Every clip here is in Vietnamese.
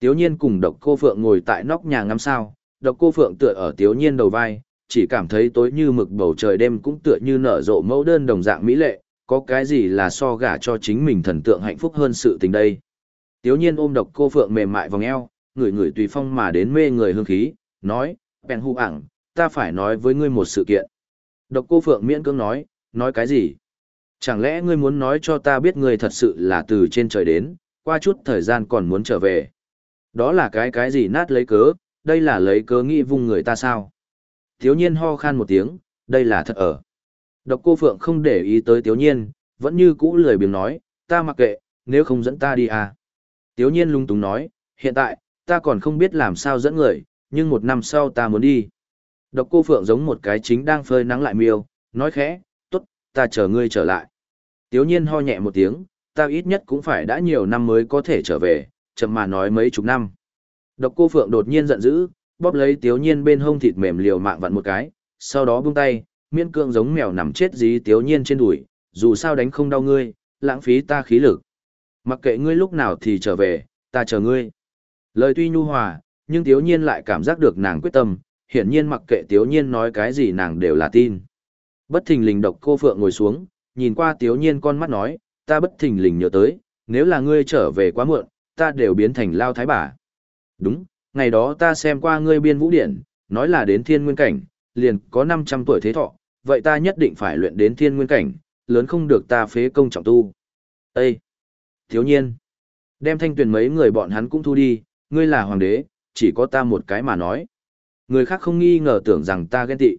Tiếu nhiên cùng độc cô Phượng ngồi tại nóc nhà ngắm sao, độc cô Phượng tựa ở Tiếu nhiên đầu vai, chỉ cảm thấy tối như mực bầu trời đêm cũng tựa như nở rộ mẫu đơn đồng dạng mỹ lệ, có cái gì là so gả cho chính mình thần tượng hạnh phúc hơn sự tình đây. Tiếu nhiên ôm độc cô Phượng mềm mại vòng eo, người người tùy phong mà đến mê người hương khí, nói, bèn hụ ảng, ta phải nói với ngươi một sự kiện. Độc cô Phượng miễn cưỡng nói, nói cái gì? Chẳng lẽ ngươi muốn nói cho ta biết ngươi thật sự là từ trên trời đến, qua chút thời gian còn muốn trở về? Đó là cái cái gì nát lấy cớ, đây là lấy cớ nghĩ vung người ta sao? Tiếu nhiên ho khan một tiếng, đây là thật ở. Độc cô Phượng không để ý tới Tiếu nhiên, vẫn như cũ lười biếng nói, ta mặc kệ, nếu không dẫn ta đi à. Tiếu nhiên lung túng nói, hiện tại, ta còn không biết làm sao dẫn người, nhưng một năm sau ta muốn đi. Độc cô Phượng giống một cái chính đang phơi nắng lại miêu, nói khẽ, tốt, ta chờ ngươi trở lại. Tiếu nhiên ho nhẹ một tiếng, ta ít nhất cũng phải đã nhiều năm mới có thể trở về, chậm mà nói mấy chục năm. Độc cô Phượng đột nhiên giận dữ, bóp lấy Tiếu nhiên bên hông thịt mềm liều mạng vặn một cái, sau đó buông tay, miên cương giống mèo nằm chết dí Tiếu nhiên trên đùi, dù sao đánh không đau ngươi, lãng phí ta khí lực. Mặc kệ ngươi lúc nào thì trở về, ta chờ ngươi. Lời tuy nhu hòa, nhưng Tiếu nhiên lại cảm giác được nàng quyết tâm, hiển nhiên mặc kệ Tiếu Nhiên nói cái gì nàng đều là tin. Bất thình lình độc cô Phượng ngồi xuống, nhìn qua Tiếu Nhiên con mắt nói, ta bất thình lình nhớ tới, nếu là ngươi trở về quá muộn, ta đều biến thành lao thái bà. Đúng, ngày đó ta xem qua ngươi biên vũ điển, nói là đến thiên nguyên cảnh, liền có 500 tuổi thế thọ, vậy ta nhất định phải luyện đến thiên nguyên cảnh, lớn không được ta phế công trọng tu. Ê! Thiếu nhiên! Đem thanh tuyển mấy người bọn hắn cũng thu đi, ngươi là hoàng đế, chỉ có ta một cái mà nói. Người khác không nghi ngờ tưởng rằng ta ghen tị.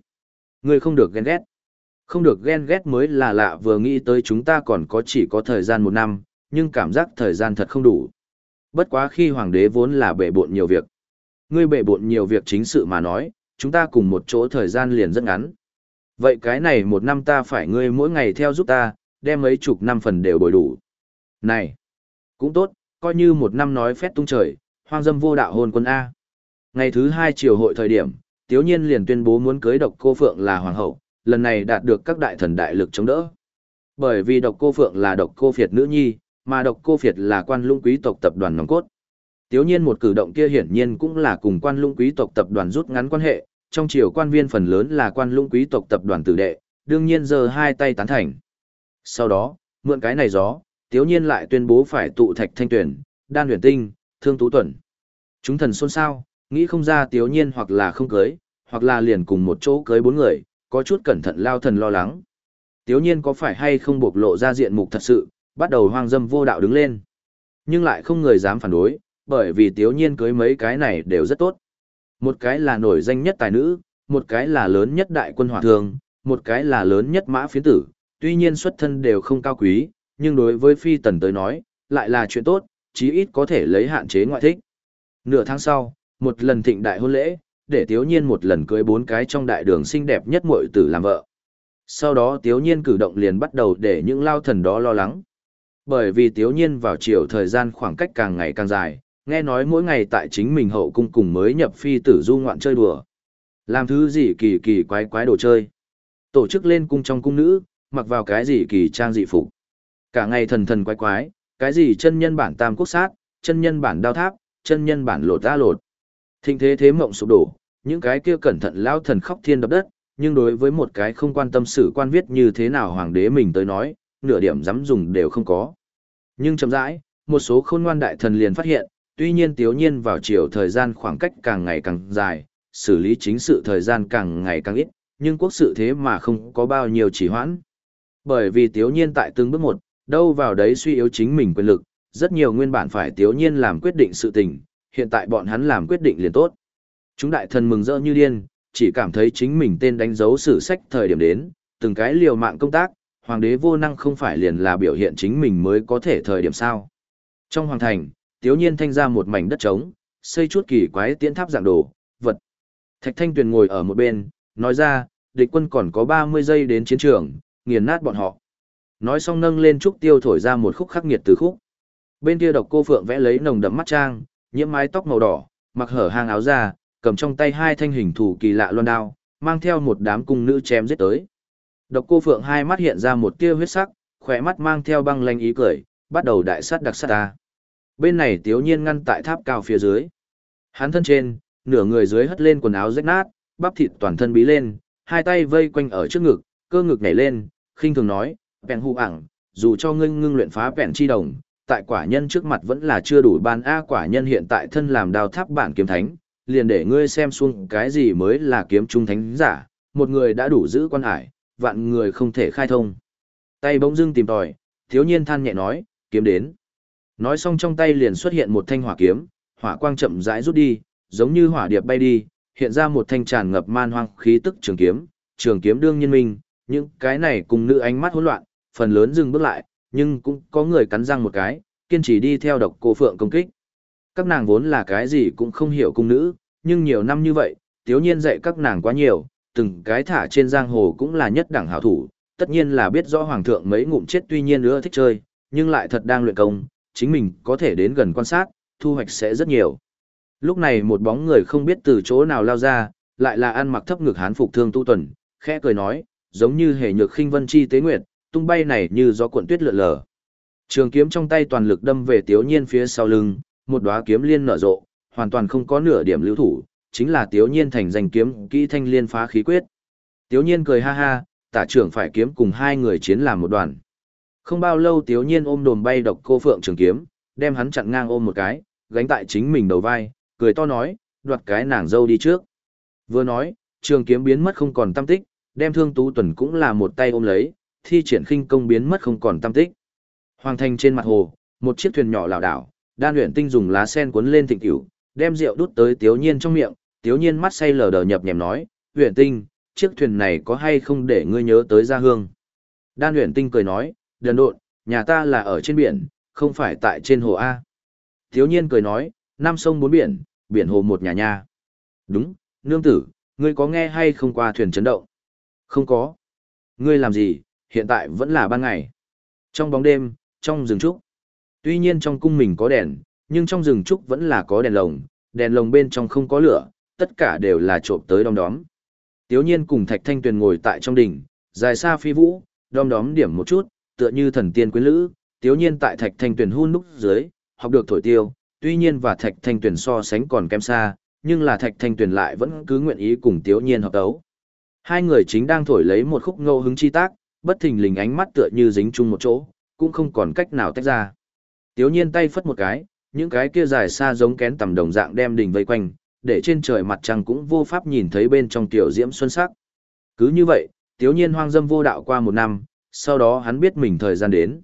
ngươi không được ghen ghét. Không được ghen ghét mới là lạ vừa nghĩ tới chúng ta còn có chỉ có thời gian một năm, nhưng cảm giác thời gian thật không đủ. Bất quá khi hoàng đế vốn là bệ bộn nhiều việc. Ngươi bệ bộn nhiều việc chính sự mà nói, chúng ta cùng một chỗ thời gian liền rất ngắn. Vậy cái này một năm ta phải ngươi mỗi ngày theo giúp ta, đem mấy chục năm phần đều bồi đủ. Này, cũng tốt, coi như một năm nói phét tung trời, hoang dâm vô đạo hôn quân A. Ngày thứ hai triều hội thời điểm, Tiếu Nhiên liền tuyên bố muốn cưới độc cô Phượng là hoàng hậu, lần này đạt được các đại thần đại lực chống đỡ. Bởi vì độc cô Phượng là độc cô phiệt nữ nhi, mà độc cô phiệt là quan lũng quý tộc tập đoàn nòng cốt. Tiếu nhiên một cử động kia hiển nhiên cũng là cùng quan lũng quý tộc tập đoàn rút ngắn quan hệ, trong triều quan viên phần lớn là quan lũng quý tộc tập đoàn tử đệ, đương nhiên giờ hai tay tán thành. Sau đó, mượn cái này gió, Tiếu nhiên lại tuyên bố phải tụ thạch thanh tuyển, đan huyền tinh, thương tú tuần. Chúng thần xôn xao, nghĩ không ra tiếu nhiên hoặc là không cưới, hoặc là liền cùng một chỗ cưới bốn người, có chút cẩn thận lao thần lo lắng. Tiếu nhiên có phải hay không bộc lộ ra diện mục thật sự, bắt đầu hoang dâm vô đạo đứng lên. Nhưng lại không người dám phản đối, bởi vì tiếu nhiên cưới mấy cái này đều rất tốt. Một cái là nổi danh nhất tài nữ, một cái là lớn nhất đại quân hỏa thường, một cái là lớn nhất mã phiến tử, tuy nhiên xuất thân đều không cao quý, nhưng đối với phi tần tới nói, lại là chuyện tốt, chí ít có thể lấy hạn chế ngoại thích. Nửa tháng sau, một lần thịnh đại hôn lễ, để Tiếu Nhiên một lần cưới bốn cái trong đại đường xinh đẹp nhất muội tử làm vợ. Sau đó Tiếu Nhiên cử động liền bắt đầu để những lao thần đó lo lắng. Bởi vì Tiếu Nhiên vào chiều thời gian khoảng cách càng ngày càng dài, nghe nói mỗi ngày tại chính mình hậu cung cùng mới nhập phi tử du ngoạn chơi đùa. Làm thứ gì kỳ kỳ quái quái đồ chơi. Tổ chức lên cung trong cung nữ, mặc vào cái gì kỳ trang dị phục. Cả ngày thần thần quái quái, cái gì chân nhân bản tam quốc sát, chân nhân bản đao tháp, chân nhân bản lột ra lột. Thịnh thế thế mộng sụp đổ, những cái kia cẩn thận lao thần khóc thiên đập đất, nhưng đối với một cái không quan tâm sử quan viết như thế nào hoàng đế mình tới nói, nửa điểm dám dùng đều không có. Nhưng chậm rãi, một số khôn ngoan đại thần liền phát hiện, tuy nhiên tiếu nhiên vào chiều thời gian khoảng cách càng ngày càng dài, xử lý chính sự thời gian càng ngày càng ít, nhưng quốc sự thế mà không có bao nhiêu chỉ hoãn. Bởi vì tiếu nhiên tại từng bước một, đâu vào đấy suy yếu chính mình quyền lực, rất nhiều nguyên bản phải tiếu nhiên làm quyết định sự tình, hiện tại bọn hắn làm quyết định liền tốt. Chúng đại thần mừng rỡ như điên, chỉ cảm thấy chính mình tên đánh dấu sử sách thời điểm đến, từng cái liều mạng công tác, hoàng đế vô năng không phải liền là biểu hiện chính mình mới có thể thời điểm sao. Trong hoàng thành, tiếu nhiên thanh ra một mảnh đất trống, xây chút kỳ quái tiễn tháp dạng đồ, vật. Thạch thanh tuyền ngồi ở một bên, nói ra, địch quân còn có 30 giây đến chiến trường, nghiền nát bọn họ. Nói xong nâng lên trúc tiêu thổi ra một khúc khắc nghiệt từ khúc. Bên kia độc cô phượng vẽ lấy nồng đậm mắt trang, nhiễm mái tóc màu đỏ, mặc hở hang áo ra, cầm trong tay hai thanh hình thủ kỳ lạ loan đao, mang theo một đám cung nữ chém giết tới. Độc cô Phượng hai mắt hiện ra một tia huyết sắc, khỏe mắt mang theo băng lanh ý cười, bắt đầu đại sát đặc sát ta. Bên này tiếu nhiên ngăn tại tháp cao phía dưới. Hắn thân trên, nửa người dưới hất lên quần áo rách nát, bắp thịt toàn thân bí lên, hai tay vây quanh ở trước ngực, cơ ngực nhảy lên, khinh thường nói, bèn hụ ảng, dù cho ngươi ngưng luyện phá bèn chi đồng, tại quả nhân trước mặt vẫn là chưa đủ ban A quả nhân hiện tại thân làm đào tháp bản kiếm thánh, liền để ngươi xem xuống cái gì mới là kiếm trung thánh giả, một người đã đủ giữ quan hải, vạn người không thể khai thông. Tay bỗng dưng tìm tòi, thiếu nhiên than nhẹ nói, kiếm đến. Nói xong trong tay liền xuất hiện một thanh hỏa kiếm, hỏa quang chậm rãi rút đi, giống như hỏa điệp bay đi, hiện ra một thanh tràn ngập man hoang khí tức trường kiếm, trường kiếm đương nhiên minh, những cái này cùng nữ ánh mắt hỗn loạn, phần lớn dừng bước lại, nhưng cũng có người cắn răng một cái, kiên trì đi theo độc cô phượng công kích. Các nàng vốn là cái gì cũng không hiểu cung nữ, nhưng nhiều năm như vậy, thiếu nhiên dạy các nàng quá nhiều, từng cái thả trên giang hồ cũng là nhất đẳng hảo thủ, tất nhiên là biết rõ hoàng thượng mấy ngụm chết tuy nhiên nữa thích chơi, nhưng lại thật đang luyện công, chính mình có thể đến gần quan sát, thu hoạch sẽ rất nhiều. Lúc này một bóng người không biết từ chỗ nào lao ra, lại là ăn mặc thấp ngực hán phục thương tu tuần, khẽ cười nói, giống như hề nhược khinh vân chi tế nguyệt, tung bay này như gió cuộn tuyết lượn lờ. Trường kiếm trong tay toàn lực đâm về Tiếu Nhiên phía sau lưng, một đóa kiếm liên nở rộ, hoàn toàn không có nửa điểm lưu thủ, chính là Tiếu Nhiên thành danh kiếm kỹ thanh liên phá khí quyết. Tiếu Nhiên cười ha ha, tả trưởng phải kiếm cùng hai người chiến làm một đoàn. Không bao lâu Tiếu Nhiên ôm đồn bay độc cô phượng trường kiếm, đem hắn chặn ngang ôm một cái, gánh tại chính mình đầu vai, cười to nói, đoạt cái nàng dâu đi trước. Vừa nói, trường kiếm biến mất không còn tâm tích, đem thương tú tuần cũng là một tay ôm lấy, thi triển khinh công biến mất không còn tâm tích. Hoàng thành trên mặt hồ, một chiếc thuyền nhỏ lảo đảo, đan luyện tinh dùng lá sen cuốn lên thịnh cửu đem rượu đút tới tiếu nhiên trong miệng, tiếu nhiên mắt say lờ đờ nhập nhèm nói, huyền tinh, chiếc thuyền này có hay không để ngươi nhớ tới gia hương. Đan huyền tinh cười nói, đần độn, nhà ta là ở trên biển, không phải tại trên hồ A. Tiếu nhiên cười nói, năm sông bốn biển, biển hồ một nhà nha. Đúng, nương tử, ngươi có nghe hay không qua thuyền chấn động? Không có. Ngươi làm gì, hiện tại vẫn là ban ngày. Trong bóng đêm, trong rừng trúc. Tuy nhiên trong cung mình có đèn, nhưng trong rừng trúc vẫn là có đèn lồng, đèn lồng bên trong không có lửa, tất cả đều là trộm tới đom đóm. Tiếu nhiên cùng Thạch Thanh Tuyền ngồi tại trong đỉnh, dài xa phi vũ, đom đóm điểm một chút, tựa như thần tiên quyến lữ. Tiếu nhiên tại Thạch Thanh Tuyền hun núc dưới, học được thổi tiêu, tuy nhiên và Thạch Thanh Tuyền so sánh còn kém xa, nhưng là Thạch Thanh Tuyền lại vẫn cứ nguyện ý cùng Tiếu nhiên hợp đấu. Hai người chính đang thổi lấy một khúc ngô hứng chi tác, bất thình lình ánh mắt tựa như dính chung một chỗ, cũng không còn cách nào tách ra. Tiếu nhiên tay phất một cái, những cái kia dài xa giống kén tầm đồng dạng đem đỉnh vây quanh, để trên trời mặt trăng cũng vô pháp nhìn thấy bên trong tiểu diễm xuân sắc. Cứ như vậy, tiếu nhiên hoang dâm vô đạo qua một năm, sau đó hắn biết mình thời gian đến.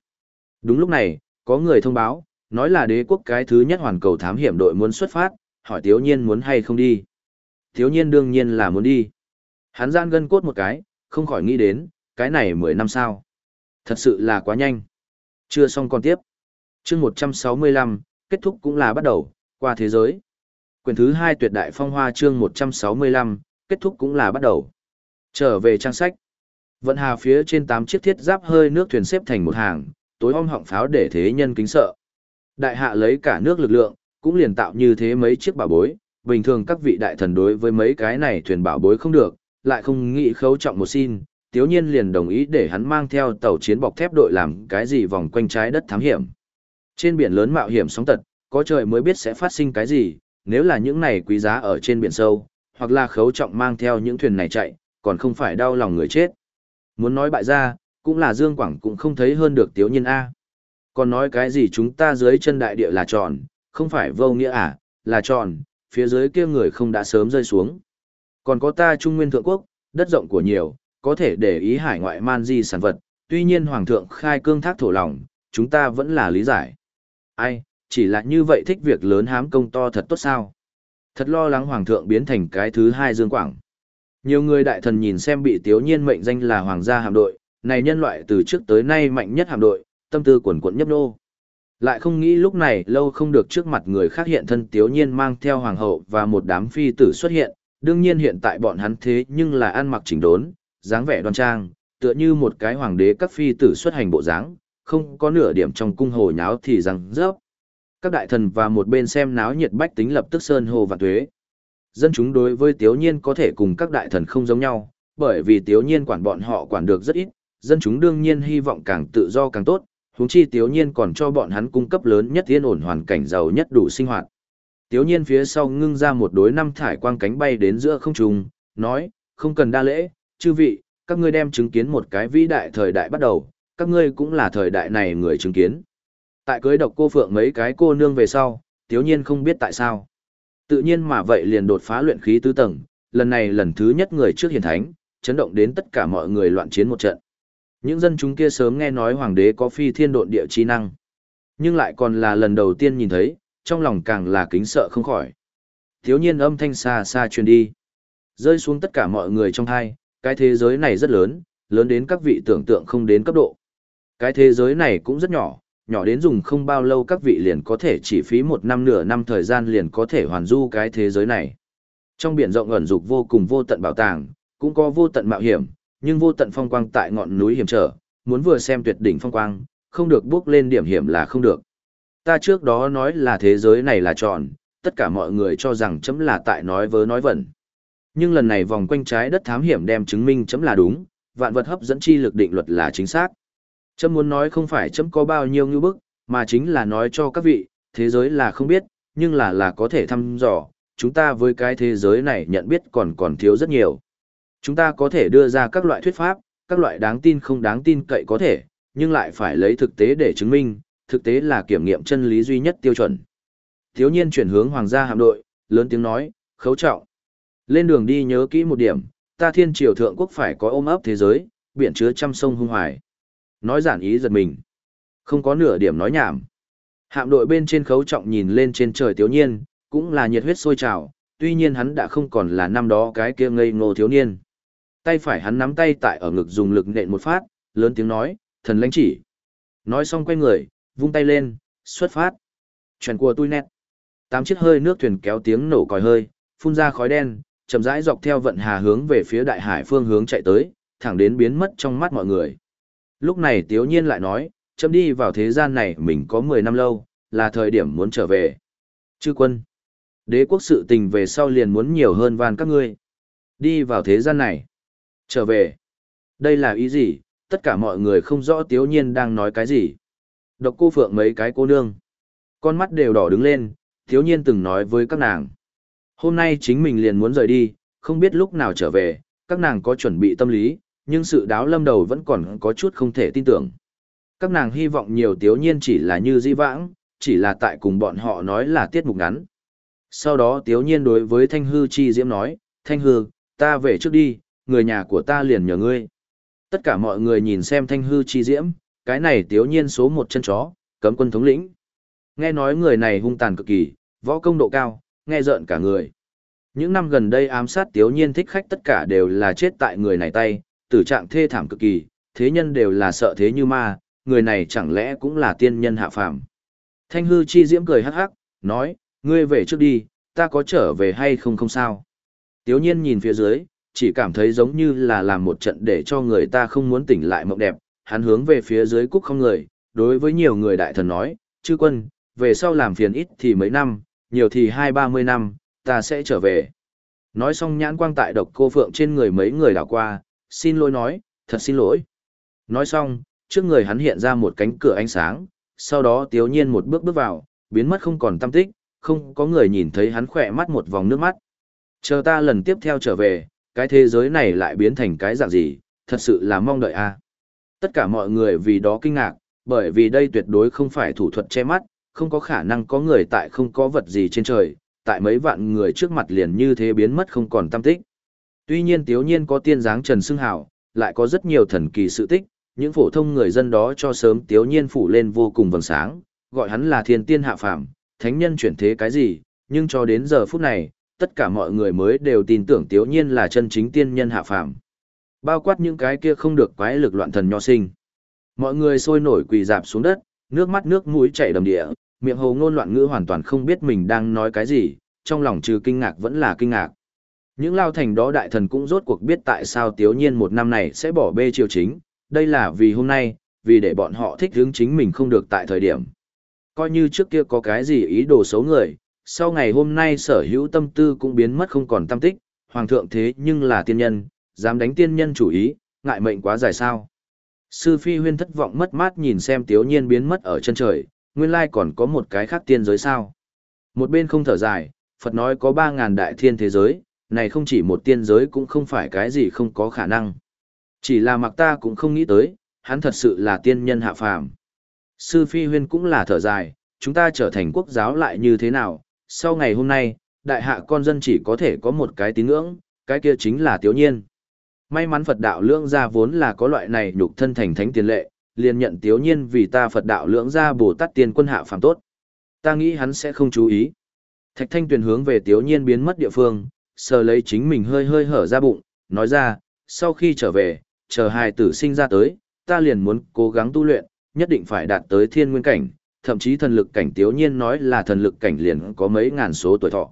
Đúng lúc này, có người thông báo, nói là đế quốc cái thứ nhất hoàn cầu thám hiểm đội muốn xuất phát, hỏi tiếu nhiên muốn hay không đi. Tiếu nhiên đương nhiên là muốn đi. Hắn gian gân cốt một cái, không khỏi nghĩ đến, cái này mười năm sao. Thật sự là quá nhanh. Chưa xong còn tiếp. chương một trăm sáu mươi lăm kết thúc cũng là bắt đầu, qua thế giới. Quyển thứ hai tuyệt đại phong hoa chương một trăm sáu mươi lăm kết thúc cũng là bắt đầu. Trở về trang sách. Vận hà phía trên tám chiếc thiết giáp hơi nước thuyền xếp thành một hàng, tối om họng pháo để thế nhân kính sợ. Đại hạ lấy cả nước lực lượng, cũng liền tạo như thế mấy chiếc bảo bối, bình thường các vị đại thần đối với mấy cái này thuyền bảo bối không được, lại không nghĩ khấu trọng một xin, tiếu nhiên liền đồng ý để hắn mang theo tàu chiến bọc thép đội làm cái gì vòng quanh trái đất thám hiểm. Trên biển lớn mạo hiểm sóng tật, có trời mới biết sẽ phát sinh cái gì, nếu là những này quý giá ở trên biển sâu, hoặc là khấu trọng mang theo những thuyền này chạy, còn không phải đau lòng người chết. Muốn nói bại ra, cũng là Dương Quảng cũng không thấy hơn được tiếu nhiên A. Còn nói cái gì chúng ta dưới chân đại địa là tròn, không phải vô nghĩa à, là tròn, phía dưới kia người không đã sớm rơi xuống. Còn có ta Trung Nguyên Thượng Quốc, đất rộng của nhiều, có thể để ý hải ngoại man di sản vật, tuy nhiên Hoàng thượng khai cương thác thổ lòng, chúng ta vẫn là lý giải. Ai, chỉ là như vậy thích việc lớn hám công to thật tốt sao? Thật lo lắng Hoàng thượng biến thành cái thứ hai dương quảng. Nhiều người đại thần nhìn xem bị tiếu nhiên mệnh danh là Hoàng gia hạm đội, này nhân loại từ trước tới nay mạnh nhất hạm đội, tâm tư quần quận nhấp nô. Lại không nghĩ lúc này lâu không được trước mặt người khác hiện thân tiếu nhiên mang theo hoàng hậu và một đám phi tử xuất hiện, đương nhiên hiện tại bọn hắn thế nhưng là ăn mặc chỉnh đốn, dáng vẻ đoan trang, tựa như một cái hoàng đế các phi tử xuất hành bộ dáng, không có nửa điểm trong cung hồ nháo thì rằng rớp. Các đại thần và một bên xem náo nhiệt bách tính lập tức sơn hồ và tuế. Dân chúng đối với Tiếu Nhiên có thể cùng các đại thần không giống nhau, bởi vì Tiếu Nhiên quản bọn họ quản được rất ít, dân chúng đương nhiên hy vọng càng tự do càng tốt, huống chi Tiếu Nhiên còn cho bọn hắn cung cấp lớn nhất yên ổn hoàn cảnh giàu nhất đủ sinh hoạt. Tiếu Nhiên phía sau ngưng ra một đối năm thải quang cánh bay đến giữa không trung, nói, không cần đa lễ, chư vị, các ngươi đem chứng kiến một cái vĩ đại thời đại bắt đầu, các ngươi cũng là thời đại này người chứng kiến. Tại cưới độc cô phượng mấy cái cô nương về sau, Tiếu Nhiên không biết tại sao. Tự nhiên mà vậy liền đột phá luyện khí tứ tầng, lần này lần thứ nhất người trước hiển thánh, chấn động đến tất cả mọi người loạn chiến một trận. Những dân chúng kia sớm nghe nói hoàng đế có phi thiên độn địa chi năng, nhưng lại còn là lần đầu tiên nhìn thấy, trong lòng càng là kính sợ không khỏi. Thiếu nhiên âm thanh xa xa truyền đi, rơi xuống tất cả mọi người trong hai, cái thế giới này rất lớn, lớn đến các vị tưởng tượng không đến cấp độ. Cái thế giới này cũng rất nhỏ, nhỏ đến dùng không bao lâu các vị liền có thể chỉ phí một năm nửa năm thời gian liền có thể hoàn du cái thế giới này. Trong biển rộng ẩn dục vô cùng vô tận bảo tàng, cũng có vô tận mạo hiểm, nhưng vô tận phong quang tại ngọn núi hiểm trở, muốn vừa xem tuyệt đỉnh phong quang, không được bước lên điểm hiểm là không được. Ta trước đó nói là thế giới này là tròn, tất cả mọi người cho rằng chấm là tại nói vớ nói vẩn. Nhưng lần này vòng quanh trái đất thám hiểm đem chứng minh chấm là đúng, vạn vật hấp dẫn chi lực định luật là chính xác. Chấm muốn nói không phải chấm có bao nhiêu ngư bức, mà chính là nói cho các vị, thế giới là không biết, nhưng là là có thể thăm dò, chúng ta với cái thế giới này nhận biết còn còn thiếu rất nhiều. Chúng ta có thể đưa ra các loại thuyết pháp, các loại đáng tin không đáng tin cậy có thể, nhưng lại phải lấy thực tế để chứng minh, thực tế là kiểm nghiệm chân lý duy nhất tiêu chuẩn. Thiếu nhiên chuyển hướng hoàng gia hạm đội, lớn tiếng nói, khấu trọng. Lên đường đi nhớ kỹ một điểm, ta thiên triều thượng quốc phải có ôm ấp thế giới, biển chứa trăm sông hung hoài. Nói giản ý giật mình. Không có nửa điểm nói nhảm. Hạm đội bên trên khấu trọng nhìn lên trên trời thiếu niên cũng là nhiệt huyết sôi trào, tuy nhiên hắn đã không còn là năm đó cái kia ngây ngô thiếu niên. Tay phải hắn nắm tay tại ở ngực dùng lực nện một phát, lớn tiếng nói, thần lãnh chỉ. Nói xong quay người, vung tay lên, xuất phát. Chuyện của tôi nét. Tám chiếc hơi nước thuyền kéo tiếng nổ còi hơi, phun ra khói đen, chậm rãi dọc theo vận hà hướng về phía đại hải phương hướng chạy tới, thẳng đến biến mất trong mắt mọi người. Lúc này Tiếu Nhiên lại nói, chậm đi vào thế gian này mình có 10 năm lâu, là thời điểm muốn trở về. Chư quân. Đế quốc sự tình về sau liền muốn nhiều hơn van các ngươi. Đi vào thế gian này. Trở về. Đây là ý gì, tất cả mọi người không rõ Tiếu Nhiên đang nói cái gì. Độc cô phượng mấy cái cô nương. Con mắt đều đỏ đứng lên, Tiếu Nhiên từng nói với các nàng. Hôm nay chính mình liền muốn rời đi, không biết lúc nào trở về, các nàng có chuẩn bị tâm lý, nhưng sự đáo lâm đầu vẫn còn có chút không thể tin tưởng. Các nàng hy vọng nhiều Tiếu Nhiên chỉ là như di vãng, chỉ là tại cùng bọn họ nói là tiết mục ngắn. Sau đó Tiếu Nhiên đối với Thanh Hư Chi Diễm nói, Thanh Hư, ta về trước đi, người nhà của ta liền nhờ ngươi. Tất cả mọi người nhìn xem Thanh Hư Chi Diễm, cái này Tiếu Nhiên số một chân chó, cấm quân thống lĩnh. Nghe nói người này hung tàn cực kỳ, võ công độ cao, nghe rợn cả người. Những năm gần đây ám sát Tiếu Nhiên thích khách tất cả đều là chết tại người này tay, tử trạng thê thảm cực kỳ, thế nhân đều là sợ thế như ma, người này chẳng lẽ cũng là tiên nhân hạ phàm. Thanh hư chi diễm cười hắc hắc, nói, ngươi về trước đi, ta có trở về hay không không sao. Tiếu nhiên nhìn phía dưới, chỉ cảm thấy giống như là làm một trận để cho người ta không muốn tỉnh lại mộng đẹp, hắn hướng về phía dưới cúc không người, đối với nhiều người đại thần nói, chư quân, về sau làm phiền ít thì mấy năm, nhiều thì hai ba mươi năm, ta sẽ trở về. Nói xong nhãn quang tại độc cô phượng trên người mấy người đảo qua, xin lỗi nói, thật xin lỗi. Nói xong, trước người hắn hiện ra một cánh cửa ánh sáng, sau đó tiếu nhiên một bước bước vào, biến mất không còn tâm tích, không có người nhìn thấy hắn khỏe mắt một vòng nước mắt. Chờ ta lần tiếp theo trở về, cái thế giới này lại biến thành cái dạng gì, thật sự là mong đợi a. À. Tất cả mọi người vì đó kinh ngạc, bởi vì đây tuyệt đối không phải thủ thuật che mắt, không có khả năng có người tại không có vật gì trên trời, tại mấy vạn người trước mặt liền như thế biến mất không còn tâm tích. Tuy nhiên tiếu nhiên có tiên dáng Trần Xưng Hảo, lại có rất nhiều thần kỳ sự tích, những phổ thông người dân đó cho sớm tiếu nhiên phủ lên vô cùng vầng sáng, gọi hắn là thiên tiên hạ phàm, thánh nhân chuyển thế cái gì, nhưng cho đến giờ phút này, tất cả mọi người mới đều tin tưởng tiếu nhiên là chân chính tiên nhân hạ phàm. Bao quát những cái kia không được quái lực loạn thần nho sinh. Mọi người sôi nổi quỳ dạp xuống đất, nước mắt nước mũi chảy đầm địa, miệng hồ ngôn loạn ngữ hoàn toàn không biết mình đang nói cái gì, trong lòng trừ kinh ngạc vẫn là kinh ngạc. Những lao thành đó đại thần cũng rốt cuộc biết tại sao tiếu nhiên một năm này sẽ bỏ bê triều chính, đây là vì hôm nay, vì để bọn họ thích hướng chính mình không được tại thời điểm. Coi như trước kia có cái gì ý đồ xấu người, sau ngày hôm nay sở hữu tâm tư cũng biến mất không còn tâm tích, hoàng thượng thế nhưng là tiên nhân, dám đánh tiên nhân chủ ý, ngại mệnh quá dài sao. Sư Phi Huyên thất vọng mất mát nhìn xem Tiếu Nhiên biến mất ở chân trời, nguyên lai còn có một cái khác tiên giới sao. Một bên không thở dài, Phật nói có 3.000 đại thiên thế giới, này không chỉ một tiên giới cũng không phải cái gì không có khả năng. Chỉ là mặc ta cũng không nghĩ tới, hắn thật sự là tiên nhân hạ phàm. Sư Phi Huyên cũng là thở dài, chúng ta trở thành quốc giáo lại như thế nào, sau ngày hôm nay, đại hạ con dân chỉ có thể có một cái tín ngưỡng, cái kia chính là tiểu Nhiên. May mắn Phật đạo lưỡng gia vốn là có loại này nhục thân thành thánh tiền lệ, liền nhận tiểu Nhiên vì ta Phật đạo lưỡng gia Bồ Tát tiên quân hạ phàm tốt. Ta nghĩ hắn sẽ không chú ý. Thạch Thanh Tuyền hướng về tiểu Nhiên biến mất địa phương, sờ lấy chính mình hơi hơi hở ra bụng, nói ra, sau khi trở về, chờ hài tử sinh ra tới, ta liền muốn cố gắng tu luyện, nhất định phải đạt tới thiên nguyên cảnh, thậm chí thần lực cảnh Tiếu Nhiên nói là thần lực cảnh liền có mấy ngàn số tuổi thọ.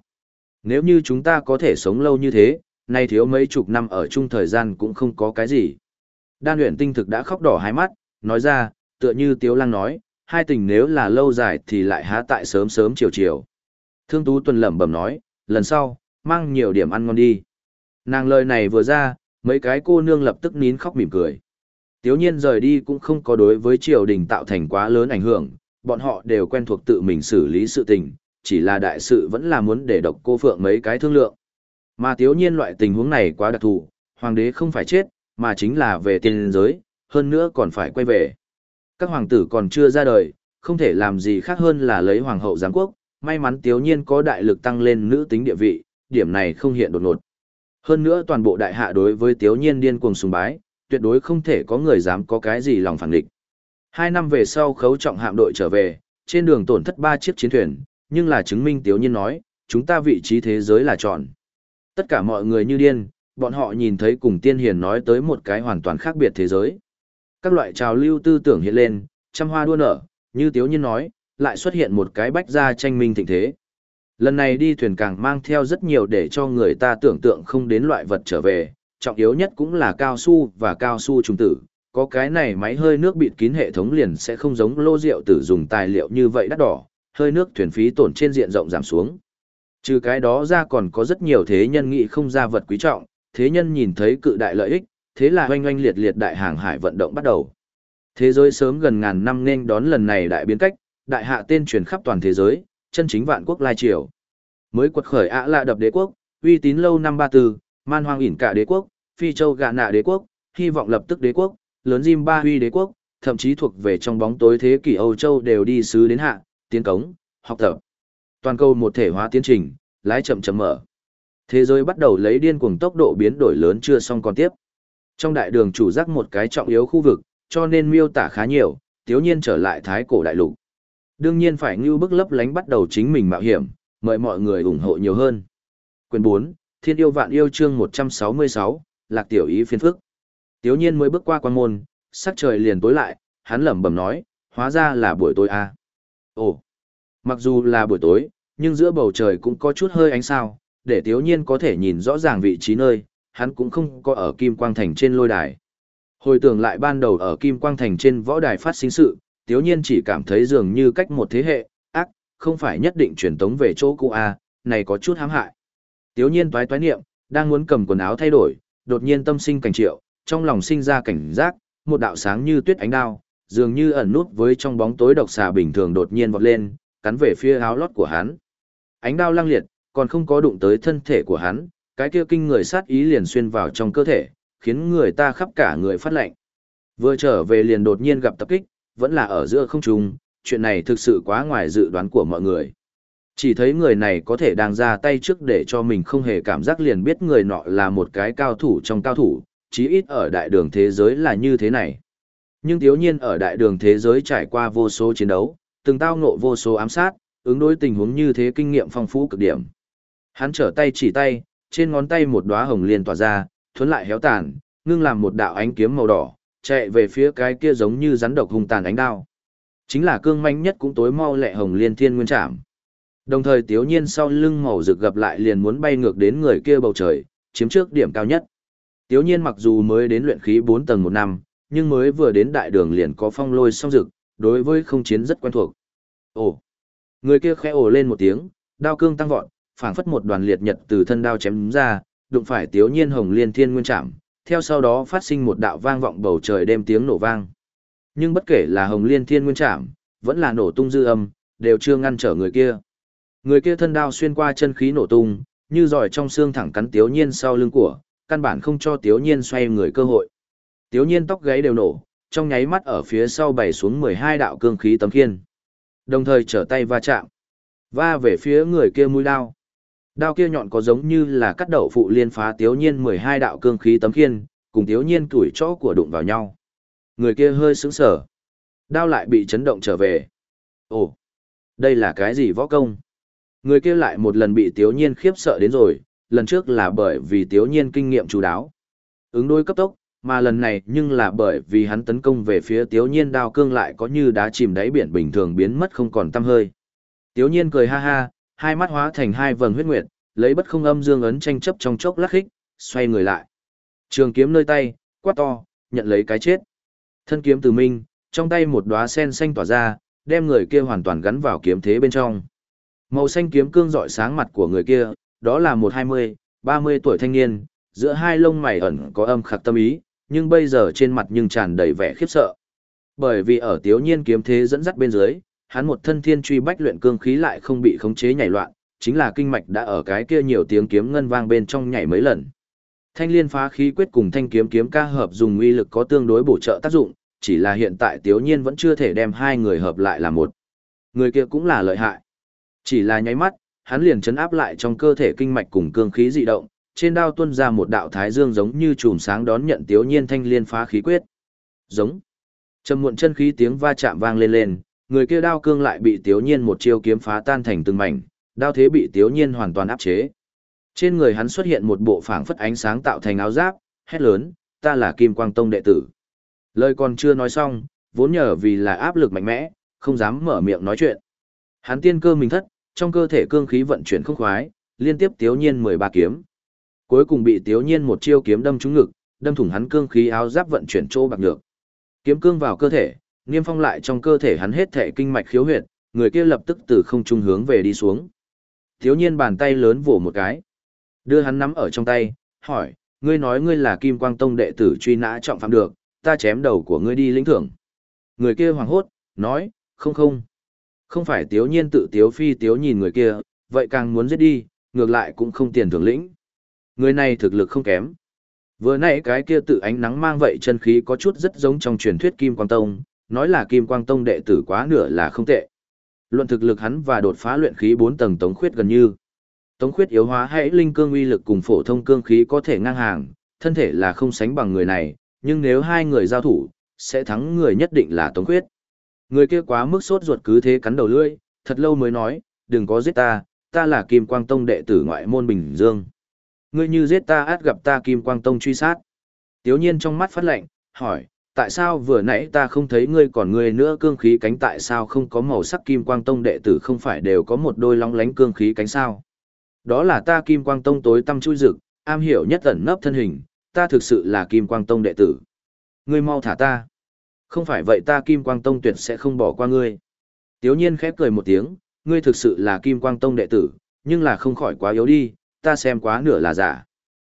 Nếu như chúng ta có thể sống lâu như thế, nay thiếu mấy chục năm ở chung thời gian cũng không có cái gì. Đan luyện tinh thực đã khóc đỏ hai mắt, nói ra, tựa như Tiếu Lăng nói, hai tình nếu là lâu dài thì lại há tại sớm sớm chiều chiều. Thương Tú Tuần lẩm bẩm nói, lần sau, mang nhiều điểm ăn ngon đi. Nàng lời này vừa ra, mấy cái cô nương lập tức nín khóc mỉm cười. Tiếu nhiên rời đi cũng không có đối với triều đình tạo thành quá lớn ảnh hưởng, bọn họ đều quen thuộc tự mình xử lý sự tình, chỉ là đại sự vẫn là muốn để độc cô phượng mấy cái thương lượng. Mà tiếu nhiên loại tình huống này quá đặc thù, hoàng đế không phải chết, mà chính là về tiên giới, hơn nữa còn phải quay về. Các hoàng tử còn chưa ra đời, không thể làm gì khác hơn là lấy hoàng hậu giáng quốc, may mắn tiếu nhiên có đại lực tăng lên nữ tính địa vị, điểm này không hiện đột ngột. Hơn nữa toàn bộ đại hạ đối với tiếu nhiên điên cuồng sùng bái, tuyệt đối không thể có người dám có cái gì lòng phản địch. Hai năm về sau khấu trọng hạm đội trở về, trên đường tổn thất ba chiếc chiến thuyền, nhưng là chứng minh tiếu nhiên nói, chúng ta vị trí thế giới là chọn. Tất cả mọi người như điên, bọn họ nhìn thấy cùng tiên hiền nói tới một cái hoàn toàn khác biệt thế giới. Các loại trào lưu tư tưởng hiện lên, trăm hoa đua nở, như tiếu nhiên nói, lại xuất hiện một cái bách gia tranh minh thịnh thế. Lần này đi thuyền càng mang theo rất nhiều để cho người ta tưởng tượng không đến loại vật trở về, trọng yếu nhất cũng là cao su và cao su trùng tử. Có cái này máy hơi nước bịt kín hệ thống liền sẽ không giống lô rượu tử dùng tài liệu như vậy đắt đỏ, hơi nước thuyền phí tổn trên diện rộng giảm xuống. Trừ cái đó ra còn có rất nhiều thế nhân nghĩ không ra vật quý trọng, thế nhân nhìn thấy cự đại lợi ích, thế là oanh oanh liệt liệt đại hàng hải vận động bắt đầu. Thế giới sớm gần ngàn năm nên đón lần này đại biến cách, đại hạ tên truyền khắp toàn thế giới, chân chính vạn quốc lai triều. Mới quật khởi ạ lạ đập đế quốc, uy tín lâu năm ba tư, man hoang ỉn cả đế quốc, phi châu gạ nạ đế quốc, hy vọng lập tức đế quốc, lớn Jim huy đế quốc, thậm chí thuộc về trong bóng tối thế kỷ Âu Châu đều đi sứ đến hạ, tiến cống, học tập. Toàn cầu một thể hóa tiến trình, lái chậm chậm mở. Thế giới bắt đầu lấy điên cuồng tốc độ biến đổi lớn chưa xong còn tiếp. Trong đại đường chủ giác một cái trọng yếu khu vực, cho nên miêu tả khá nhiều, tiếu nhiên trở lại thái cổ đại lục. Đương nhiên phải ngưu bức lấp lánh bắt đầu chính mình mạo hiểm, mời mọi người ủng hộ nhiều hơn. Quyền 4, Thiên yêu vạn yêu chương 166, Lạc tiểu ý phiên phức. Tiếu nhiên mới bước qua quan môn, sắc trời liền tối lại, hắn lẩm bẩm nói, hóa ra là buổi tối à. Ồ, mặc dù là buổi tối, nhưng giữa bầu trời cũng có chút hơi ánh sao, để tiếu nhiên có thể nhìn rõ ràng vị trí nơi, hắn cũng không có ở Kim Quang Thành trên lôi đài. Hồi tưởng lại ban đầu ở Kim Quang Thành trên võ đài phát sinh sự, tiếu nhiên chỉ cảm thấy dường như cách một thế hệ, ác, không phải nhất định truyền tống về chỗ cũ A, này có chút hãm hại. Tiếu nhiên toái toái niệm, đang muốn cầm quần áo thay đổi, đột nhiên tâm sinh cảnh triệu, trong lòng sinh ra cảnh giác, một đạo sáng như tuyết ánh đao, dường như ẩn nút với trong bóng tối độc xà bình thường đột nhiên vọt lên, cắn về phía áo lót của hắn. Ánh đao lăng liệt, còn không có đụng tới thân thể của hắn, cái kia kinh người sát ý liền xuyên vào trong cơ thể, khiến người ta khắp cả người phát lạnh. Vừa trở về liền đột nhiên gặp tập kích, vẫn là ở giữa không trung, chuyện này thực sự quá ngoài dự đoán của mọi người. Chỉ thấy người này có thể đang ra tay trước để cho mình không hề cảm giác liền biết người nọ là một cái cao thủ trong cao thủ, chí ít ở đại đường thế giới là như thế này. Nhưng thiếu nhiên ở đại đường thế giới trải qua vô số chiến đấu, từng tao ngộ vô số ám sát, ứng đối tình huống như thế kinh nghiệm phong phú cực điểm. Hắn trở tay chỉ tay, trên ngón tay một đóa hồng liên tỏa ra, thuấn lại héo tàn, ngưng làm một đạo ánh kiếm màu đỏ, chạy về phía cái kia giống như rắn độc hung tàn ánh đao. Chính là cương manh nhất cũng tối mau lẹ hồng liên thiên nguyên trảm. Đồng thời tiếu nhiên sau lưng màu rực gặp lại liền muốn bay ngược đến người kia bầu trời, chiếm trước điểm cao nhất. Tiếu nhiên mặc dù mới đến luyện khí 4 tầng một năm, nhưng mới vừa đến đại đường liền có phong lôi song rực, đối với không chiến rất quen thuộc. Ồ! Người kia khẽ ồ lên một tiếng, đao cương tăng vọt, phảng phất một đoàn liệt nhật từ thân đao chém ra, đụng phải tiếu nhiên hồng liên thiên nguyên trảm, theo sau đó phát sinh một đạo vang vọng bầu trời đêm tiếng nổ vang. Nhưng bất kể là Hồng Liên Thiên Nguyên Trảm, vẫn là nổ tung dư âm, đều chưa ngăn trở người kia. Người kia thân đao xuyên qua chân khí nổ tung, như giỏi trong xương thẳng cắn Tiếu Nhiên sau lưng của, căn bản không cho Tiếu Nhiên xoay người cơ hội. Tiếu Nhiên tóc gáy đều nổ, trong nháy mắt ở phía sau bày xuống 12 đạo cương khí tấm khiên. Đồng thời trở tay va chạm, va về phía người kia mũi đao. Đao kia nhọn có giống như là cắt đậu phụ liên phá Tiếu Nhiên 12 đạo cương khí tấm khiên, cùng Tiếu Nhiên tuổi chó của đụng vào nhau. Người kia hơi sững sờ. Đao lại bị chấn động trở về. Ồ, đây là cái gì võ công? Người kia lại một lần bị Tiếu Nhiên khiếp sợ đến rồi, lần trước là bởi vì Tiếu Nhiên kinh nghiệm chú đáo. Ứng đối cấp tốc, mà lần này nhưng là bởi vì hắn tấn công về phía Tiếu Nhiên đao cương lại có như đá chìm đáy biển bình thường biến mất không còn tăm hơi. Tiếu Nhiên cười ha ha, hai mắt hóa thành hai vầng huyết nguyệt, lấy bất không âm dương ấn tranh chấp trong chốc lắc khích, xoay người lại. Trường kiếm nơi tay, quát to, nhận lấy cái chết. Thân kiếm từ minh, trong tay một đóa sen xanh tỏa ra, đem người kia hoàn toàn gắn vào kiếm thế bên trong. Màu xanh kiếm cương rọi sáng mặt của người kia, đó là một hai mươi, ba mươi tuổi thanh niên, giữa hai lông mày ẩn có âm khắc tâm ý, nhưng bây giờ trên mặt nhưng tràn đầy vẻ khiếp sợ. Bởi vì ở tiếu nhiên kiếm thế dẫn dắt bên dưới, hắn một thân thiên truy bách luyện cương khí lại không bị khống chế nhảy loạn, chính là kinh mạch đã ở cái kia nhiều tiếng kiếm ngân vang bên trong nhảy mấy lần. Thanh liên phá khí quyết cùng thanh kiếm kiếm ca hợp dùng uy lực có tương đối bổ trợ tác dụng, chỉ là hiện tại tiếu nhiên vẫn chưa thể đem hai người hợp lại là một. Người kia cũng là lợi hại. Chỉ là nháy mắt, hắn liền chấn áp lại trong cơ thể kinh mạch cùng cương khí dị động, trên đao tuôn ra một đạo thái dương giống như chùm sáng đón nhận tiếu nhiên thanh liên phá khí quyết. Giống. Trầm muộn chân khí tiếng va chạm vang lên lên, người kia đao cương lại bị tiếu nhiên một chiêu kiếm phá tan thành từng mảnh, đao thế bị tiếu nhiên hoàn toàn áp chế. Trên người hắn xuất hiện một bộ phảng phất ánh sáng tạo thành áo giáp, hét lớn, ta là Kim Quang Tông đệ tử. Lời còn chưa nói xong, vốn nhờ vì là áp lực mạnh mẽ, không dám mở miệng nói chuyện. Hắn tiên cơ mình thất, trong cơ thể cương khí vận chuyển không khoái, liên tiếp tiếu nhiên 13 kiếm. Cuối cùng bị tiếu nhiên một chiêu kiếm đâm trúng ngực, đâm thủng hắn cương khí áo giáp vận chuyển chỗ bạc được. Kiếm cương vào cơ thể, niêm phong lại trong cơ thể hắn hết thể kinh mạch khiếu huyệt, người kia lập tức từ không trung hướng về đi xuống. Thiếu nhiên bàn tay lớn vỗ một cái, đưa hắn nắm ở trong tay, hỏi, ngươi nói ngươi là Kim Quang Tông đệ tử truy nã trọng phạm được, ta chém đầu của ngươi đi lĩnh thưởng. Người kia hoảng hốt, nói, không không. Không phải tiếu nhiên tự tiếu phi tiếu nhìn người kia, vậy càng muốn giết đi, ngược lại cũng không tiền thưởng lĩnh. Người này thực lực không kém. Vừa nãy cái kia tự ánh nắng mang vậy chân khí có chút rất giống trong truyền thuyết Kim Quang Tông, nói là Kim Quang Tông đệ tử quá nửa là không tệ. Luận thực lực hắn và đột phá luyện khí 4 tầng tống khuyết gần như. Tống khuyết yếu hóa hãy linh cương uy lực cùng phổ thông cương khí có thể ngang hàng, thân thể là không sánh bằng người này, nhưng nếu hai người giao thủ, sẽ thắng người nhất định là Tống Khuyết. Người kia quá mức sốt ruột cứ thế cắn đầu lưỡi, thật lâu mới nói, đừng có giết ta, ta là Kim Quang Tông đệ tử ngoại môn Bình Dương. Ngươi như giết ta át gặp ta Kim Quang Tông truy sát. Tiếu nhiên trong mắt phát lệnh, hỏi, tại sao vừa nãy ta không thấy ngươi còn ngươi nữa cương khí cánh tại sao không có màu sắc Kim Quang Tông đệ tử không phải đều có một đôi long lánh cương khí cánh sao? Đó là ta Kim Quang Tông tối tâm chui rực, am hiểu nhất ẩn nấp thân hình, ta thực sự là Kim Quang Tông đệ tử. Ngươi mau thả ta. Không phải vậy ta Kim Quang Tông tuyệt sẽ không bỏ qua ngươi. Tiếu nhiên khép cười một tiếng, ngươi thực sự là Kim Quang Tông đệ tử, nhưng là không khỏi quá yếu đi, ta xem quá nửa là giả.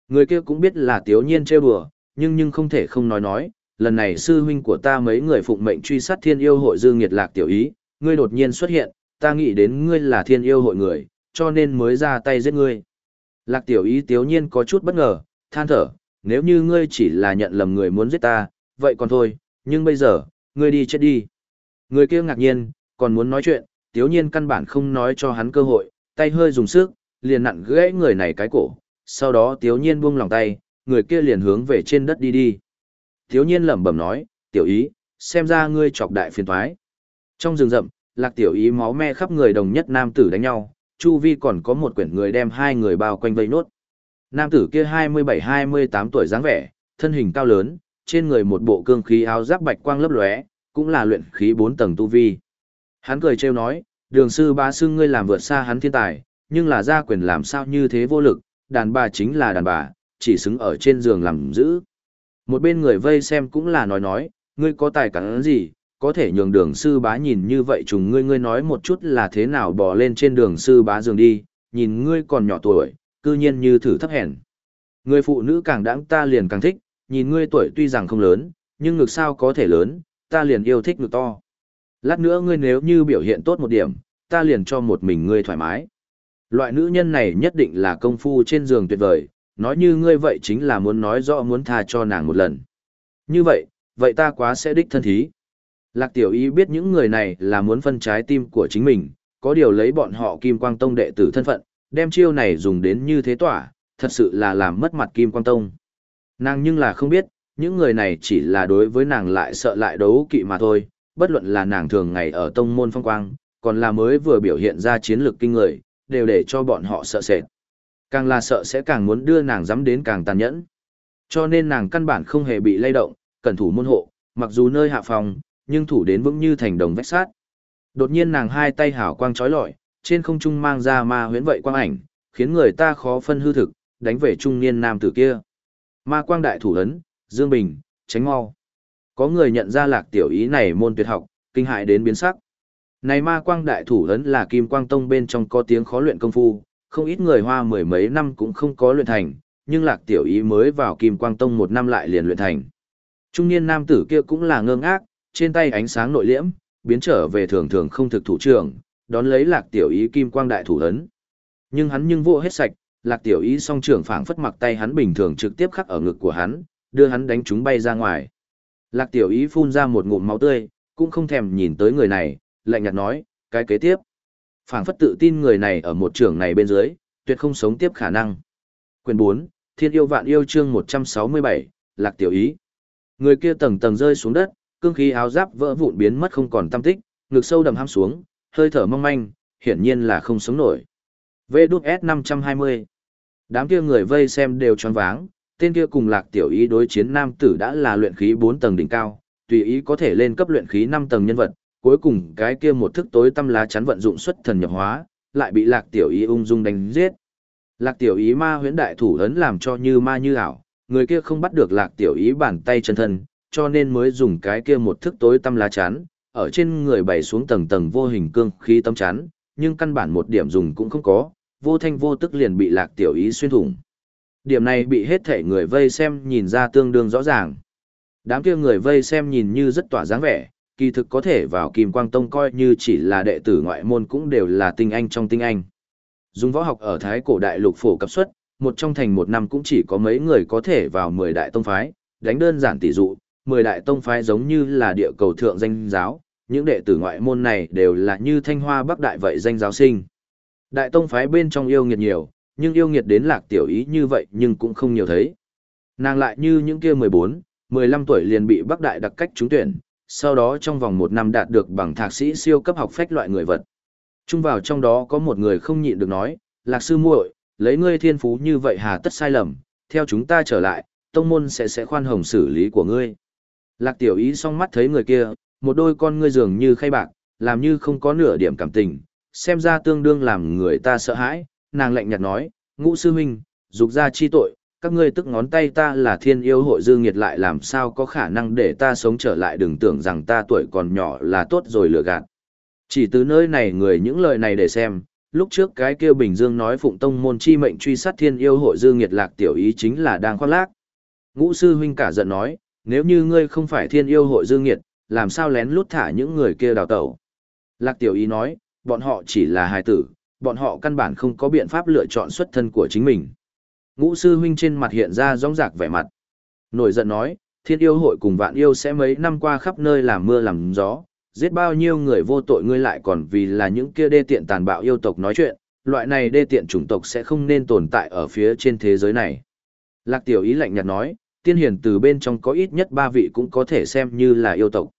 Người kia cũng biết là tiếu nhiên trêu đùa, nhưng nhưng không thể không nói nói, lần này sư huynh của ta mấy người phụng mệnh truy sát thiên yêu hội dương nghiệt lạc tiểu ý, ngươi đột nhiên xuất hiện, ta nghĩ đến ngươi là thiên yêu hội người, cho nên mới ra tay giết ngươi. Lạc tiểu ý tiếu nhiên có chút bất ngờ, than thở, nếu như ngươi chỉ là nhận lầm người muốn giết ta, vậy còn thôi, nhưng bây giờ, ngươi đi chết đi. Người kia ngạc nhiên, còn muốn nói chuyện, tiếu nhiên căn bản không nói cho hắn cơ hội, tay hơi dùng sức, liền nặn gãy người này cái cổ, sau đó tiếu nhiên buông lòng tay, người kia liền hướng về trên đất đi đi thiếu nhiên lẩm bẩm nói, tiểu ý, xem ra ngươi chọc đại phiền thoái. Trong rừng rậm, lạc tiểu ý máu me khắp người đồng nhất nam tử đánh nhau, chu vi còn có một quyển người đem hai người bao quanh vây nốt. Nam tử kia 27-28 tuổi dáng vẻ, thân hình cao lớn, trên người một bộ cương khí áo giáp bạch quang lấp lóe, cũng là luyện khí bốn tầng tu vi. Hắn cười trêu nói, đường sư bá xưng ngươi làm vượt xa hắn thiên tài, nhưng là gia quyền làm sao như thế vô lực, đàn bà chính là đàn bà, chỉ xứng ở trên giường làm giữ. Một bên người vây xem cũng là nói nói, ngươi có tài cắn gì, có thể nhường đường sư bá nhìn như vậy trùng ngươi ngươi nói một chút là thế nào bỏ lên trên đường sư bá giường đi, nhìn ngươi còn nhỏ tuổi, cư nhiên như thử thấp hèn. Người phụ nữ càng đáng ta liền càng thích, nhìn ngươi tuổi tuy rằng không lớn, nhưng ngực sao có thể lớn, ta liền yêu thích ngực to. Lát nữa ngươi nếu như biểu hiện tốt một điểm, ta liền cho một mình ngươi thoải mái. Loại nữ nhân này nhất định là công phu trên giường tuyệt vời, nói như ngươi vậy chính là muốn nói rõ muốn tha cho nàng một lần. Như vậy, vậy ta quá sẽ đích thân thí. Lạc tiểu y biết những người này là muốn phân trái tim của chính mình, có điều lấy bọn họ Kim Quang Tông đệ tử thân phận, đem chiêu này dùng đến như thế tỏa, thật sự là làm mất mặt Kim Quang Tông. Nàng nhưng là không biết, những người này chỉ là đối với nàng lại sợ lại đấu kỵ mà thôi, bất luận là nàng thường ngày ở tông môn phong quang, còn là mới vừa biểu hiện ra chiến lược kinh người, đều để cho bọn họ sợ sệt. Càng là sợ sẽ càng muốn đưa nàng dám đến càng tàn nhẫn. Cho nên nàng căn bản không hề bị lay động, cẩn thủ môn hộ, mặc dù nơi hạ phòng, nhưng thủ đến vững như thành đồng vách sát. Đột nhiên nàng hai tay hảo quang chói lọi, trên không trung mang ra ma huyễn vậy quang ảnh, khiến người ta khó phân hư thực, đánh về trung niên nam tử kia. Ma quang đại thủ ấn, Dương Bình, tránh mau. Có người nhận ra lạc tiểu ý này môn tuyệt học, kinh hại đến biến sắc. Này ma quang đại thủ ấn là kim quang tông bên trong có tiếng khó luyện công phu, không ít người hoa mười mấy năm cũng không có luyện thành, nhưng lạc tiểu ý mới vào kim quang tông một năm lại liền luyện thành. Trung niên nam tử kia cũng là ngơ ngác, trên tay ánh sáng nội liễm, biến trở về thường thường không thực thủ trưởng, đón lấy lạc tiểu ý kim quang đại thủ ấn. Nhưng hắn nhưng vô hết sạch, lạc tiểu ý song trưởng phảng phất mặc tay hắn bình thường trực tiếp khắc ở ngực của hắn, đưa hắn đánh chúng bay ra ngoài. Lạc tiểu ý phun ra một ngụm máu tươi, cũng không thèm nhìn tới người này, lạnh nhạt nói, cái kế tiếp phảng phất tự tin người này ở một trường này bên dưới, tuyệt không sống tiếp khả năng. Quyền 4, Thiên yêu vạn yêu chương 167, Lạc tiểu ý. Người kia tầng tầng rơi xuống đất, cương khí áo giáp vỡ vụn biến mất không còn tâm tích, ngực sâu đầm ham xuống, hơi thở mong manh, hiển nhiên là không sống nổi. Vê đút S520. Đám kia người vây xem đều choáng váng, tên kia cùng lạc tiểu ý đối chiến nam tử đã là luyện khí 4 tầng đỉnh cao, tùy ý có thể lên cấp luyện khí 5 tầng nhân vật, cuối cùng cái kia một thức tối tâm lá chắn vận dụng xuất thần nhập hóa, lại bị lạc tiểu ý ung dung đánh giết. Lạc tiểu ý ma huyễn đại thủ ấn làm cho như ma như ảo, người kia không bắt được lạc tiểu ý bàn tay chân thân, cho nên mới dùng cái kia một thức tối tâm lá chắn, ở trên người bày xuống tầng tầng vô hình cương khí tâm chắn, nhưng căn bản một điểm dùng cũng không có, vô thanh vô tức liền bị lạc tiểu ý xuyên thủng. Điểm này bị hết thể người vây xem nhìn ra tương đương rõ ràng. Đám kia người vây xem nhìn như rất tỏa dáng vẻ, kỳ thực có thể vào Kim Quang Tông coi như chỉ là đệ tử ngoại môn cũng đều là tinh anh trong tinh anh. Dùng võ học ở Thái cổ đại lục phổ cấp suất, một trong thành một năm cũng chỉ có mấy người có thể vào 10 đại tông phái, đánh đơn giản tỷ dụ, 10 đại tông phái giống như là địa cầu thượng danh giáo, những đệ tử ngoại môn này đều là như thanh hoa bắc đại vậy danh giáo sinh. Đại tông phái bên trong yêu nghiệt nhiều, nhưng yêu nghiệt đến lạc tiểu ý như vậy nhưng cũng không nhiều thấy. Nàng lại như những kia 14, 15 tuổi liền bị bắc đại đặc cách trúng tuyển, sau đó trong vòng một năm đạt được bằng thạc sĩ siêu cấp học phách loại người vật. Trung vào trong đó có một người không nhịn được nói, lạc sư muội, lấy ngươi thiên phú như vậy hà tất sai lầm, theo chúng ta trở lại, tông môn sẽ sẽ khoan hồng xử lý của ngươi. Lạc tiểu ý song mắt thấy người kia, một đôi con ngươi dường như khay bạc, làm như không có nửa điểm cảm tình, xem ra tương đương làm người ta sợ hãi, nàng lạnh nhạt nói, ngũ sư huynh, dục ra chi tội, các ngươi tức ngón tay ta là thiên yêu hội dư nghiệt lại làm sao có khả năng để ta sống trở lại đừng tưởng rằng ta tuổi còn nhỏ là tốt rồi lừa gạt. Chỉ từ nơi này người những lời này để xem, lúc trước cái kia Bình Dương nói phụng tông môn chi mệnh truy sát thiên yêu hội dư nghiệt lạc tiểu ý chính là đang khoác lác. Ngũ sư huynh cả giận nói, nếu như ngươi không phải thiên yêu hội dương nghiệt, làm sao lén lút thả những người kia đào tẩu. Lạc tiểu ý nói, bọn họ chỉ là hài tử, bọn họ căn bản không có biện pháp lựa chọn xuất thân của chính mình. Ngũ sư huynh trên mặt hiện ra rõng rạc vẻ mặt. Nổi giận nói, thiên yêu hội cùng vạn yêu sẽ mấy năm qua khắp nơi làm mưa làm gió, giết bao nhiêu người vô tội ngươi lại còn vì là những kia đê tiện tàn bạo yêu tộc nói chuyện, loại này đê tiện chủng tộc sẽ không nên tồn tại ở phía trên thế giới này. Lạc tiểu ý lạnh nhạt nói, tiên hiền từ bên trong có ít nhất ba vị cũng có thể xem như là yêu tộc.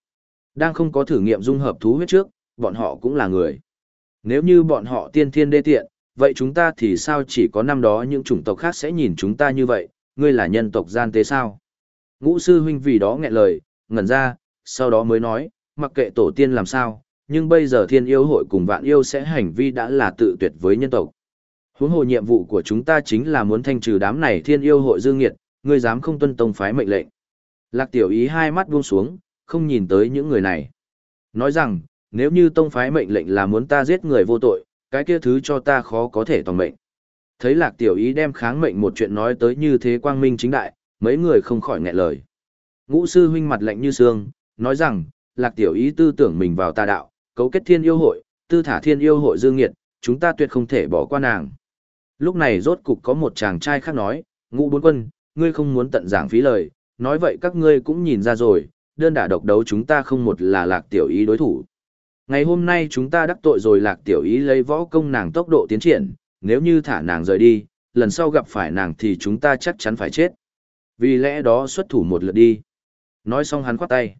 Đang không có thử nghiệm dung hợp thú huyết trước, bọn họ cũng là người. Nếu như bọn họ tiên thiên đê tiện, vậy chúng ta thì sao chỉ có năm đó những chủng tộc khác sẽ nhìn chúng ta như vậy, ngươi là nhân tộc gian tế sao? Ngũ sư huynh vì đó nghẹn lời, ngẩn ra, sau đó mới nói, mặc kệ tổ tiên làm sao, nhưng bây giờ thiên yêu hội cùng vạn yêu sẽ hành vi đã là tự tuyệt với nhân tộc. Huống hồ nhiệm vụ của chúng ta chính là muốn thanh trừ đám này thiên yêu hội dương nghiệt, ngươi dám không tuân tông phái mệnh lệnh. Lạc tiểu ý hai mắt buông xuống, không nhìn tới những người này. Nói rằng, nếu như tông phái mệnh lệnh là muốn ta giết người vô tội, cái kia thứ cho ta khó có thể toàn mệnh. Thấy lạc tiểu ý đem kháng mệnh một chuyện nói tới như thế quang minh chính đại, mấy người không khỏi nghẹn lời. Ngũ sư huynh mặt lạnh như xương, nói rằng, lạc tiểu ý tư tưởng mình vào tà đạo, cấu kết thiên yêu hội, tư thả thiên yêu hội dương nghiệt, chúng ta tuyệt không thể bỏ qua nàng. Lúc này rốt cục có một chàng trai khác nói, ngũ bốn quân, ngươi không muốn tận giảng phí lời, nói vậy các ngươi cũng nhìn ra rồi, đơn đả độc đấu chúng ta không một là lạc tiểu ý đối thủ. Ngày hôm nay chúng ta đắc tội rồi lạc tiểu ý lấy võ công nàng tốc độ tiến triển, nếu như thả nàng rời đi, lần sau gặp phải nàng thì chúng ta chắc chắn phải chết. Vì lẽ đó xuất thủ một lượt đi. Nói xong hắn khoát tay.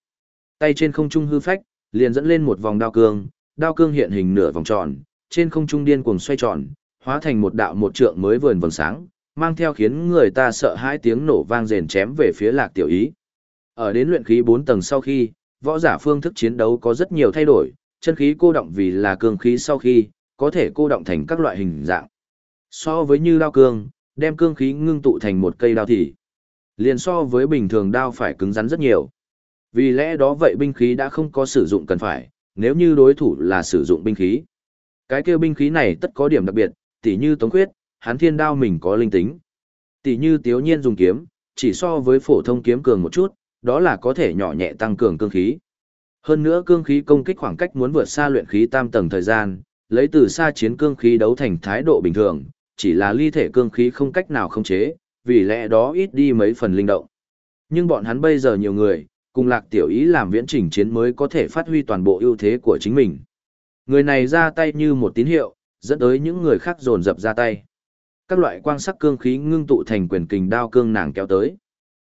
Tay trên không trung hư phách, liền dẫn lên một vòng đao cương, đao cương hiện hình nửa vòng tròn, trên không trung điên cuồng xoay tròn, hóa thành một đạo một trượng mới vườn vầng sáng, mang theo khiến người ta sợ hãi tiếng nổ vang rền chém về phía lạc tiểu ý. Ở đến luyện khí 4 tầng sau khi, võ giả phương thức chiến đấu có rất nhiều thay đổi, chân khí cô động vì là cương khí sau khi, có thể cô động thành các loại hình dạng. So với như đao cương, đem cương khí ngưng tụ thành một cây đao thì, liền so với bình thường đao phải cứng rắn rất nhiều. Vì lẽ đó vậy binh khí đã không có sử dụng cần phải, nếu như đối thủ là sử dụng binh khí. Cái kêu binh khí này tất có điểm đặc biệt, tỉ như tống khuyết, hán thiên đao mình có linh tính. Tỉ như tiếu nhiên dùng kiếm, chỉ so với phổ thông kiếm cường một chút, đó là có thể nhỏ nhẹ tăng cường cương khí. Hơn nữa cương khí công kích khoảng cách muốn vượt xa luyện khí tam tầng thời gian, lấy từ xa chiến cương khí đấu thành thái độ bình thường, chỉ là ly thể cương khí không cách nào không chế, vì lẽ đó ít đi mấy phần linh động. Nhưng bọn hắn bây giờ nhiều người, cùng lạc tiểu ý làm viễn trình chiến mới có thể phát huy toàn bộ ưu thế của chính mình. Người này ra tay như một tín hiệu, dẫn tới những người khác dồn dập ra tay. Các loại quang sắc cương khí ngưng tụ thành quyền kình đao cương nàng kéo tới.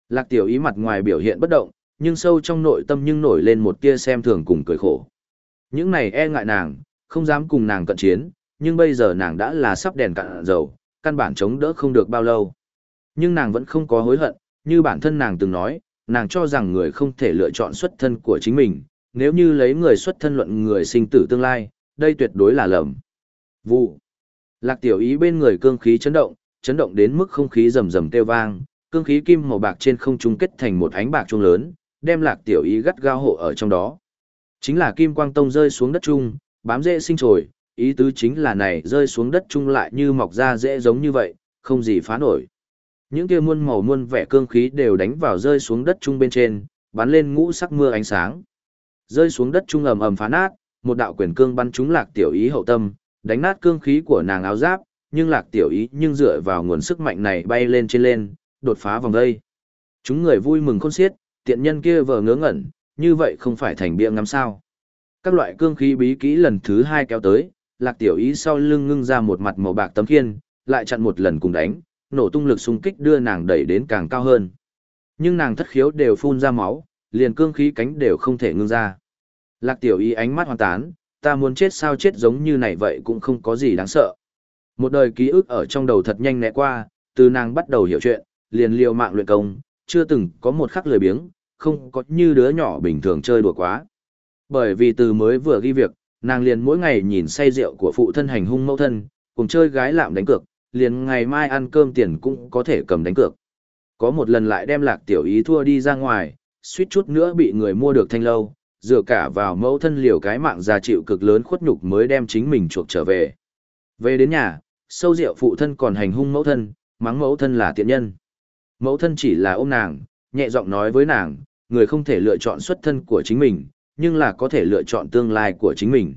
Lạc tiểu ý mặt ngoài biểu hiện bất động, nhưng sâu trong nội tâm nhưng nổi lên một tia xem thường cùng cười khổ. Những này e ngại nàng, không dám cùng nàng cận chiến, nhưng bây giờ nàng đã là sắp đèn cạn dầu, căn bản chống đỡ không được bao lâu. Nhưng nàng vẫn không có hối hận, như bản thân nàng từng nói, nàng cho rằng người không thể lựa chọn xuất thân của chính mình, nếu như lấy người xuất thân luận người sinh tử tương lai, đây tuyệt đối là lầm. Vụ. Lạc tiểu ý bên người cương khí chấn động, chấn động đến mức không khí rầm rầm kêu vang, cương khí kim màu bạc trên không trung kết thành một ánh bạc trung lớn, đem lạc tiểu ý gắt gao hộ ở trong đó. Chính là kim quang tông rơi xuống đất trung, bám dễ sinh trồi, ý tứ chính là này rơi xuống đất trung lại như mọc ra dễ giống như vậy, không gì phá nổi. Những kia muôn màu muôn vẻ cương khí đều đánh vào rơi xuống đất trung bên trên, bắn lên ngũ sắc mưa ánh sáng. Rơi xuống đất trung ầm ầm phá nát, một đạo quyền cương bắn trúng lạc tiểu ý hậu tâm, đánh nát cương khí của nàng áo giáp, nhưng lạc tiểu ý nhưng dựa vào nguồn sức mạnh này bay lên trên lên, đột phá vòng đây. Chúng người vui mừng khôn xiết, tiện nhân kia vờ ngớ ngẩn, như vậy không phải thành bia ngắm sao. Các loại cương khí bí kỹ lần thứ hai kéo tới, lạc tiểu ý sau lưng ngưng ra một mặt màu bạc tấm khiên, lại chặn một lần cùng đánh, nổ tung lực xung kích đưa nàng đẩy đến càng cao hơn. Nhưng nàng thất khiếu đều phun ra máu, liền cương khí cánh đều không thể ngưng ra. Lạc tiểu ý ánh mắt hoàn tán, ta muốn chết sao chết giống như này vậy cũng không có gì đáng sợ. Một đời ký ức ở trong đầu thật nhanh nẹ qua, từ nàng bắt đầu hiểu chuyện, liền liều mạng luyện công, chưa từng có một khắc lười biếng, không có như đứa nhỏ bình thường chơi đùa quá. Bởi vì từ mới vừa ghi việc, nàng liền mỗi ngày nhìn say rượu của phụ thân hành hung mẫu thân, cùng chơi gái lạm đánh cược, liền ngày mai ăn cơm tiền cũng có thể cầm đánh cược. Có một lần lại đem lạc tiểu ý thua đi ra ngoài, suýt chút nữa bị người mua được thanh lâu, dựa cả vào mẫu thân liều cái mạng già chịu cực lớn khuất nhục mới đem chính mình chuộc trở về. Về đến nhà, sâu rượu phụ thân còn hành hung mẫu thân, mắng mẫu thân là tiện nhân. Mẫu thân chỉ là ôm nàng, nhẹ giọng nói với nàng, người không thể lựa chọn xuất thân của chính mình, nhưng là có thể lựa chọn tương lai của chính mình.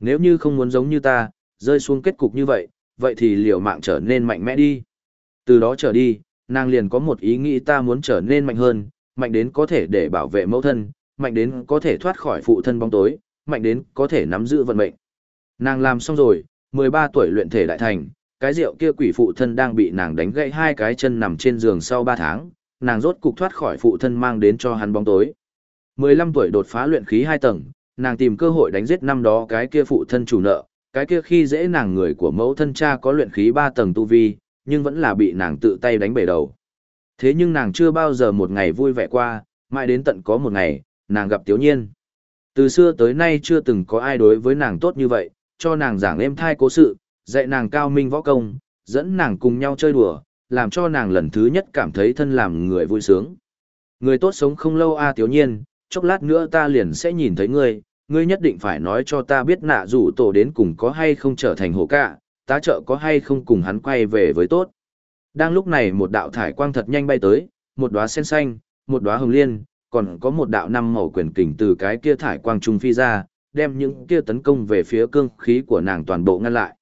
Nếu như không muốn giống như ta, rơi xuống kết cục như vậy, vậy thì liều mạng trở nên mạnh mẽ đi. Từ đó trở đi, nàng liền có một ý nghĩ ta muốn trở nên mạnh hơn, mạnh đến có thể để bảo vệ mẫu thân, mạnh đến có thể thoát khỏi phụ thân bóng tối, mạnh đến có thể nắm giữ vận mệnh. Nàng làm xong rồi, 13 tuổi luyện thể đại thành, cái rượu kia quỷ phụ thân đang bị nàng đánh gãy hai cái chân nằm trên giường sau 3 tháng, nàng rốt cục thoát khỏi phụ thân mang đến cho hắn bóng tối. 15 tuổi đột phá luyện khí 2 tầng, nàng tìm cơ hội đánh giết năm đó cái kia phụ thân chủ nợ, cái kia khi dễ nàng người của mẫu thân cha có luyện khí 3 tầng tu vi, nhưng vẫn là bị nàng tự tay đánh bể đầu. Thế nhưng nàng chưa bao giờ một ngày vui vẻ qua, mãi đến tận có một ngày, nàng gặp Tiếu Nhiên. Từ xưa tới nay chưa từng có ai đối với nàng tốt như vậy, cho nàng giảng êm thai cố sự, dạy nàng cao minh võ công, dẫn nàng cùng nhau chơi đùa, làm cho nàng lần thứ nhất cảm thấy thân làm người vui sướng. Người tốt sống không lâu a à, Tiếu Nhiên, chốc lát nữa ta liền sẽ nhìn thấy ngươi, ngươi nhất định phải nói cho ta biết nạ rủ tổ đến cùng có hay không trở thành hồ cả, tá trợ có hay không cùng hắn quay về với tốt. Đang lúc này một đạo thải quang thật nhanh bay tới, một đóa sen xanh, một đóa hồng liên, còn có một đạo năm màu quyền kình từ cái kia thải quang trung phi ra, đem những kia tấn công về phía cương khí của nàng toàn bộ ngăn lại.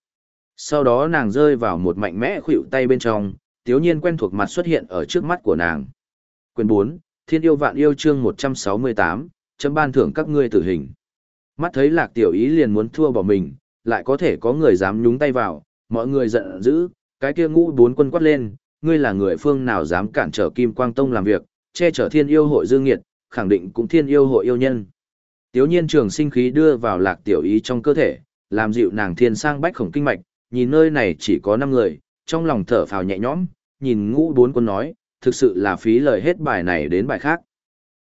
Sau đó nàng rơi vào một mạnh mẽ khuỵu tay bên trong, tiếu nhiên quen thuộc mặt xuất hiện ở trước mắt của nàng. Quyền 4, Thiên yêu vạn yêu chương 168, chấm ban thưởng các ngươi tử hình. Mắt thấy lạc tiểu ý liền muốn thua bỏ mình, lại có thể có người dám nhúng tay vào, mọi người giận dữ, cái kia ngũ bốn quân quát lên, ngươi là người phương nào dám cản trở Kim Quang Tông làm việc, che chở thiên yêu hội dương nghiệt, khẳng định cũng thiên yêu hội yêu nhân. Tiếu nhiên trường sinh khí đưa vào lạc tiểu ý trong cơ thể, làm dịu nàng thiên sang bách khổng kinh mạch, nhìn nơi này chỉ có 5 người, trong lòng thở phào nhẹ nhõm, nhìn ngũ bốn quân nói, thực sự là phí lời hết bài này đến bài khác.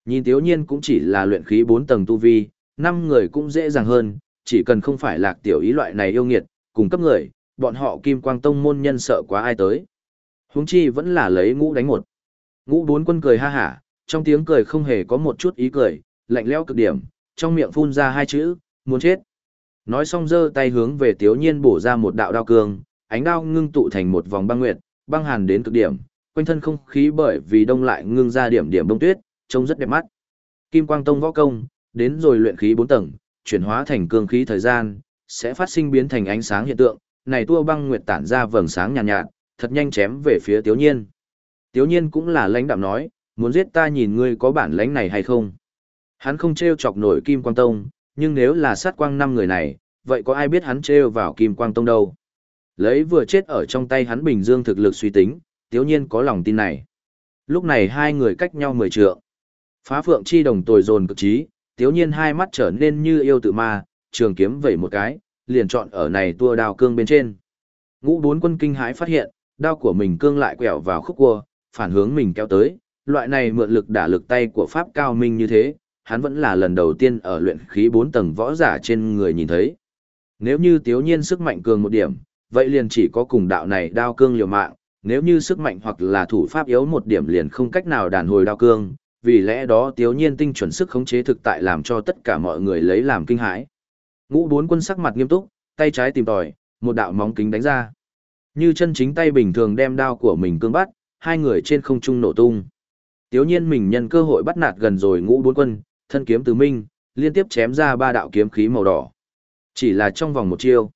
Nhìn tiếu nhiên cũng chỉ là luyện khí 4 tầng tu vi, 5 người cũng dễ dàng hơn, chỉ cần không phải lạc tiểu ý loại này yêu nghiệt, cùng cấp người, bọn họ kim quang tông môn nhân sợ quá ai tới. Huống chi vẫn là lấy ngũ đánh một. Ngũ bốn quân cười ha hả, trong tiếng cười không hề có một chút ý cười, lạnh lẽo cực điểm, trong miệng phun ra hai chữ, muốn chết. Nói xong giơ tay hướng về Tiếu Nhiên bổ ra một đạo đao cương, ánh đao ngưng tụ thành một vòng băng nguyệt, băng hàn đến cực điểm, quanh thân không khí bởi vì đông lại ngưng ra điểm điểm đông tuyết, trông rất đẹp mắt. Kim Quang Tông võ công, đến rồi luyện khí 4 tầng, chuyển hóa thành cương khí thời gian, sẽ phát sinh biến thành ánh sáng hiện tượng, này tua băng nguyệt tản ra vầng sáng nhàn nhạt, nhạt, thật nhanh chém về phía Tiếu Nhiên. Tiếu Nhiên cũng là lãnh đạm nói, muốn giết ta nhìn ngươi có bản lãnh này hay không. Hắn không trêu chọc nổi Kim Quang Tông, nhưng nếu là sát quang năm người này, vậy có ai biết hắn trêu vào Kim Quang Tông đâu. Lấy vừa chết ở trong tay hắn Bình Dương thực lực suy tính, Tiếu Nhiên có lòng tin này. Lúc này hai người cách nhau mười trượng. Phá phượng chi đồng tồi dồn cực trí, Tiếu Nhiên hai mắt trở nên như yêu tự ma, trường kiếm vẩy một cái, liền chọn ở này tua đào cương bên trên. Ngũ bốn quân kinh hãi phát hiện, đao của mình cương lại quẹo vào khúc cua, phản hướng mình kéo tới, loại này mượn lực đả lực tay của Pháp cao minh như thế, hắn vẫn là lần đầu tiên ở luyện khí 4 tầng võ giả trên người nhìn thấy. Nếu như tiếu nhiên sức mạnh cường một điểm, vậy liền chỉ có cùng đạo này đao cương liều mạng, nếu như sức mạnh hoặc là thủ pháp yếu một điểm liền không cách nào đàn hồi đao cương, vì lẽ đó tiếu nhiên tinh chuẩn sức khống chế thực tại làm cho tất cả mọi người lấy làm kinh hãi. Ngũ bốn quân sắc mặt nghiêm túc, tay trái tìm tòi, một đạo móng kính đánh ra. Như chân chính tay bình thường đem đao của mình cương bắt, hai người trên không trung nổ tung. Tiếu nhiên mình nhân cơ hội bắt nạt gần rồi ngũ bốn quân, thân kiếm từ minh, liên tiếp chém ra ba đạo kiếm khí màu đỏ. Chỉ là trong vòng một chiêu.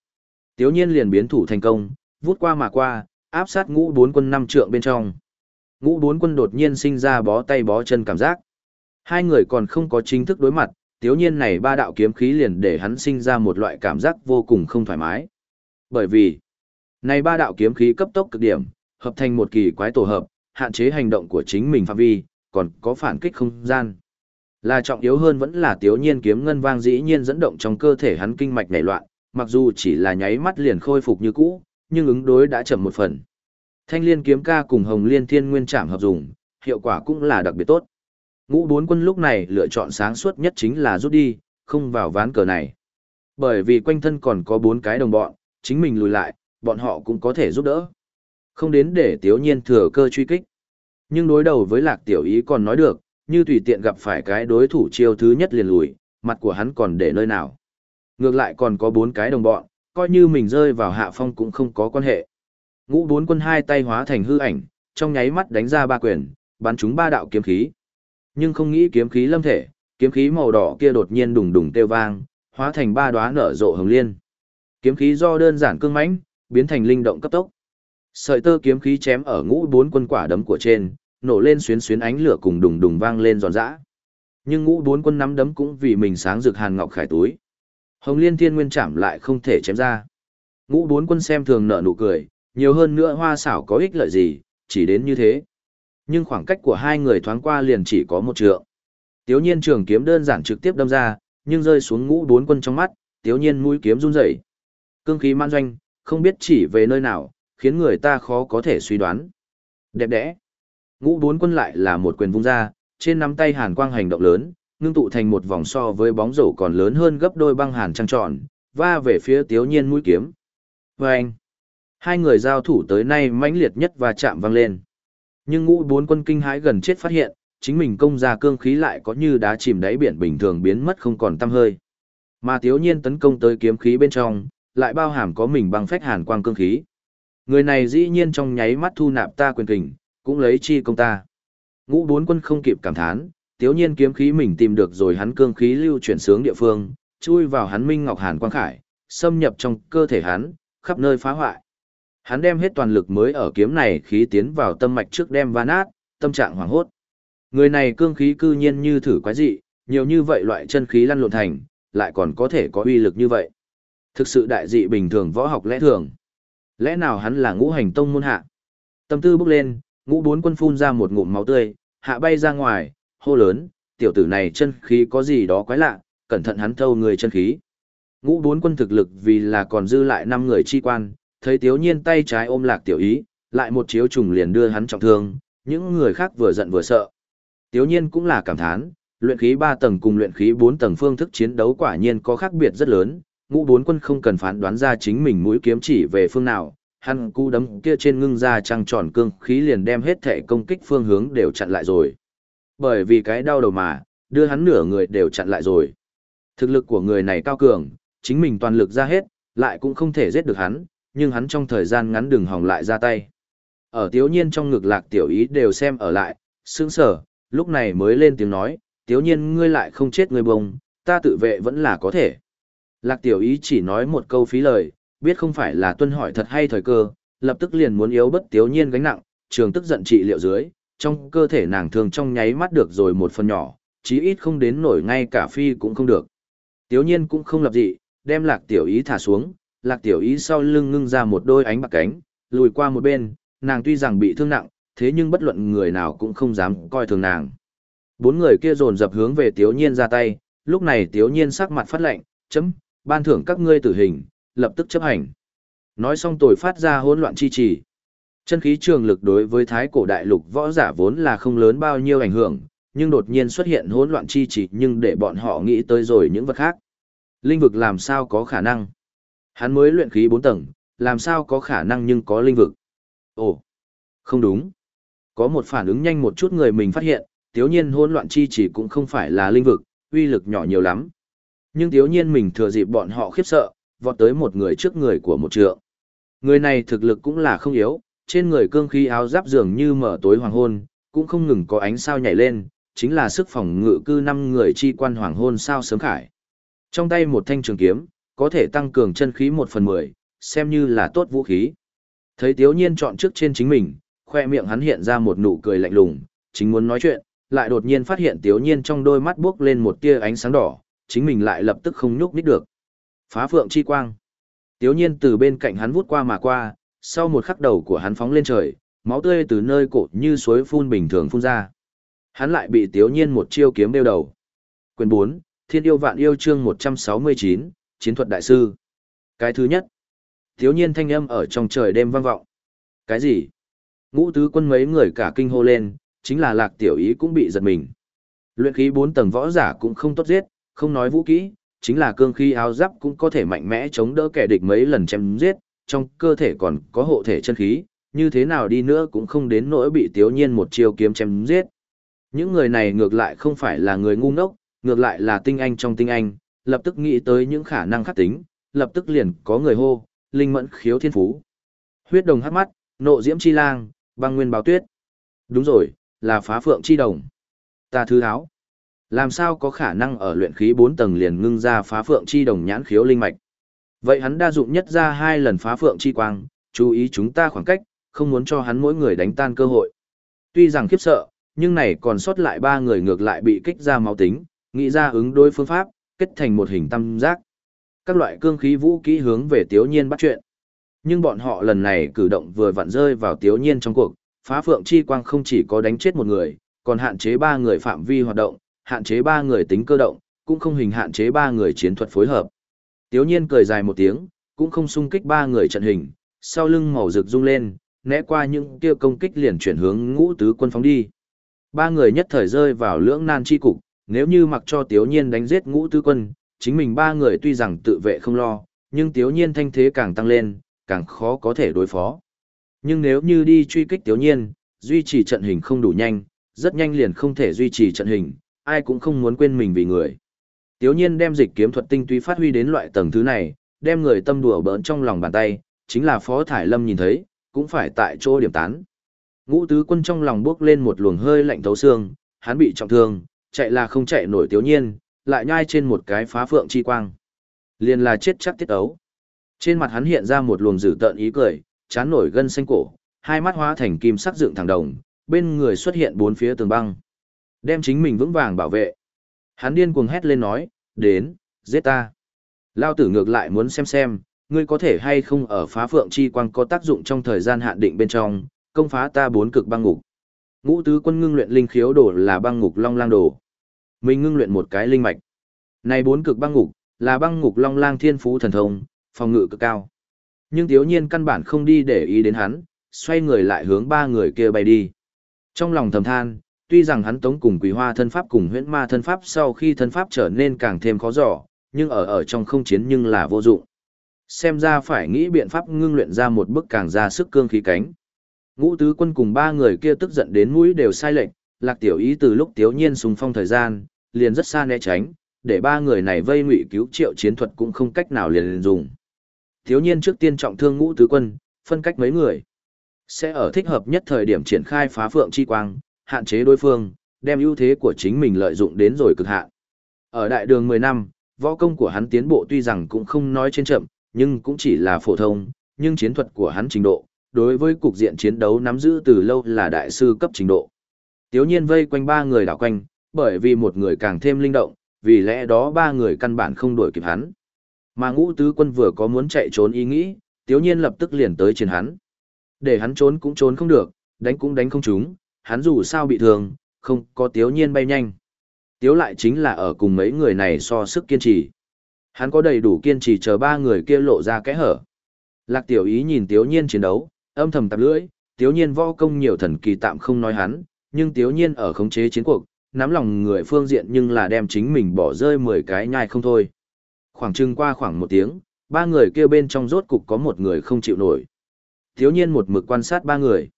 Tiếu nhiên liền biến thủ thành công, vút qua mà qua, áp sát ngũ bốn quân năm trượng bên trong. Ngũ bốn quân đột nhiên sinh ra bó tay bó chân cảm giác. Hai người còn không có chính thức đối mặt, tiếu nhiên này ba đạo kiếm khí liền để hắn sinh ra một loại cảm giác vô cùng không thoải mái. Bởi vì, này ba đạo kiếm khí cấp tốc cực điểm, hợp thành một kỳ quái tổ hợp, hạn chế hành động của chính mình phạm vi, còn có phản kích không gian. Là trọng yếu hơn vẫn là tiếu nhiên kiếm ngân vang dĩ nhiên dẫn động trong cơ thể hắn kinh mạch nảy loạn, mặc dù chỉ là nháy mắt liền khôi phục như cũ, nhưng ứng đối đã chậm một phần. Thanh liên kiếm ca cùng hồng liên thiên nguyên trảm hợp dùng, hiệu quả cũng là đặc biệt tốt. Ngũ bốn quân lúc này lựa chọn sáng suốt nhất chính là rút đi, không vào ván cờ này. Bởi vì quanh thân còn có bốn cái đồng bọn, chính mình lùi lại, bọn họ cũng có thể giúp đỡ. Không đến để tiếu nhiên thừa cơ truy kích. Nhưng đối đầu với lạc tiểu ý còn nói được, như tùy tiện gặp phải cái đối thủ chiêu thứ nhất liền lùi, mặt của hắn còn để nơi nào. Ngược lại còn có bốn cái đồng bọn, coi như mình rơi vào hạ phong cũng không có quan hệ. Ngũ bốn quân hai tay hóa thành hư ảnh, trong nháy mắt đánh ra ba quyền, bắn chúng ba đạo kiếm khí. Nhưng không nghĩ kiếm khí lâm thể, kiếm khí màu đỏ kia đột nhiên đùng đùng tiêu vang, hóa thành ba đóa nở rộ hồng liên. Kiếm khí do đơn giản cương mãnh, biến thành linh động cấp tốc. Sợi tơ kiếm khí chém ở ngũ bốn quân quả đấm của trên, nổ lên xuyến xuyến ánh lửa cùng đùng đùng vang lên giòn giã. Nhưng ngũ bốn quân nắm đấm cũng vì mình sáng rực hàn ngọc khải túi. Hồng Liên Thiên Nguyên chạm lại không thể chém ra. Ngũ bốn quân xem thường nở nụ cười, nhiều hơn nữa hoa xảo có ích lợi gì, chỉ đến như thế. Nhưng khoảng cách của hai người thoáng qua liền chỉ có một trượng. Tiếu nhiên trường kiếm đơn giản trực tiếp đâm ra, nhưng rơi xuống ngũ bốn quân trong mắt, tiếu nhiên mũi kiếm run rẩy. Cương khí man doanh, không biết chỉ về nơi nào, khiến người ta khó có thể suy đoán. Đẹp đẽ. Ngũ bốn quân lại là một quyền vung ra, trên nắm tay hàn quang hành động lớn, ngưng tụ thành một vòng so với bóng rổ còn lớn hơn gấp đôi băng hàn trăng tròn, va về phía tiếu nhiên mũi kiếm. Và anh, hai người giao thủ tới nay mãnh liệt nhất và chạm vang lên. Nhưng ngũ bốn quân kinh hãi gần chết phát hiện, chính mình công ra cương khí lại có như đá chìm đáy biển bình thường biến mất không còn tăm hơi. Mà tiếu nhiên tấn công tới kiếm khí bên trong, lại bao hàm có mình băng phách hàn quang cương khí. Người này dĩ nhiên trong nháy mắt thu nạp ta quyền kình, cũng lấy chi công ta. Ngũ bốn quân không kịp cảm thán, tiếu nhiên kiếm khí mình tìm được rồi hắn cương khí lưu chuyển sướng địa phương, chui vào hắn minh ngọc hàn quang khải, xâm nhập trong cơ thể hắn, khắp nơi phá hoại. Hắn đem hết toàn lực mới ở kiếm này khí tiến vào tâm mạch trước đem va nát, tâm trạng hoảng hốt. Người này cương khí cư nhiên như thử quái dị, nhiều như vậy loại chân khí lăn lộn thành, lại còn có thể có uy lực như vậy. Thực sự đại dị bình thường võ học lẽ thường. Lẽ nào hắn là ngũ hành tông môn hạ? Tâm tư bốc lên, ngũ bốn quân phun ra một ngụm máu tươi, hạ bay ra ngoài, hô lớn, tiểu tử này chân khí có gì đó quái lạ, cẩn thận hắn thâu người chân khí. Ngũ bốn quân thực lực vì là còn dư lại năm người chi quan, thấy tiếu nhiên tay trái ôm lạc tiểu ý, lại một chiếu trùng liền đưa hắn trọng thương, những người khác vừa giận vừa sợ. Tiếu nhiên cũng là cảm thán, luyện khí 3 tầng cùng luyện khí 4 tầng phương thức chiến đấu quả nhiên có khác biệt rất lớn, ngũ bốn quân không cần phán đoán ra chính mình mũi kiếm chỉ về phương nào, hắn cú đấm kia trên ngưng ra trăng tròn cương khí liền đem hết thể công kích phương hướng đều chặn lại rồi. Bởi vì cái đau đầu mà, đưa hắn nửa người đều chặn lại rồi. Thực lực của người này cao cường, chính mình toàn lực ra hết, lại cũng không thể giết được hắn, nhưng hắn trong thời gian ngắn đừng hòng lại ra tay. Ở tiếu nhiên trong ngực lạc tiểu ý đều xem ở lại, sướng sở, lúc này mới lên tiếng nói, tiếu nhiên ngươi lại không chết người bông, ta tự vệ vẫn là có thể. Lạc tiểu ý chỉ nói một câu phí lời, biết không phải là tuân hỏi thật hay thời cơ, lập tức liền muốn yếu bất tiếu nhiên gánh nặng, trường tức giận trị liệu dưới, trong cơ thể nàng thường trong nháy mắt được rồi một phần nhỏ, chí ít không đến nổi ngay cả phi cũng không được. Tiếu nhiên cũng không lập dị, đem lạc tiểu ý thả xuống, lạc tiểu ý sau lưng ngưng ra một đôi ánh bạc cánh, lùi qua một bên, nàng tuy rằng bị thương nặng, thế nhưng bất luận người nào cũng không dám coi thường nàng. Bốn người kia dồn dập hướng về tiếu nhiên ra tay, lúc này tiếu nhiên sắc mặt phát lệnh, chấm, ban thưởng các ngươi tử hình, lập tức chấp hành. Nói xong tội phát ra hỗn loạn chi trì. Chân khí trường lực đối với thái cổ đại lục võ giả vốn là không lớn bao nhiêu ảnh hưởng, nhưng đột nhiên xuất hiện hỗn loạn chi chỉ nhưng để bọn họ nghĩ tới rồi những vật khác. Linh vực làm sao có khả năng? Hắn mới luyện khí 4 tầng, làm sao có khả năng nhưng có linh vực? Ồ, không đúng. Có một phản ứng nhanh một chút người mình phát hiện, tiếu nhiên hỗn loạn chi chỉ cũng không phải là linh vực, uy lực nhỏ nhiều lắm. Nhưng tiếu nhiên mình thừa dịp bọn họ khiếp sợ, vọt tới một người trước người của một trượng. Người này thực lực cũng là không yếu, trên người cương khí áo giáp dường như mở tối hoàng hôn, cũng không ngừng có ánh sao nhảy lên, chính là sức phòng ngự cư năm người chi quan hoàng hôn sao sớm khải. Trong tay một thanh trường kiếm, có thể tăng cường chân khí một phần mười, xem như là tốt vũ khí. Thấy Tiếu Nhiên chọn trước trên chính mình, khoe miệng hắn hiện ra một nụ cười lạnh lùng, chính muốn nói chuyện, lại đột nhiên phát hiện Tiếu Nhiên trong đôi mắt bước lên một tia ánh sáng đỏ, chính mình lại lập tức không nhúc nhích được. Phá phượng chi quang. Tiếu Nhiên từ bên cạnh hắn vút qua mà qua, sau một khắc đầu của hắn phóng lên trời, máu tươi từ nơi cổ như suối phun bình thường phun ra. Hắn lại bị Tiếu Nhiên một chiêu kiếm đeo đầu. Quyền 4, Thiên yêu vạn yêu chương 169, Chiến thuật đại sư. Cái thứ nhất, Tiếu Nhiên thanh âm ở trong trời đêm vang vọng. Cái gì? Ngũ tứ quân mấy người cả kinh hô lên, chính là Lạc Tiểu Ý cũng bị giật mình. Luyện khí 4 tầng võ giả cũng không tốt giết, không nói vũ kỹ, chính là cương khí áo giáp cũng có thể mạnh mẽ chống đỡ kẻ địch mấy lần chém giết, trong cơ thể còn có hộ thể chân khí, như thế nào đi nữa cũng không đến nỗi bị Tiếu Nhiên một chiêu kiếm chém giết. Những người này ngược lại không phải là người ngu ngốc, ngược lại là tinh anh trong tinh anh, lập tức nghĩ tới những khả năng khắc tính, lập tức liền có người hô, linh mẫn khiếu thiên phú. Huyết đồng hắc mắt, nộ diễm chi lang, băng nguyên báo tuyết. Đúng rồi, là phá phượng chi đồng. Ta thứ háo. Làm sao có khả năng ở luyện khí 4 tầng liền ngưng ra phá phượng chi đồng nhãn khiếu linh mạch. Vậy hắn đa dụng nhất ra hai lần phá phượng chi quang, chú ý chúng ta khoảng cách, không muốn cho hắn mỗi người đánh tan cơ hội. Tuy rằng khiếp sợ, nhưng này còn sót lại ba người ngược lại bị kích ra máu tính, nghĩ ra ứng đối phương pháp, kết thành một hình tam giác. Các loại cương khí vũ kỹ hướng về Tiếu Nhiên bắt chuyện. Nhưng bọn họ lần này cử động vừa vặn rơi vào Tiếu Nhiên trong cuộc, phá phượng chi quang không chỉ có đánh chết một người, còn hạn chế ba người phạm vi hoạt động, hạn chế ba người tính cơ động, cũng không hình hạn chế ba người chiến thuật phối hợp. Tiếu Nhiên cười dài một tiếng, cũng không xung kích ba người trận hình, sau lưng màu rực rung lên, né qua những kia công kích liền chuyển hướng ngũ tứ quân phóng đi. Ba người nhất thời rơi vào lưỡng nan chi cục, nếu như mặc cho Tiếu Nhiên đánh giết ngũ tứ quân, chính mình ba người tuy rằng tự vệ không lo, nhưng Tiếu Nhiên thanh thế càng tăng lên, càng khó có thể đối phó. Nhưng nếu như đi truy kích Tiếu Nhiên, duy trì trận hình không đủ nhanh, rất nhanh liền không thể duy trì trận hình, ai cũng không muốn quên mình vì người. Tiếu Nhiên đem dịch kiếm thuật tinh túy phát huy đến loại tầng thứ này, đem người tâm đùa bỡn trong lòng bàn tay, chính là Phó Thải Lâm nhìn thấy, cũng phải tại chỗ điểm tán. Ngũ tứ quân trong lòng bước lên một luồng hơi lạnh thấu xương, hắn bị trọng thương, chạy là không chạy nổi tiếu nhiên, lại nhai trên một cái phá phượng chi quang. Liền là chết chắc tiết ấu. Trên mặt hắn hiện ra một luồng dữ tợn ý cười, chán nổi gân xanh cổ, hai mắt hóa thành kim sắc dựng thẳng đồng, bên người xuất hiện bốn phía tường băng. Đem chính mình vững vàng bảo vệ. Hắn điên cuồng hét lên nói, đến, giết ta. Lao tử ngược lại muốn xem xem, ngươi có thể hay không ở phá phượng chi quang có tác dụng trong thời gian hạn định bên trong, công phá ta bốn cực băng ngục. Ngũ tứ quân ngưng luyện linh khiếu đồ là băng ngục long lang đồ. Mình ngưng luyện một cái linh mạch. Này bốn cực băng ngục, là băng ngục long lang thiên phú thần thông, phòng ngự cực cao. Nhưng thiếu nhiên căn bản không đi để ý đến hắn, xoay người lại hướng ba người kia bay đi. Trong lòng thầm than, tuy rằng hắn tống cùng quý hoa thân pháp cùng huyễn ma thân pháp sau khi thân pháp trở nên càng thêm khó giỏ nhưng ở ở trong không chiến nhưng là vô dụng. Xem ra phải nghĩ biện pháp ngưng luyện ra một bức càng ra sức cương khí cánh. Ngũ tứ quân cùng ba người kia tức giận đến mũi đều sai lệch, lạc tiểu ý từ lúc tiếu nhiên sùng phong thời gian, liền rất xa né tránh, để ba người này vây ngụy cứu triệu chiến thuật cũng không cách nào liền dùng. Tiếu nhiên trước tiên trọng thương ngũ tứ quân, phân cách mấy người. Sẽ ở thích hợp nhất thời điểm triển khai phá phượng chi quang, hạn chế đối phương, đem ưu thế của chính mình lợi dụng đến rồi cực hạn. Ở đại đường 10 năm, võ công của hắn tiến bộ tuy rằng cũng không nói trên chậm, nhưng cũng chỉ là phổ thông, nhưng chiến thuật của hắn trình độ, đối với cục diện chiến đấu nắm giữ từ lâu là đại sư cấp trình độ. Tiếu nhiên vây quanh ba người đảo quanh, bởi vì một người càng thêm linh động, vì lẽ đó ba người căn bản không đuổi kịp hắn. Mà ngũ tứ quân vừa có muốn chạy trốn ý nghĩ, tiếu nhiên lập tức liền tới trên hắn. Để hắn trốn cũng trốn không được, đánh cũng đánh không trúng, hắn dù sao bị thương, không có tiếu nhiên bay nhanh. Tiếu lại chính là ở cùng mấy người này so sức kiên trì. Hắn có đầy đủ kiên trì chờ ba người kia lộ ra kẽ hở. Lạc tiểu ý nhìn tiếu nhiên chiến đấu, âm thầm tạp lưỡi, tiếu nhiên võ công nhiều thần kỳ tạm không nói hắn, nhưng tiếu nhiên ở khống chế chiến cuộc, nắm lòng người phương diện nhưng là đem chính mình bỏ rơi 10 cái nhai không thôi. Khoảng chừng qua khoảng một tiếng, ba người kia bên trong rốt cục có một người không chịu nổi. Tiếu nhiên một mực quan sát ba người.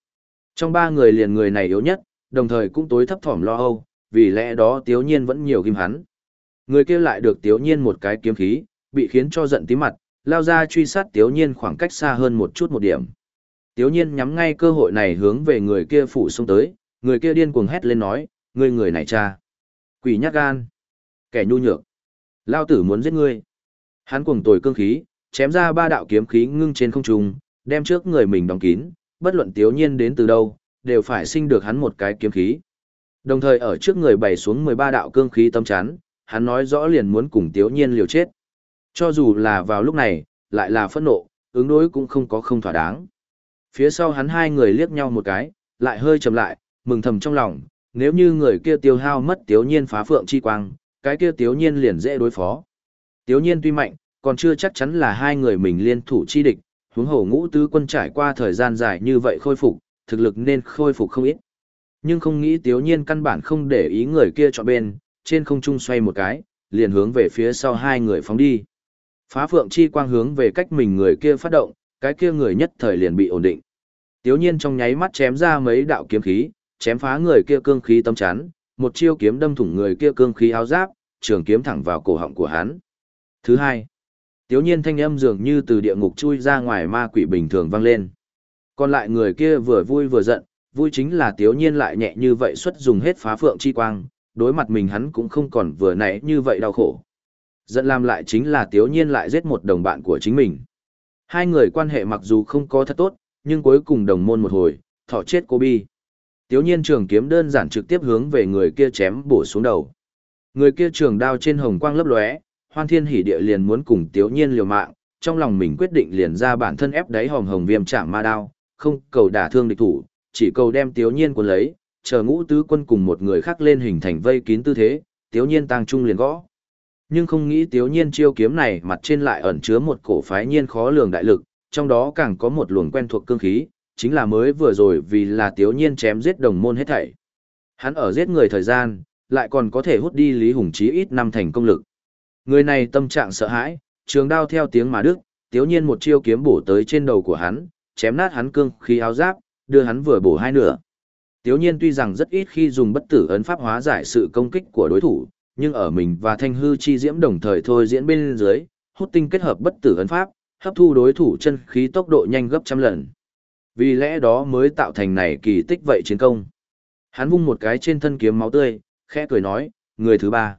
Trong ba người liền người này yếu nhất, đồng thời cũng tối thấp thỏm lo âu, vì lẽ đó tiếu nhiên vẫn nhiều kim hắn. Người kia lại được tiếu nhiên một cái kiếm khí, bị khiến cho giận tí mặt, lao ra truy sát tiếu nhiên khoảng cách xa hơn một chút một điểm. Tiếu nhiên nhắm ngay cơ hội này hướng về người kia phủ xông tới, người kia điên cuồng hét lên nói, ngươi người này cha. Quỷ nhát gan. Kẻ nhu nhược. Lao tử muốn giết ngươi. Hắn cuồng tồi cương khí, chém ra ba đạo kiếm khí ngưng trên không trung, đem trước người mình đóng kín, bất luận tiếu nhiên đến từ đâu, đều phải sinh được hắn một cái kiếm khí. Đồng thời ở trước người bày xuống 13 đạo cương khí tâm chắn, hắn nói rõ liền muốn cùng tiếu nhiên liều chết. Cho dù là vào lúc này, lại là phẫn nộ, ứng đối cũng không có không thỏa đáng. Phía sau hắn hai người liếc nhau một cái, lại hơi chầm lại, mừng thầm trong lòng, nếu như người kia tiêu hao mất tiếu nhiên phá phượng chi quang, cái kia tiếu nhiên liền dễ đối phó. Tiếu nhiên tuy mạnh, còn chưa chắc chắn là hai người mình liên thủ chi địch, huống hồ ngũ tứ quân trải qua thời gian dài như vậy khôi phục, thực lực nên khôi phục không ít. Nhưng không nghĩ tiếu nhiên căn bản không để ý người kia chọn bên, trên không trung xoay một cái, liền hướng về phía sau hai người phóng đi. Phá phượng chi quang hướng về cách mình người kia phát động, cái kia người nhất thời liền bị ổn định. Tiếu nhiên trong nháy mắt chém ra mấy đạo kiếm khí, chém phá người kia cương khí tâm chắn, một chiêu kiếm đâm thủng người kia cương khí áo giáp, trường kiếm thẳng vào cổ họng của hắn. Thứ hai, tiếu nhiên thanh âm dường như từ địa ngục chui ra ngoài ma quỷ bình thường vang lên. Còn lại người kia vừa vui vừa giận, vui chính là tiếu nhiên lại nhẹ như vậy xuất dùng hết phá phượng chi quang, đối mặt mình hắn cũng không còn vừa nãy như vậy đau khổ. Giận làm lại chính là tiếu nhiên lại giết một đồng bạn của chính mình. Hai người quan hệ mặc dù không có thật tốt, nhưng cuối cùng đồng môn một hồi, thọ chết cô bi. Tiếu nhiên trường kiếm đơn giản trực tiếp hướng về người kia chém bổ xuống đầu. Người kia trường đao trên hồng quang lấp lóe, hoan thiên hỉ địa liền muốn cùng tiếu nhiên liều mạng, trong lòng mình quyết định liền ra bản thân ép đáy hồng hồng viêm chạm ma đao, không cầu đả thương địch thủ, chỉ cầu đem tiếu nhiên cuốn lấy, chờ ngũ tứ quân cùng một người khác lên hình thành vây kín tư thế, tiếu nhiên tăng trung liền gõ. Nhưng không nghĩ tiếu nhiên chiêu kiếm này mặt trên lại ẩn chứa một cổ phái nhiên khó lường đại lực, trong đó càng có một luồng quen thuộc cương khí, chính là mới vừa rồi vì là tiếu nhiên chém giết đồng môn hết thảy. Hắn ở giết người thời gian, lại còn có thể hút đi Lý Hùng Chí ít năm thành công lực. Người này tâm trạng sợ hãi, trường đao theo tiếng mà đức, tiếu nhiên một chiêu kiếm bổ tới trên đầu của hắn, chém nát hắn cương khí áo giáp, đưa hắn vừa bổ hai nửa. Tiếu nhiên tuy rằng rất ít khi dùng bất tử ấn pháp hóa giải sự công kích của đối thủ, nhưng ở mình và thanh hư chi diễm đồng thời thôi diễn bên dưới, hút tinh kết hợp bất tử ấn pháp, hấp thu đối thủ chân khí tốc độ nhanh gấp trăm lần. Vì lẽ đó mới tạo thành này kỳ tích vậy chiến công. Hắn vung một cái trên thân kiếm máu tươi, khẽ cười nói, người thứ ba.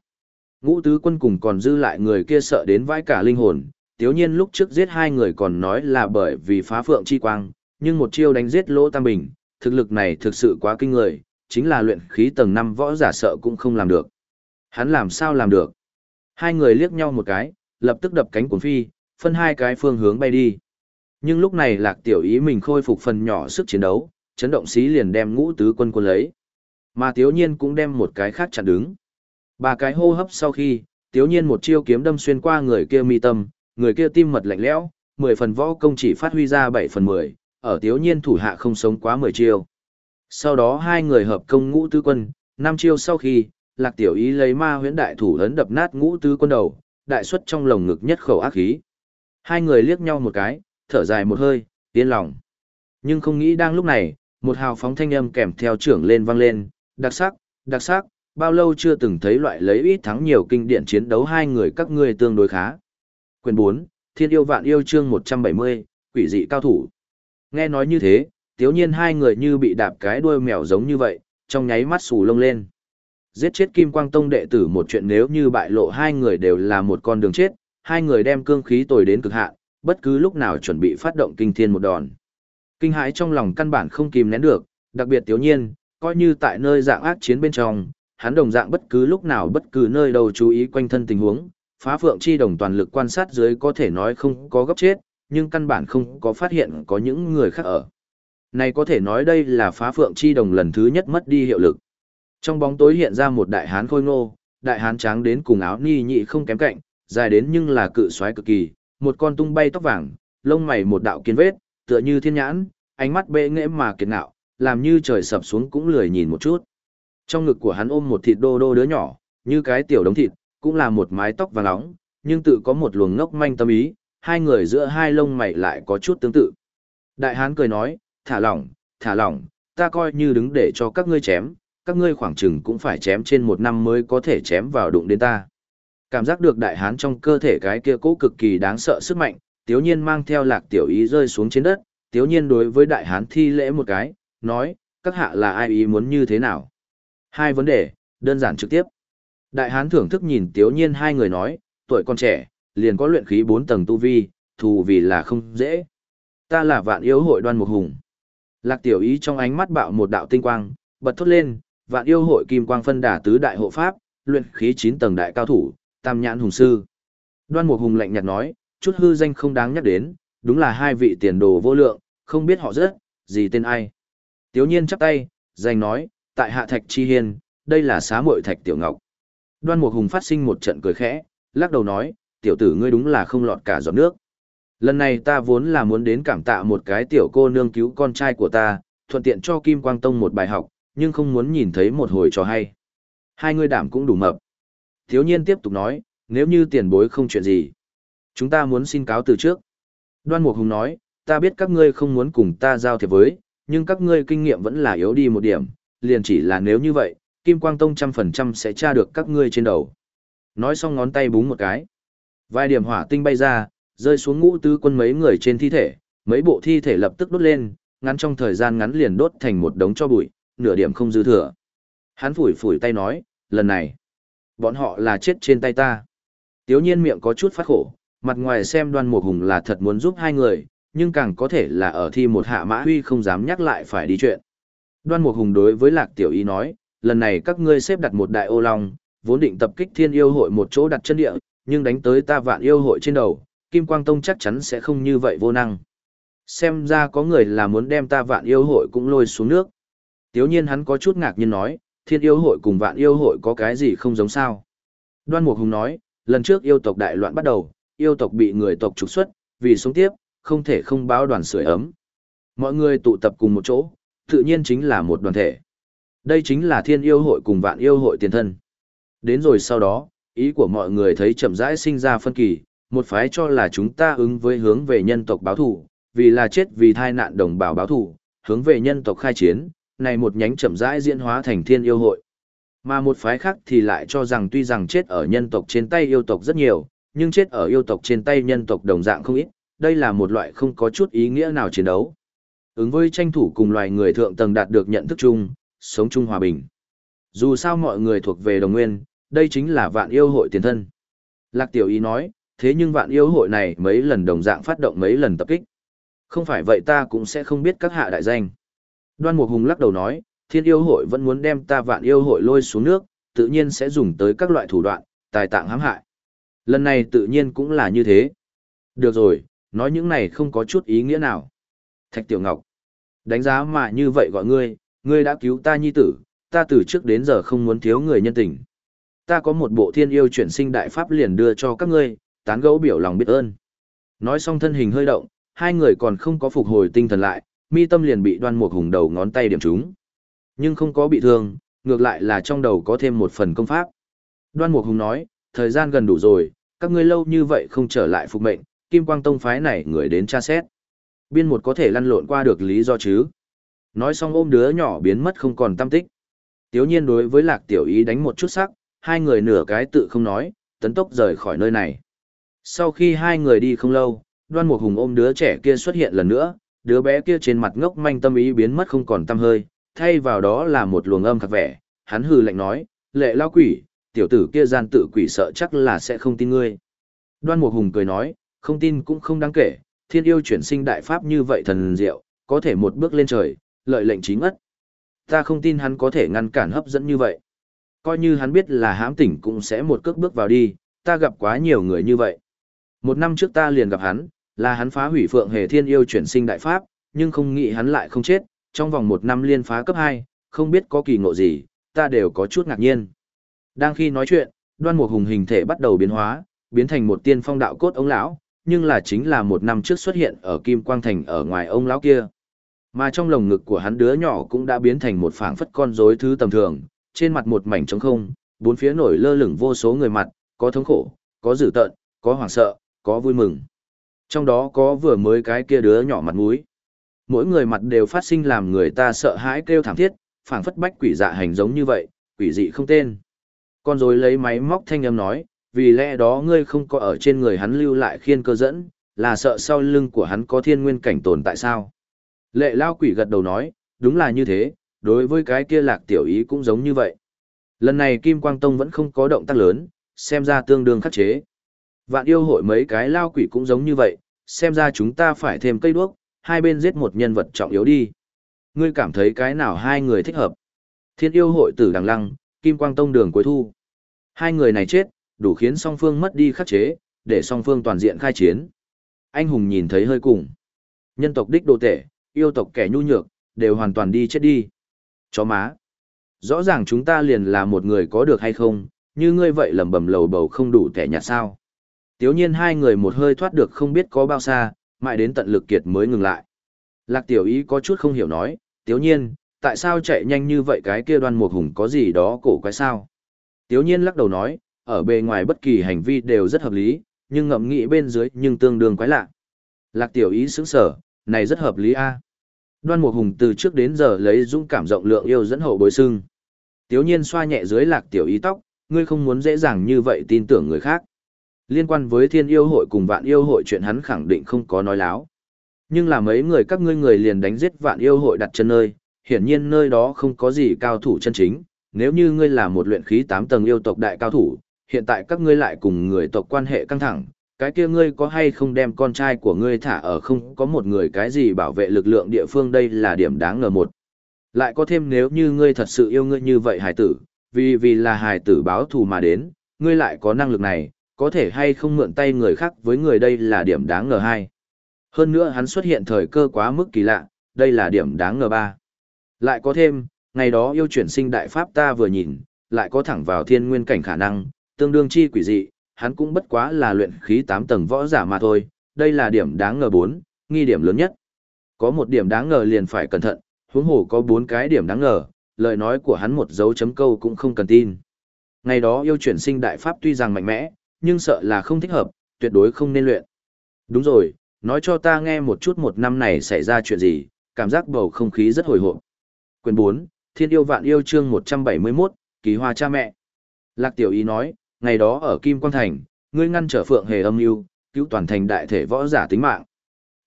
Ngũ tứ quân cùng còn dư lại người kia sợ đến vãi cả linh hồn, tiếu nhiên lúc trước giết hai người còn nói là bởi vì phá phượng chi quang, nhưng một chiêu đánh giết lỗ tam bình, thực lực này thực sự quá kinh người, chính là luyện khí tầng 5 võ giả sợ cũng không làm được. Hắn làm sao làm được? Hai người liếc nhau một cái, lập tức đập cánh cuốn phi, phân hai cái phương hướng bay đi. Nhưng lúc này lạc tiểu ý mình khôi phục phần nhỏ sức chiến đấu, chấn động xí liền đem ngũ tứ quân quân lấy. Mà tiếu nhiên cũng đem một cái khác chặn đứng. Ba cái hô hấp sau khi, tiếu nhiên một chiêu kiếm đâm xuyên qua người kia mi tâm, người kia tim mật lạnh lẽo, 10 phần võ công chỉ phát huy ra 7 phần 10, ở tiếu nhiên thủ hạ không sống quá 10 chiêu. Sau đó hai người hợp công ngũ tứ quân, năm chiêu sau khi, lạc tiểu ý lấy ma huyễn đại thủ ấn đập nát ngũ tứ quân đầu, đại xuất trong lồng ngực nhất khẩu ác khí. Hai người liếc nhau một cái, thở dài một hơi, yên lòng. Nhưng không nghĩ đang lúc này, một hào phóng thanh âm kèm theo trưởng lên vang lên, đặc sắc, đặc sắc, bao lâu chưa từng thấy loại lấy ít thắng nhiều kinh điển chiến đấu hai người các ngươi tương đối khá. Quyền 4, Thiên yêu vạn yêu chương 170, quỷ dị cao thủ. Nghe nói như thế, tiếu nhiên hai người như bị đạp cái đuôi mèo giống như vậy, trong nháy mắt sù lông lên. Giết chết Kim Quang Tông đệ tử một chuyện nếu như bại lộ hai người đều là một con đường chết, hai người đem cương khí tồi đến cực hạn, bất cứ lúc nào chuẩn bị phát động kinh thiên một đòn. Kinh hãi trong lòng căn bản không kìm nén được, đặc biệt tiếu nhiên, coi như tại nơi dạng ác chiến bên trong, hắn đồng dạng bất cứ lúc nào bất cứ nơi đâu chú ý quanh thân tình huống, phá phượng chi đồng toàn lực quan sát dưới có thể nói không có gấp chết, nhưng căn bản không có phát hiện có những người khác ở. Này có thể nói đây là phá phượng chi đồng lần thứ nhất mất đi hiệu lực. Trong bóng tối hiện ra một đại hán khôi ngô, đại hán tráng đến cùng áo ni nhị không kém cạnh, dài đến nhưng là cự xoáy cực kỳ, một con tung bay tóc vàng, lông mày một đạo kiến vết, tựa như thiên nhãn, ánh mắt bệ nghệ mà kiệt ngạo, làm như trời sập xuống cũng lười nhìn một chút. Trong ngực của hắn ôm một thịt đô đô đứa nhỏ, như cái tiểu đống thịt, cũng là một mái tóc vàng nóng, nhưng tự có một luồng ngốc manh tâm ý, hai người giữa hai lông mày lại có chút tương tự. Đại hán cười nói, thả lỏng, thả lỏng, ta coi như đứng để cho các ngươi chém, các ngươi khoảng chừng cũng phải chém trên một năm mới có thể chém vào đụng đến ta. Cảm giác được đại hán trong cơ thể cái kia cố cực kỳ đáng sợ sức mạnh, tiếu nhiên mang theo lạc tiểu ý rơi xuống trên đất, tiếu nhiên đối với đại hán thi lễ một cái, nói, các hạ là ai ý muốn như thế nào? Hai vấn đề, đơn giản trực tiếp. Đại hán thưởng thức nhìn tiếu nhiên hai người nói, tuổi con trẻ, liền có luyện khí bốn tầng tu vi, thù vì là không dễ. Ta là vạn yêu hội đoan một hùng. Lạc tiểu ý trong ánh mắt bạo một đạo tinh quang, bật thốt lên, vạn yêu hội kim quang phân đà tứ đại hộ pháp, luyện khí chín tầng đại cao thủ, tam nhãn hùng sư. Đoan một hùng lạnh nhạt nói, chút hư danh không đáng nhắc đến, đúng là hai vị tiền đồ vô lượng, không biết họ rất, gì tên ai. Tiếu nhiên chắp tay, danh nói, tại hạ thạch chi hiên, đây là xá muội thạch tiểu ngọc. Đoan Mục Hùng phát sinh một trận cười khẽ, lắc đầu nói, tiểu tử ngươi đúng là không lọt cả giọt nước. Lần này ta vốn là muốn đến cảm tạ một cái tiểu cô nương cứu con trai của ta, thuận tiện cho Kim Quang Tông một bài học, nhưng không muốn nhìn thấy một hồi trò hay. Hai ngươi đảm cũng đủ mập. Thiếu nhiên tiếp tục nói, nếu như tiền bối không chuyện gì, chúng ta muốn xin cáo từ trước. Đoan Mục Hùng nói, ta biết các ngươi không muốn cùng ta giao thiệp với, nhưng các ngươi kinh nghiệm vẫn là yếu đi một điểm, liền chỉ là nếu như vậy, Kim Quang Tông trăm phần trăm sẽ tra được các ngươi trên đầu. Nói xong ngón tay búng một cái. Vài điểm hỏa tinh bay ra, rơi xuống ngũ tứ quân mấy người trên thi thể, mấy bộ thi thể lập tức đốt lên, ngắn trong thời gian ngắn liền đốt thành một đống cho bụi, nửa điểm không dư thừa. Hắn phủi phủi tay nói, lần này, bọn họ là chết trên tay ta. Tiếu nhiên miệng có chút phát khổ, mặt ngoài xem đoan mùa hùng là thật muốn giúp hai người, nhưng càng có thể là ở thi một hạ mã huy không dám nhắc lại phải đi chuyện. Đoan mục hùng đối với lạc tiểu y nói, lần này các ngươi xếp đặt một đại ô long, vốn định tập kích thiên yêu hội một chỗ đặt chân địa, nhưng đánh tới ta vạn yêu hội trên đầu, Kim Quang Tông chắc chắn sẽ không như vậy vô năng. Xem ra có người là muốn đem ta vạn yêu hội cũng lôi xuống nước. Tiếu nhiên hắn có chút ngạc nhiên nói, thiên yêu hội cùng vạn yêu hội có cái gì không giống sao. Đoan Mục Hùng nói, lần trước yêu tộc đại loạn bắt đầu, yêu tộc bị người tộc trục xuất, vì sống tiếp, không thể không báo đoàn sưởi ấm. Mọi người tụ tập cùng một chỗ, tự nhiên chính là một đoàn thể. Đây chính là thiên yêu hội cùng vạn yêu hội tiền thân. Đến rồi sau đó, ý của mọi người thấy chậm rãi sinh ra phân kỳ, một phái cho là chúng ta ứng với hướng về nhân tộc báo thủ, vì là chết vì thai nạn đồng bào báo thủ, hướng về nhân tộc khai chiến, này một nhánh chậm rãi diễn hóa thành thiên yêu hội. Mà một phái khác thì lại cho rằng tuy rằng chết ở nhân tộc trên tay yêu tộc rất nhiều, nhưng chết ở yêu tộc trên tay nhân tộc đồng dạng không ít, đây là một loại không có chút ý nghĩa nào chiến đấu. Ứng với tranh thủ cùng loài người thượng tầng đạt được nhận thức chung, sống chung hòa bình. Dù sao mọi người thuộc về đồng nguyên, đây chính là vạn yêu hội tiền thân. Lạc tiểu ý nói, thế nhưng vạn yêu hội này mấy lần đồng dạng phát động mấy lần tập kích. Không phải vậy ta cũng sẽ không biết các hạ đại danh. Đoan Mục Hùng lắc đầu nói, thiên yêu hội vẫn muốn đem ta vạn yêu hội lôi xuống nước, tự nhiên sẽ dùng tới các loại thủ đoạn, tài tạng hãm hại. Lần này tự nhiên cũng là như thế. Được rồi, nói những này không có chút ý nghĩa nào. Thạch Tiểu Ngọc, đánh giá mà như vậy gọi ngươi, ngươi đã cứu ta nhi tử, ta từ trước đến giờ không muốn thiếu người nhân tình. Ta có một bộ thiên yêu chuyển sinh đại pháp liền đưa cho các ngươi, tán gẫu biểu lòng biết ơn. Nói xong thân hình hơi động, hai người còn không có phục hồi tinh thần lại, mi tâm liền bị đoan mục hùng đầu ngón tay điểm trúng. Nhưng không có bị thương, ngược lại là trong đầu có thêm một phần công pháp. Đoan mục hùng nói, thời gian gần đủ rồi, các ngươi lâu như vậy không trở lại phục mệnh, kim quang tông phái này người đến tra xét. Biên một có thể lăn lộn qua được lý do chứ. Nói xong ôm đứa nhỏ biến mất không còn tâm tích. Tiếu nhiên đối với lạc tiểu ý đánh một chút sắc, hai người nửa cái tự không nói, tấn tốc rời khỏi nơi này. Sau khi hai người đi không lâu, đoan mục hùng ôm đứa trẻ kia xuất hiện lần nữa, đứa bé kia trên mặt ngốc manh tâm ý biến mất không còn tâm hơi, thay vào đó là một luồng âm khắc vẻ, hắn hừ lạnh nói, lệ lao quỷ, tiểu tử kia gian tự quỷ sợ chắc là sẽ không tin ngươi. Đoan mục hùng cười nói, không tin cũng không đáng kể, thiên yêu chuyển sinh đại pháp như vậy thần diệu, có thể một bước lên trời, lợi lệnh chính ất. Ta không tin hắn có thể ngăn cản hấp dẫn như vậy. Coi như hắn biết là hãm tỉnh cũng sẽ một cước bước vào đi, ta gặp quá nhiều người như vậy. Một năm trước ta liền gặp hắn, là hắn phá hủy phượng hề thiên yêu chuyển sinh đại pháp, nhưng không nghĩ hắn lại không chết, trong vòng một năm liên phá cấp 2, không biết có kỳ ngộ gì, ta đều có chút ngạc nhiên. Đang khi nói chuyện, đoan mục hùng hình thể bắt đầu biến hóa, biến thành một tiên phong đạo cốt ông lão, nhưng là chính là một năm trước xuất hiện ở Kim Quang Thành ở ngoài ông lão kia. Mà trong lồng ngực của hắn đứa nhỏ cũng đã biến thành một phảng phất con rối thứ tầm thường, trên mặt một mảnh trống không, bốn phía nổi lơ lửng vô số người mặt, có thống khổ, có dữ tợn, có hoảng sợ, có vui mừng. Trong đó có vừa mới cái kia đứa nhỏ mặt mũi. Mỗi người mặt đều phát sinh làm người ta sợ hãi kêu thảm thiết, phảng phất bách quỷ dạ hành giống như vậy, quỷ dị không tên. Con rối lấy máy móc thanh âm nói, vì lẽ đó ngươi không có ở trên người hắn lưu lại khiên cơ dẫn, là sợ sau lưng của hắn có thiên nguyên cảnh tồn tại sao? Lệ lao quỷ gật đầu nói, đúng là như thế, đối với cái kia lạc tiểu ý cũng giống như vậy. Lần này Kim Quang Tông vẫn không có động tác lớn, xem ra tương đương khắc chế. Vạn yêu hội mấy cái lao quỷ cũng giống như vậy, xem ra chúng ta phải thêm cây đuốc, hai bên giết một nhân vật trọng yếu đi. Ngươi cảm thấy cái nào hai người thích hợp? Thiên yêu hội tử đằng lăng, Kim Quang Tông đường cuối thu. Hai người này chết, đủ khiến song phương mất đi khắc chế, để song phương toàn diện khai chiến. Anh hùng nhìn thấy hơi cùng. Nhân tộc đích đồ tệ, yêu tộc kẻ nhu nhược, đều hoàn toàn đi chết đi. Chó má. Rõ ràng chúng ta liền là một người có được hay không, như ngươi vậy lầm bầm lầu bầu không đủ tẻ nhạt sao. Tiếu nhiên hai người một hơi thoát được không biết có bao xa, mãi đến tận lực kiệt mới ngừng lại. Lạc tiểu ý có chút không hiểu nói, tiếu nhiên, tại sao chạy nhanh như vậy cái kia đoan mục hùng có gì đó cổ quái sao? Tiếu nhiên lắc đầu nói, ở bề ngoài bất kỳ hành vi đều rất hợp lý, nhưng ngậm nghĩ bên dưới nhưng tương đương quái lạ. Lạc tiểu ý sững sở, này rất hợp lý a. Đoan Mục Hùng từ trước đến giờ lấy dũng cảm rộng lượng yêu dẫn hậu bối sưng. Tiếu nhiên xoa nhẹ dưới lạc tiểu ý tóc, ngươi không muốn dễ dàng như vậy tin tưởng người khác. Liên quan với thiên yêu hội cùng vạn yêu hội chuyện hắn khẳng định không có nói láo. Nhưng là mấy người các ngươi người liền đánh giết vạn yêu hội đặt chân nơi, hiển nhiên nơi đó không có gì cao thủ chân chính. Nếu như ngươi là một luyện khí 8 tầng yêu tộc đại cao thủ, hiện tại các ngươi lại cùng người tộc quan hệ căng thẳng, cái kia ngươi có hay không đem con trai của ngươi thả ở không có một người cái gì bảo vệ lực lượng địa phương đây là điểm đáng ngờ một. Lại có thêm nếu như ngươi thật sự yêu ngươi như vậy hài tử, vì vì là hài tử báo thù mà đến, ngươi lại có năng lực này, có thể hay không mượn tay người khác với người đây là điểm đáng ngờ hai. Hơn nữa hắn xuất hiện thời cơ quá mức kỳ lạ, đây là điểm đáng ngờ ba. Lại có thêm, ngày đó yêu chuyển sinh đại pháp ta vừa nhìn, lại có thẳng vào thiên nguyên cảnh khả năng, tương đương chi quỷ dị, hắn cũng bất quá là luyện khí 8 tầng võ giả mà thôi, đây là điểm đáng ngờ 4, nghi điểm lớn nhất. Có một điểm đáng ngờ liền phải cẩn thận, huống hồ có 4 cái điểm đáng ngờ, lời nói của hắn một dấu chấm câu cũng không cần tin. Ngày đó yêu chuyển sinh đại pháp tuy rằng mạnh mẽ, nhưng sợ là không thích hợp, tuyệt đối không nên luyện. Đúng rồi, nói cho ta nghe một chút một năm này xảy ra chuyện gì, cảm giác bầu không khí rất hồi hộp. Quyền 4, Thiên yêu vạn yêu chương 171, Kỳ hoa cha mẹ. Lạc tiểu ý nói, ngày đó ở Kim Quang Thành, ngươi ngăn trở phượng hề âm mưu cứu toàn thành đại thể võ giả tính mạng.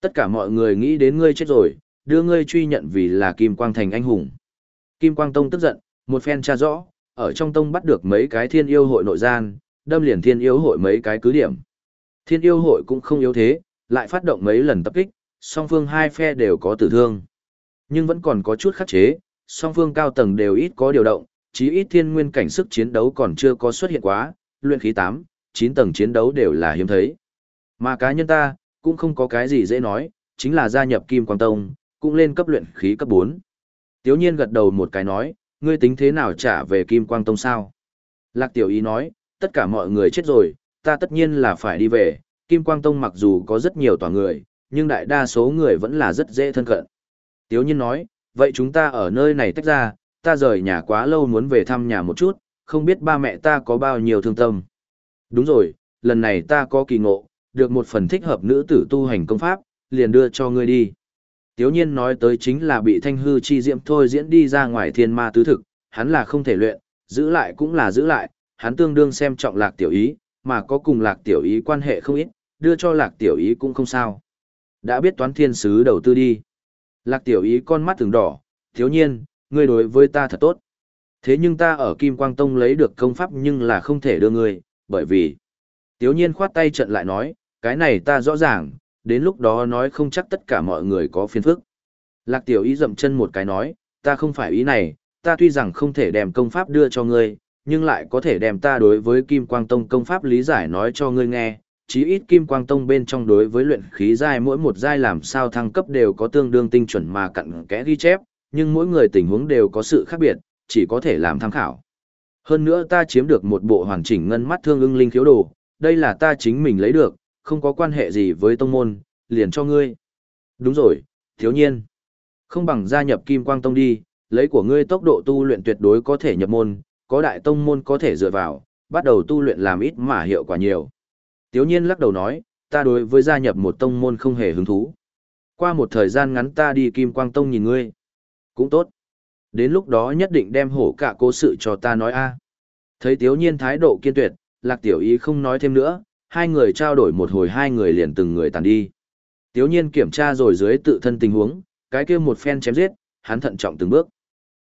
Tất cả mọi người nghĩ đến ngươi chết rồi, đưa ngươi truy nhận vì là Kim Quang Thành anh hùng. Kim Quang Tông tức giận, một phen tra rõ, ở trong tông bắt được mấy cái thiên yêu hội nội gian, đâm liền thiên yêu hội mấy cái cứ điểm. Thiên yêu hội cũng không yếu thế, lại phát động mấy lần tập kích, song phương hai phe đều có tử thương. Nhưng vẫn còn có chút khắc chế, song phương cao tầng đều ít có điều động, chí ít thiên nguyên cảnh sức chiến đấu còn chưa có xuất hiện quá, luyện khí 8, 9 tầng chiến đấu đều là hiếm thấy. Mà cá nhân ta, cũng không có cái gì dễ nói, chính là gia nhập Kim Quang Tông, cũng lên cấp luyện khí cấp 4. Tiếu nhiên gật đầu một cái nói, ngươi tính thế nào trả về Kim Quang Tông sao? Lạc Tiểu Ý nói, tất cả mọi người chết rồi, ta tất nhiên là phải đi về, Kim Quang Tông mặc dù có rất nhiều tòa người, nhưng đại đa số người vẫn là rất dễ thân cận. Tiếu nhiên nói, vậy chúng ta ở nơi này tách ra, ta rời nhà quá lâu muốn về thăm nhà một chút, không biết ba mẹ ta có bao nhiêu thương tâm. Đúng rồi, lần này ta có kỳ ngộ, được một phần thích hợp nữ tử tu hành công pháp, liền đưa cho ngươi đi. Tiếu nhiên nói tới chính là bị thanh hư chi diệm thôi diễn đi ra ngoài thiên ma tứ thực, hắn là không thể luyện, giữ lại cũng là giữ lại, hắn tương đương xem trọng lạc tiểu ý, mà có cùng lạc tiểu ý quan hệ không ít, đưa cho lạc tiểu ý cũng không sao. Đã biết toán thiên sứ đầu tư đi. Lạc tiểu ý con mắt từng đỏ, thiếu nhiên, ngươi đối với ta thật tốt. Thế nhưng ta ở Kim Quang Tông lấy được công pháp nhưng là không thể đưa ngươi, bởi vì... Tiếu nhiên khoát tay trận lại nói, cái này ta rõ ràng, đến lúc đó nói không chắc tất cả mọi người có phiền phức. Lạc tiểu ý dậm chân một cái nói, ta không phải ý này, ta tuy rằng không thể đem công pháp đưa cho ngươi, nhưng lại có thể đem ta đối với Kim Quang Tông công pháp lý giải nói cho ngươi nghe. Chí ít Kim Quang Tông bên trong đối với luyện khí giai mỗi một giai làm sao thăng cấp đều có tương đương tinh chuẩn mà cặn kẽ ghi chép, nhưng mỗi người tình huống đều có sự khác biệt, chỉ có thể làm tham khảo. Hơn nữa ta chiếm được một bộ hoàn chỉnh ngân mắt thương ưng linh khiếu đồ, đây là ta chính mình lấy được, không có quan hệ gì với tông môn, liền cho ngươi. Đúng rồi, thiếu nhiên. Không bằng gia nhập Kim Quang Tông đi, lấy của ngươi tốc độ tu luyện tuyệt đối có thể nhập môn, có đại tông môn có thể dựa vào, bắt đầu tu luyện làm ít mà hiệu quả nhiều. Tiếu nhiên lắc đầu nói, ta đối với gia nhập một tông môn không hề hứng thú. Qua một thời gian ngắn ta đi Kim Quang Tông nhìn ngươi. Cũng tốt. Đến lúc đó nhất định đem hổ cả cố sự cho ta nói a. Thấy Tiếu nhiên thái độ kiên tuyệt, Lạc Tiểu Ý không nói thêm nữa, hai người trao đổi một hồi hai người liền từng người tàn đi. Tiếu nhiên kiểm tra rồi dưới tự thân tình huống, cái kia một phen chém giết, hắn thận trọng từng bước.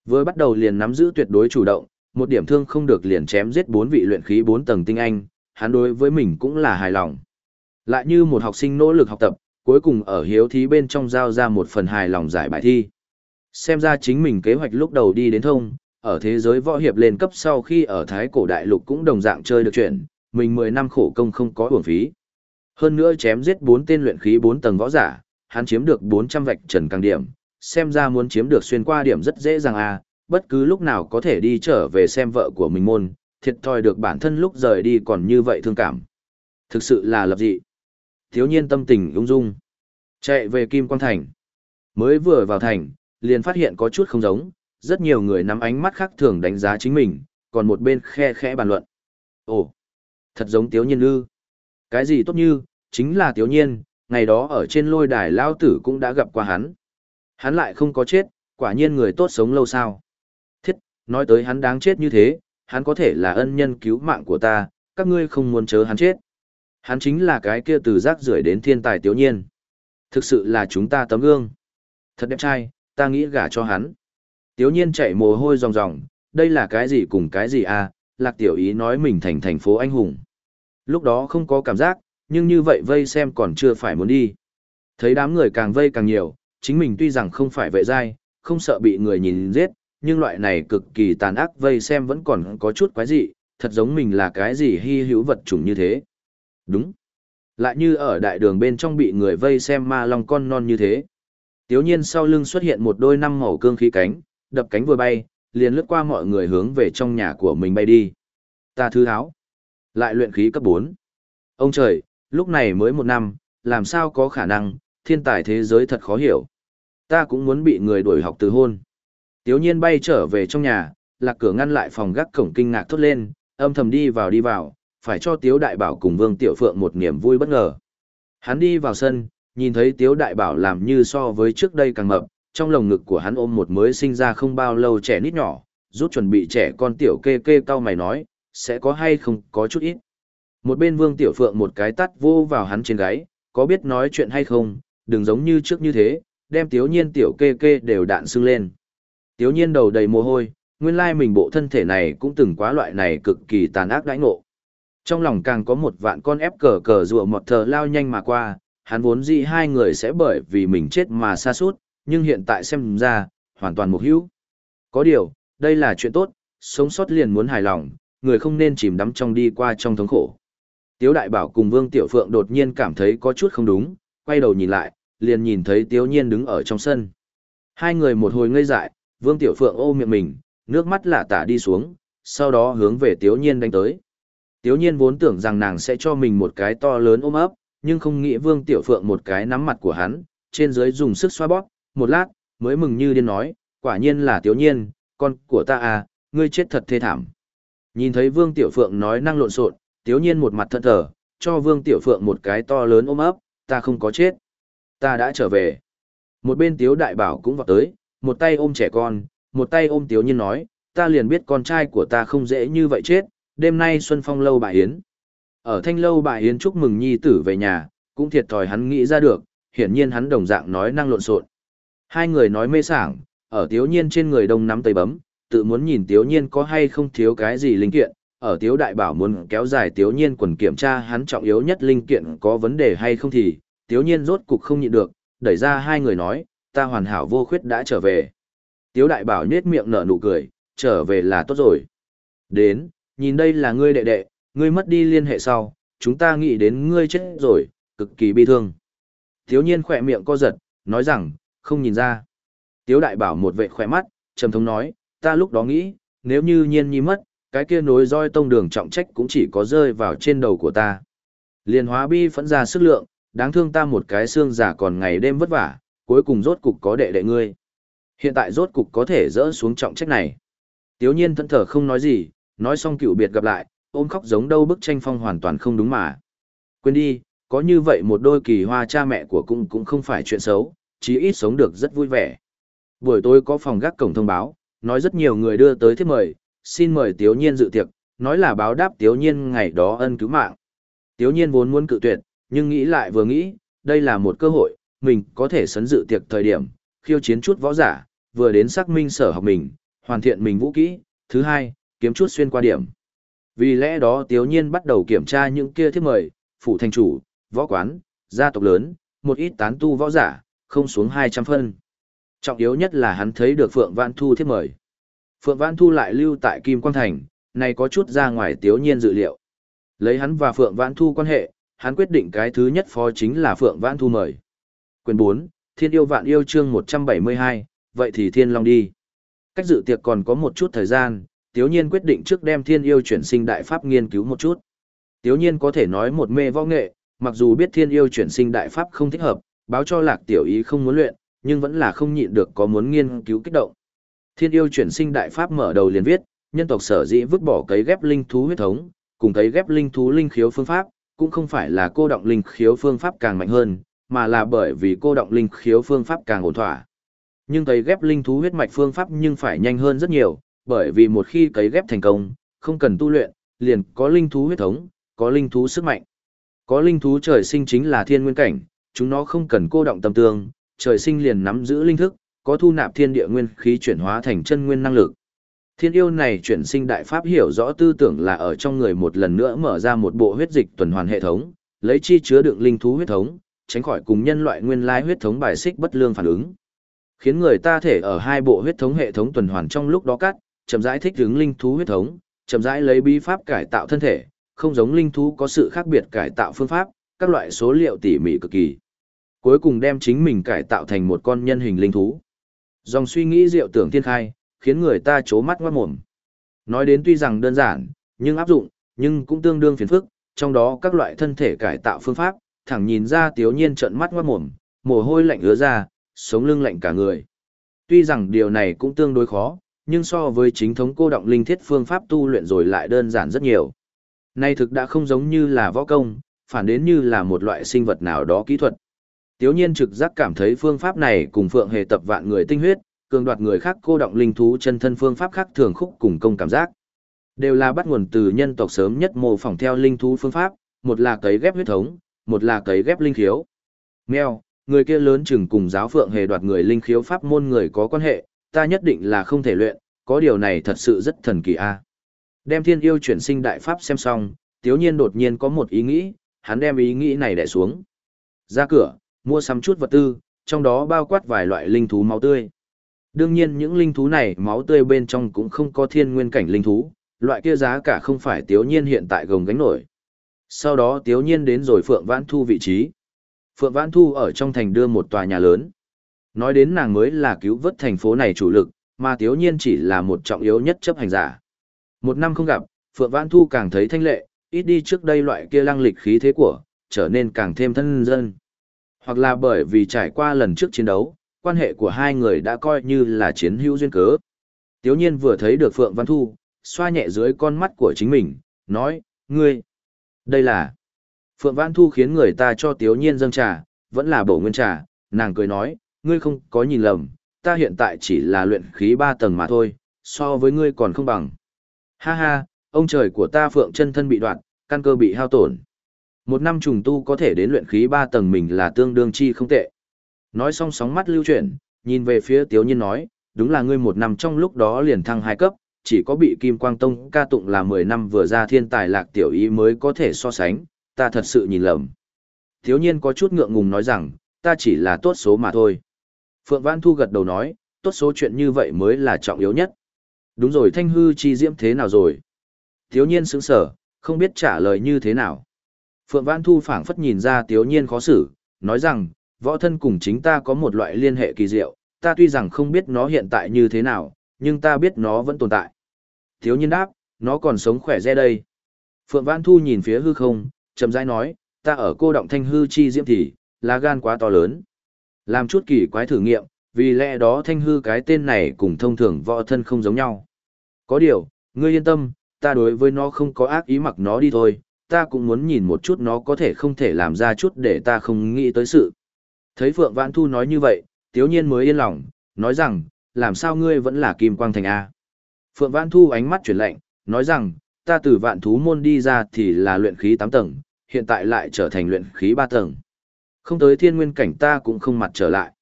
Vừa bắt đầu liền nắm giữ tuyệt đối chủ động, một điểm thương không được liền chém giết bốn vị luyện khí bốn tầng tinh anh, hắn đối với mình cũng là hài lòng. Lại như một học sinh nỗ lực học tập, cuối cùng ở hiếu thí bên trong giao ra một phần hài lòng giải bài thi. Xem ra chính mình kế hoạch lúc đầu đi đến thông, ở thế giới võ hiệp lên cấp sau khi ở Thái cổ đại lục cũng đồng dạng chơi được chuyện, mình 10 năm khổ công không có uổng phí. Hơn nữa chém giết 4 tên luyện khí 4 tầng võ giả, hắn chiếm được 400 vạch trần càng điểm, xem ra muốn chiếm được xuyên qua điểm rất dễ dàng à, bất cứ lúc nào có thể đi trở về xem vợ của mình môn, thiệt thòi được bản thân lúc rời đi còn như vậy thương cảm. Thực sự là lập dị. Thiếu nhiên tâm tình ung dung. Chạy về Kim Quang Thành. Mới vừa vào thành, liền phát hiện có chút không giống, rất nhiều người nắm ánh mắt khác thường đánh giá chính mình, còn một bên khe khẽ bàn luận. Ồ, thật giống Tiếu Nhiên ư. Cái gì tốt như, chính là Tiếu Nhiên, ngày đó ở trên lôi đài lao tử cũng đã gặp qua hắn. Hắn lại không có chết, quả nhiên người tốt sống lâu sao. Thiết, nói tới hắn đáng chết như thế, hắn có thể là ân nhân cứu mạng của ta, các ngươi không muốn chớ hắn chết. Hắn chính là cái kia từ rác rưởi đến thiên tài Tiếu Nhiên. Thực sự là chúng ta tấm gương. Thật đẹp trai, ta nghĩ gả cho hắn. Tiếu nhiên chạy mồ hôi ròng ròng, đây là cái gì cùng cái gì à, lạc tiểu ý nói mình thành thành phố anh hùng. Lúc đó không có cảm giác, nhưng như vậy vây xem còn chưa phải muốn đi. Thấy đám người càng vây càng nhiều, chính mình tuy rằng không phải vệ giai, không sợ bị người nhìn giết, nhưng loại này cực kỳ tàn ác vây xem vẫn còn có chút quái dị, thật giống mình là cái gì hy hữu vật chủng như thế. Đúng. Lại như ở đại đường bên trong bị người vây xem ma long con non như thế. Tiếu nhiên sau lưng xuất hiện một đôi năm màu cương khí cánh, đập cánh vừa bay, liền lướt qua mọi người hướng về trong nhà của mình bay đi. Ta thư háo. Lại luyện khí cấp 4. Ông trời, lúc này mới một năm, làm sao có khả năng, thiên tài thế giới thật khó hiểu. Ta cũng muốn bị người đuổi học từ hôn. Tiếu nhiên bay trở về trong nhà, lạc cửa ngăn lại phòng gác cổng kinh ngạc thốt lên, âm thầm đi vào đi vào, phải cho Tiếu Đại Bảo cùng Vương Tiểu Phượng một niềm vui bất ngờ. Hắn đi vào sân, nhìn thấy Tiếu Đại Bảo làm như so với trước đây càng mập, trong lồng ngực của hắn ôm một mới sinh ra không bao lâu trẻ nít nhỏ, rút chuẩn bị trẻ con tiểu kê kê cao mày nói, sẽ có hay không có chút ít. Một bên Vương Tiểu Phượng một cái tắt vô vào hắn trên gáy, có biết nói chuyện hay không, đừng giống như trước như thế, đem tiếu nhiên tiểu kê kê đều đạn sưng lên. Tiếu nhiên đầu đầy mồ hôi, nguyên lai mình bộ thân thể này cũng từng quá loại này cực kỳ tàn ác đãi ngộ. Trong lòng càng có một vạn con ép cờ cờ rùa một thờ lao nhanh mà qua, hắn vốn dĩ hai người sẽ bởi vì mình chết mà xa suốt, nhưng hiện tại xem ra, hoàn toàn mục hữu. Có điều, đây là chuyện tốt, sống sót liền muốn hài lòng, người không nên chìm đắm trong đi qua trong thống khổ. Tiếu đại bảo cùng Vương Tiểu Phượng đột nhiên cảm thấy có chút không đúng, quay đầu nhìn lại, liền nhìn thấy Tiếu Nhiên đứng ở trong sân. Hai người một hồi ngây dại, Vương Tiểu Phượng ôm miệng mình, nước mắt lạ tả đi xuống, sau đó hướng về Tiếu Nhiên đánh tới. Tiếu Nhiên vốn tưởng rằng nàng sẽ cho mình một cái to lớn ôm ấp, nhưng không nghĩ Vương Tiểu Phượng một cái nắm mặt của hắn, trên dưới dùng sức xoa bóp, một lát, mới mừng như điên nói, quả nhiên là tiểu Nhiên, con của ta à, ngươi chết thật thê thảm. Nhìn thấy Vương Tiểu Phượng nói năng lộn xộn, tiểu Nhiên một mặt thận thở, cho Vương Tiểu Phượng một cái to lớn ôm ấp, ta không có chết. Ta đã trở về. Một bên Tiếu Đại Bảo cũng vào tới, một tay ôm trẻ con, một tay ôm tiểu Nhiên nói, ta liền biết con trai của ta không dễ như vậy chết, đêm nay Xuân Phong lâu bà Yến. Ở thanh lâu bà Yến chúc mừng nhi tử về nhà, cũng thiệt thòi hắn nghĩ ra được, hiển nhiên hắn đồng dạng nói năng lộn xộn. Hai người nói mê sảng, ở Tiếu Nhiên trên người đông nắm tay bấm, tự muốn nhìn Tiếu Nhiên có hay không thiếu cái gì linh kiện, ở Tiếu Đại Bảo muốn kéo dài Tiếu Nhiên quần kiểm tra hắn trọng yếu nhất linh kiện có vấn đề hay không thì, Tiếu Nhiên rốt cục không nhịn được, đẩy ra hai người nói, ta hoàn hảo vô khuyết đã trở về. Tiếu Đại Bảo nhết miệng nở nụ cười, trở về là tốt rồi. Đến, nhìn đây là ngươi đệ đệ, ngươi mất đi liên hệ sau, chúng ta nghĩ đến ngươi chết rồi, cực kỳ bi thương. Thiếu nhiên khỏe miệng co giật, nói rằng, không nhìn ra. Tiếu đại bảo một vệ khỏe mắt, trầm thống nói, ta lúc đó nghĩ, nếu như nhiên nhi mất, cái kia nối roi tông đường trọng trách cũng chỉ có rơi vào trên đầu của ta. Liên hóa bi phẫn ra sức lượng, đáng thương ta một cái xương giả còn ngày đêm vất vả, cuối cùng rốt cục có đệ đệ ngươi. Hiện tại rốt cục có thể dỡ xuống trọng trách này. Tiếu nhiên thẫn thở không nói gì, nói xong cựu biệt gặp lại, ôm khóc giống đâu bức tranh phong hoàn toàn không đúng mà. Quên đi, có như vậy một đôi kỳ hoa cha mẹ của cũng cũng không phải chuyện xấu, chí ít sống được rất vui vẻ. Buổi tối có phòng gác cổng thông báo, nói rất nhiều người đưa tới thiết mời, xin mời Tiếu Nhiên dự tiệc, nói là báo đáp Tiếu Nhiên ngày đó ân cứu mạng. Tiếu Nhiên vốn muốn cự tuyệt, nhưng nghĩ lại vừa nghĩ, đây là một cơ hội, mình có thể sấn dự tiệc thời điểm, khiêu chiến chút võ giả, vừa đến xác minh sở học mình, hoàn thiện mình vũ kỹ, thứ hai, kiếm chút xuyên qua điểm. Vì lẽ đó Tiếu Nhiên bắt đầu kiểm tra những kia thiếp mời, phủ thành chủ, võ quán, gia tộc lớn, một ít tán tu võ giả, không xuống 200 phân. Trọng yếu nhất là hắn thấy được Phượng Vãn Thu thiếp mời. Phượng Vãn Thu lại lưu tại Kim Quang Thành, này có chút ra ngoài Tiếu Nhiên dự liệu. Lấy hắn và Phượng Vãn Thu quan hệ, hắn quyết định cái thứ nhất phó chính là Phượng Vãn Thu mời. Quyền 4, Thiên yêu vạn yêu chương 172, vậy thì Thiên Long đi. Cách dự tiệc còn có một chút thời gian, Tiếu Nhiên quyết định trước đem Thiên yêu chuyển sinh đại pháp nghiên cứu một chút. Tiếu Nhiên có thể nói một mê võ nghệ, mặc dù biết Thiên yêu chuyển sinh đại pháp không thích hợp, báo cho Lạc Tiểu Ý không muốn luyện, nhưng vẫn là không nhịn được có muốn nghiên cứu kích động. Thiên yêu chuyển sinh đại pháp mở đầu liền viết, nhân tộc sở dĩ vứt bỏ cấy ghép linh thú huyết thống, cùng cấy ghép linh thú linh khiếu phương pháp, cũng không phải là cô động linh khiếu phương pháp càng mạnh hơn, mà là bởi vì cô động linh khiếu phương pháp càng ổn thỏa. Nhưng cấy ghép linh thú huyết mạch phương pháp nhưng phải nhanh hơn rất nhiều, bởi vì một khi cấy ghép thành công, không cần tu luyện, liền có linh thú huyết thống, có linh thú sức mạnh. Có linh thú trời sinh chính là thiên nguyên cảnh, chúng nó không cần cô động tâm tương, trời sinh liền nắm giữ linh thức, có thu nạp thiên địa nguyên khí chuyển hóa thành chân nguyên năng lực. Thiên yêu này chuyển sinh đại pháp hiểu rõ tư tưởng là ở trong người một lần nữa mở ra một bộ huyết dịch tuần hoàn hệ thống, lấy chi chứa đựng linh thú huyết thống, tránh khỏi cùng nhân loại nguyên lai huyết thống bài xích bất lương phản ứng. Khiến người ta thể ở hai bộ huyết thống hệ thống tuần hoàn trong lúc đó cắt, chậm rãi thích ứng linh thú huyết thống, chậm rãi lấy bí pháp cải tạo thân thể, không giống linh thú có sự khác biệt cải tạo phương pháp, các loại số liệu tỉ mỉ cực kỳ. Cuối cùng đem chính mình cải tạo thành một con nhân hình linh thú. Dòng suy nghĩ diệu tưởng thiên khai, khiến người ta chố mắt ngoát mồm. Nói đến tuy rằng đơn giản, nhưng áp dụng, nhưng cũng tương đương phiền phức, trong đó các loại thân thể cải tạo phương pháp, thẳng nhìn ra tiếu nhiên trợn mắt ngoát mồm, mồ hôi lạnh ứa ra, sống lưng lạnh cả người. Tuy rằng điều này cũng tương đối khó, nhưng so với chính thống cô động linh thiết phương pháp tu luyện rồi lại đơn giản rất nhiều. Nay thực đã không giống như là võ công, phản đến như là một loại sinh vật nào đó kỹ thuật. Tiếu nhiên trực giác cảm thấy phương pháp này cùng phượng hề tập vạn người tinh huyết, cường đoạt người khác cô động linh thú chân thân phương pháp khác thường khúc cùng công cảm giác. Đều là bắt nguồn từ nhân tộc sớm nhất mô phỏng theo linh thú phương pháp, một là cấy ghép huyết thống, một là cấy ghép linh khiếu. Mèo, người kia lớn chừng cùng giáo phượng hề đoạt người linh khiếu pháp môn người có quan hệ, ta nhất định là không thể luyện, có điều này thật sự rất thần kỳ a. Đem thiên yêu chuyển sinh đại pháp xem xong, tiếu nhiên đột nhiên có một ý nghĩ, hắn đem ý nghĩ này đẻ xuống. Ra cửa, mua sắm chút vật tư, trong đó bao quát vài loại linh thú máu tươi. Đương nhiên những linh thú này máu tươi bên trong cũng không có thiên nguyên cảnh linh thú, loại kia giá cả không phải tiếu nhiên hiện tại gồng gánh nổi. Sau đó tiếu nhiên đến rồi Phượng Vãn Thu vị trí. Phượng Vãn Thu ở trong thành đưa một tòa nhà lớn. Nói đến nàng mới là cứu vớt thành phố này chủ lực, mà tiếu nhiên chỉ là một trọng yếu nhất chấp hành giả. Một năm không gặp, Phượng Vãn Thu càng thấy thanh lệ, ít đi trước đây loại kia lăng lịch khí thế của, trở nên càng thêm thân dân. Hoặc là bởi vì trải qua lần trước chiến đấu, quan hệ của hai người đã coi như là chiến hữu duyên cớ. Tiếu nhiên vừa thấy được Phượng Văn Thu, xoa nhẹ dưới con mắt của chính mình, nói, ngươi, đây là... Phượng Văn Thu khiến người ta cho Tiếu nhiên dâng trà, vẫn là bổ nguyên trà, nàng cười nói, ngươi không có nhìn lầm, ta hiện tại chỉ là luyện khí ba tầng mà thôi, so với ngươi còn không bằng. Ha ha, ông trời của ta Phượng chân thân bị đoạn, căn cơ bị hao tổn. Một năm trùng tu có thể đến luyện khí ba tầng mình là tương đương chi không tệ. Nói xong sóng mắt lưu chuyển, nhìn về phía Tiếu Nhiên nói, đúng là ngươi một năm trong lúc đó liền thăng hai cấp, chỉ có bị Kim Quang Tông ca tụng là mười năm vừa ra thiên tài lạc tiểu ý mới có thể so sánh, ta thật sự nhìn lầm. Tiếu Nhiên có chút ngượng ngùng nói rằng, ta chỉ là tốt số mà thôi. Phượng Văn Thu gật đầu nói, tốt số chuyện như vậy mới là trọng yếu nhất. Đúng rồi thanh hư chi diễm thế nào rồi? Tiếu Nhiên sững sở, không biết trả lời như thế nào. Phượng Văn Thu phảng phất nhìn ra Tiếu Nhiên khó xử, nói rằng, võ thân cùng chính ta có một loại liên hệ kỳ diệu, ta tuy rằng không biết nó hiện tại như thế nào, nhưng ta biết nó vẫn tồn tại. Tiếu Nhiên đáp, nó còn sống khỏe re đây. Phượng Văn Thu nhìn phía hư không, chậm rãi nói, ta ở cô động thanh hư chi diễm thì, là gan quá to lớn. Làm chút kỳ quái thử nghiệm, vì lẽ đó thanh hư cái tên này cùng thông thường võ thân không giống nhau. Có điều, ngươi yên tâm, ta đối với nó không có ác ý mặc nó đi thôi, ta cũng muốn nhìn một chút nó có thể không thể làm ra chút để ta không nghĩ tới sự. Thấy Phượng Vãn Thu nói như vậy, Tiếu Nhiên mới yên lòng, nói rằng, làm sao ngươi vẫn là Kim Quang Thành A. Phượng Vãn Thu ánh mắt chuyển lạnh, nói rằng, ta từ vạn thú môn đi ra thì là luyện khí 8 tầng, hiện tại lại trở thành luyện khí 3 tầng. Không tới thiên nguyên cảnh ta cũng không mặt trở lại.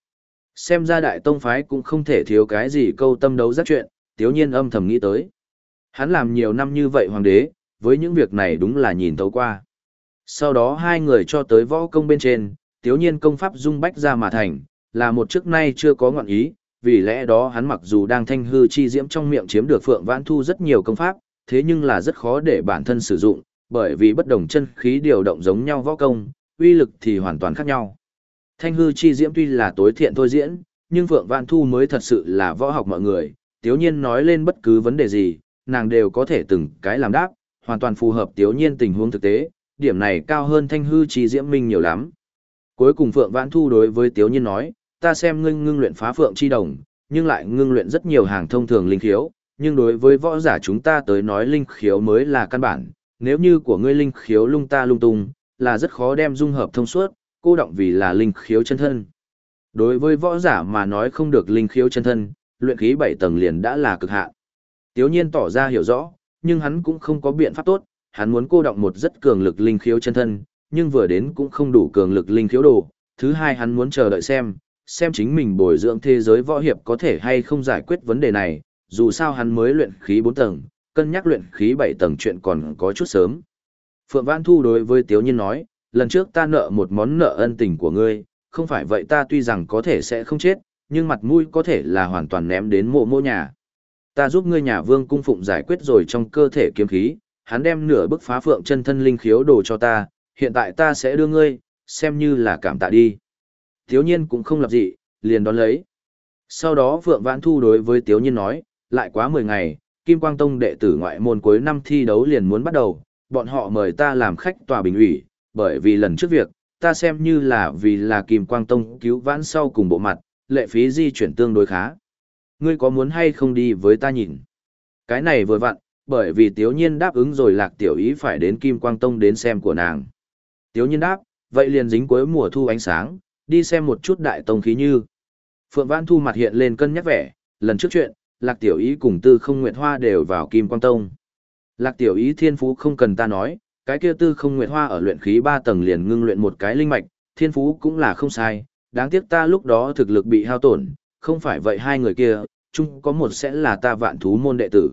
Xem ra đại tông phái cũng không thể thiếu cái gì câu tâm đấu giác chuyện, Tiếu Nhiên âm thầm nghĩ tới. Hắn làm nhiều năm như vậy hoàng đế, với những việc này đúng là nhìn thấu qua. Sau đó hai người cho tới võ công bên trên, tiếu nhiên công pháp dung bách ra mà thành, là một trước nay chưa có ngọn ý, vì lẽ đó hắn mặc dù đang thanh hư chi diễm trong miệng chiếm được Phượng Vãn Thu rất nhiều công pháp, thế nhưng là rất khó để bản thân sử dụng, bởi vì bất đồng chân khí điều động giống nhau võ công, uy lực thì hoàn toàn khác nhau. Thanh hư chi diễm tuy là tối thiện thôi diễn, nhưng Phượng Vạn Thu mới thật sự là võ học mọi người, tiếu nhiên nói lên bất cứ vấn đề gì, nàng đều có thể từng cái làm đáp, hoàn toàn phù hợp tiếu nhiên tình huống thực tế, điểm này cao hơn thanh hư chi diễm minh nhiều lắm. Cuối cùng Phượng Vạn Thu đối với Tiếu Nhiên nói, ta xem ngưng ngưng luyện phá Phượng chi đồng, nhưng lại ngưng luyện rất nhiều hàng thông thường linh khiếu, nhưng đối với võ giả chúng ta tới nói linh khiếu mới là căn bản, nếu như của ngươi linh khiếu lung ta lung tung, là rất khó đem dung hợp thông suốt, cô động vì là linh khiếu chân thân. Đối với võ giả mà nói không được linh khiếu chân thân, luyện khí 7 tầng liền đã là cực hạn. Tiếu nhiên tỏ ra hiểu rõ, nhưng hắn cũng không có biện pháp tốt, hắn muốn cô động một rất cường lực linh khiếu chân thân, nhưng vừa đến cũng không đủ cường lực linh khiếu đồ. Thứ hai hắn muốn chờ đợi xem, xem chính mình bồi dưỡng thế giới võ hiệp có thể hay không giải quyết vấn đề này, dù sao hắn mới luyện khí 4 tầng, cân nhắc luyện khí 7 tầng chuyện còn có chút sớm. Phượng Văn Thu đối với Tiếu Nhiên nói, lần trước ta nợ một món nợ ân tình của ngươi, không phải vậy ta tuy rằng có thể sẽ không chết, nhưng mặt mũi có thể là hoàn toàn ném đến mộ mộ nhà. Ta giúp ngươi nhà vương cung phụng giải quyết rồi trong cơ thể kiếm khí, hắn đem nửa bức phá phượng chân thân linh khiếu đồ cho ta, hiện tại ta sẽ đưa ngươi, xem như là cảm tạ đi. Tiếu nhiên cũng không lập dị, liền đón lấy. Sau đó Phượng Vãn Thu đối với Tiếu nhiên nói, lại quá 10 ngày, Kim Quang Tông đệ tử ngoại môn cuối năm thi đấu liền muốn bắt đầu, bọn họ mời ta làm khách tòa bình ủy, bởi vì lần trước việc, ta xem như là vì là Kim Quang Tông cứu vãn sau cùng bộ mặt, lệ phí di chuyển tương đối khá. Ngươi có muốn hay không đi với ta nhìn? Cái này vừa vặn, bởi vì Tiếu Nhiên đáp ứng rồi Lạc Tiểu Ý phải đến Kim Quang Tông đến xem của nàng. Tiếu Nhiên đáp, vậy liền dính cuối mùa thu ánh sáng, đi xem một chút đại tông khí như. Phượng Văn Thu mặt hiện lên cân nhắc vẻ, lần trước chuyện, Lạc Tiểu Ý cùng Tư Không Nguyệt Hoa đều vào Kim Quang Tông. Lạc Tiểu Ý thiên phú không cần ta nói, cái kia Tư Không Nguyệt Hoa ở luyện khí 3 tầng liền ngưng luyện một cái linh mạch, thiên phú cũng là không sai, đáng tiếc ta lúc đó thực lực bị hao tổn, không phải vậy hai người kia, chung có một sẽ là ta vạn thú môn đệ tử.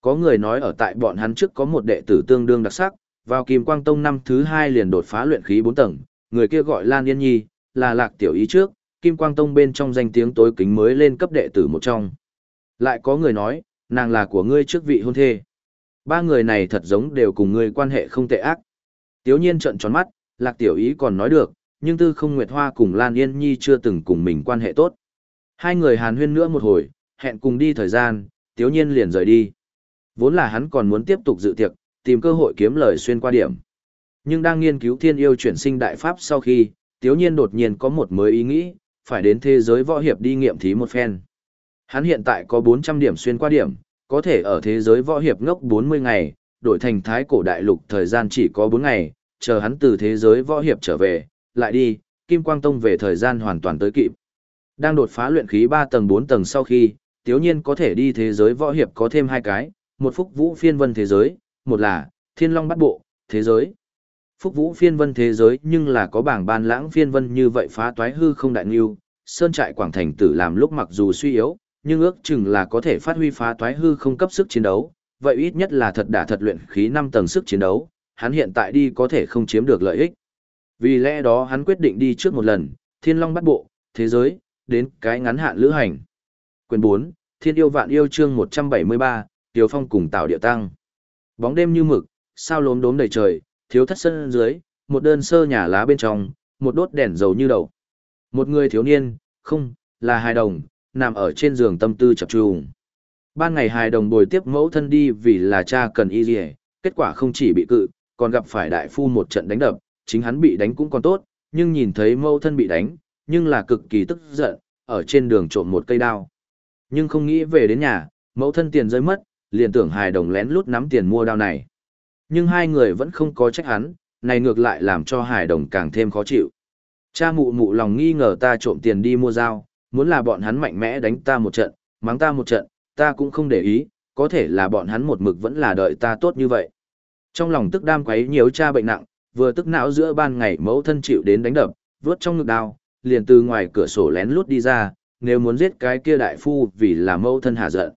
Có người nói ở tại bọn hắn trước có một đệ tử tương đương đặc sắc, vào Kim Quang Tông năm thứ hai liền đột phá luyện khí 4 tầng, người kia gọi Lan Yên Nhi, là lạc tiểu ý trước, Kim Quang Tông bên trong danh tiếng tối kính mới lên cấp đệ tử một trong. Lại có người nói, nàng là của ngươi trước vị hôn thê. Ba người này thật giống đều cùng ngươi quan hệ không tệ ác. Tiếu nhiên trợn tròn mắt, lạc tiểu ý còn nói được, nhưng tư không Nguyệt Hoa cùng Lan Yên Nhi chưa từng cùng mình quan hệ tốt. Hai người hàn huyên nữa một hồi, hẹn cùng đi thời gian, tiếu nhiên liền rời đi. Vốn là hắn còn muốn tiếp tục dự tiệc, tìm cơ hội kiếm lời xuyên qua điểm. Nhưng đang nghiên cứu thiên yêu chuyển sinh đại pháp sau khi, tiếu nhiên đột nhiên có một mới ý nghĩ, phải đến thế giới võ hiệp đi nghiệm thí một phen. Hắn hiện tại có 400 điểm xuyên qua điểm, có thể ở thế giới võ hiệp ngốc 40 ngày, đổi thành thái cổ đại lục thời gian chỉ có 4 ngày, chờ hắn từ thế giới võ hiệp trở về, lại đi, Kim Quang Tông về thời gian hoàn toàn tới kịp. Đang đột phá luyện khí 3 tầng 4 tầng sau khi, tiếu nhiên có thể đi thế giới võ hiệp có thêm hai cái, một phúc vũ phiên vân thế giới, một là thiên long bắt bộ, thế giới. Phúc vũ phiên vân thế giới nhưng là có bảng ban lãng phiên vân như vậy phá toái hư không đại nghiêu, sơn trại quảng thành tử làm lúc mặc dù suy yếu, nhưng ước chừng là có thể phát huy phá toái hư không cấp sức chiến đấu, vậy ít nhất là thật đả thật luyện khí 5 tầng sức chiến đấu, hắn hiện tại đi có thể không chiếm được lợi ích. Vì lẽ đó hắn quyết định đi trước một lần, thiên long bắt bộ, thế giới, đến cái ngắn hạn lữ hành. Quyền 4, Thiên yêu vạn yêu chương 173, Tiểu Phong cùng tạo địa tăng. Bóng đêm như mực, sao lốm đốm đầy trời, thiếu thất sân dưới, một đơn sơ nhà lá bên trong, một đốt đèn dầu như đầu. Một người thiếu niên, không, là hài đồng, nằm ở trên giường tâm tư chập trùng. Ban ngày hài đồng bồi tiếp mẫu thân đi vì là cha cần y dì kết quả không chỉ bị cự, còn gặp phải đại phu một trận đánh đập, chính hắn bị đánh cũng còn tốt, nhưng nhìn thấy mẫu thân bị đánh, nhưng là cực kỳ tức giận, ở trên đường trộm một cây đao. Nhưng không nghĩ về đến nhà, mẫu thân tiền rơi mất, liền tưởng hài đồng lén lút nắm tiền mua đao này. Nhưng hai người vẫn không có trách hắn, này ngược lại làm cho hài đồng càng thêm khó chịu. Cha mụ mụ lòng nghi ngờ ta trộm tiền đi mua dao, muốn là bọn hắn mạnh mẽ đánh ta một trận, mắng ta một trận, ta cũng không để ý, có thể là bọn hắn một mực vẫn là đợi ta tốt như vậy. Trong lòng tức đam quấy nhiều cha bệnh nặng, vừa tức não giữa ban ngày mẫu thân chịu đến đánh đập, vớt trong ngực đao, liền từ ngoài cửa sổ lén lút đi ra, nếu muốn giết cái kia đại phu vì là mẫu thân hạ giận.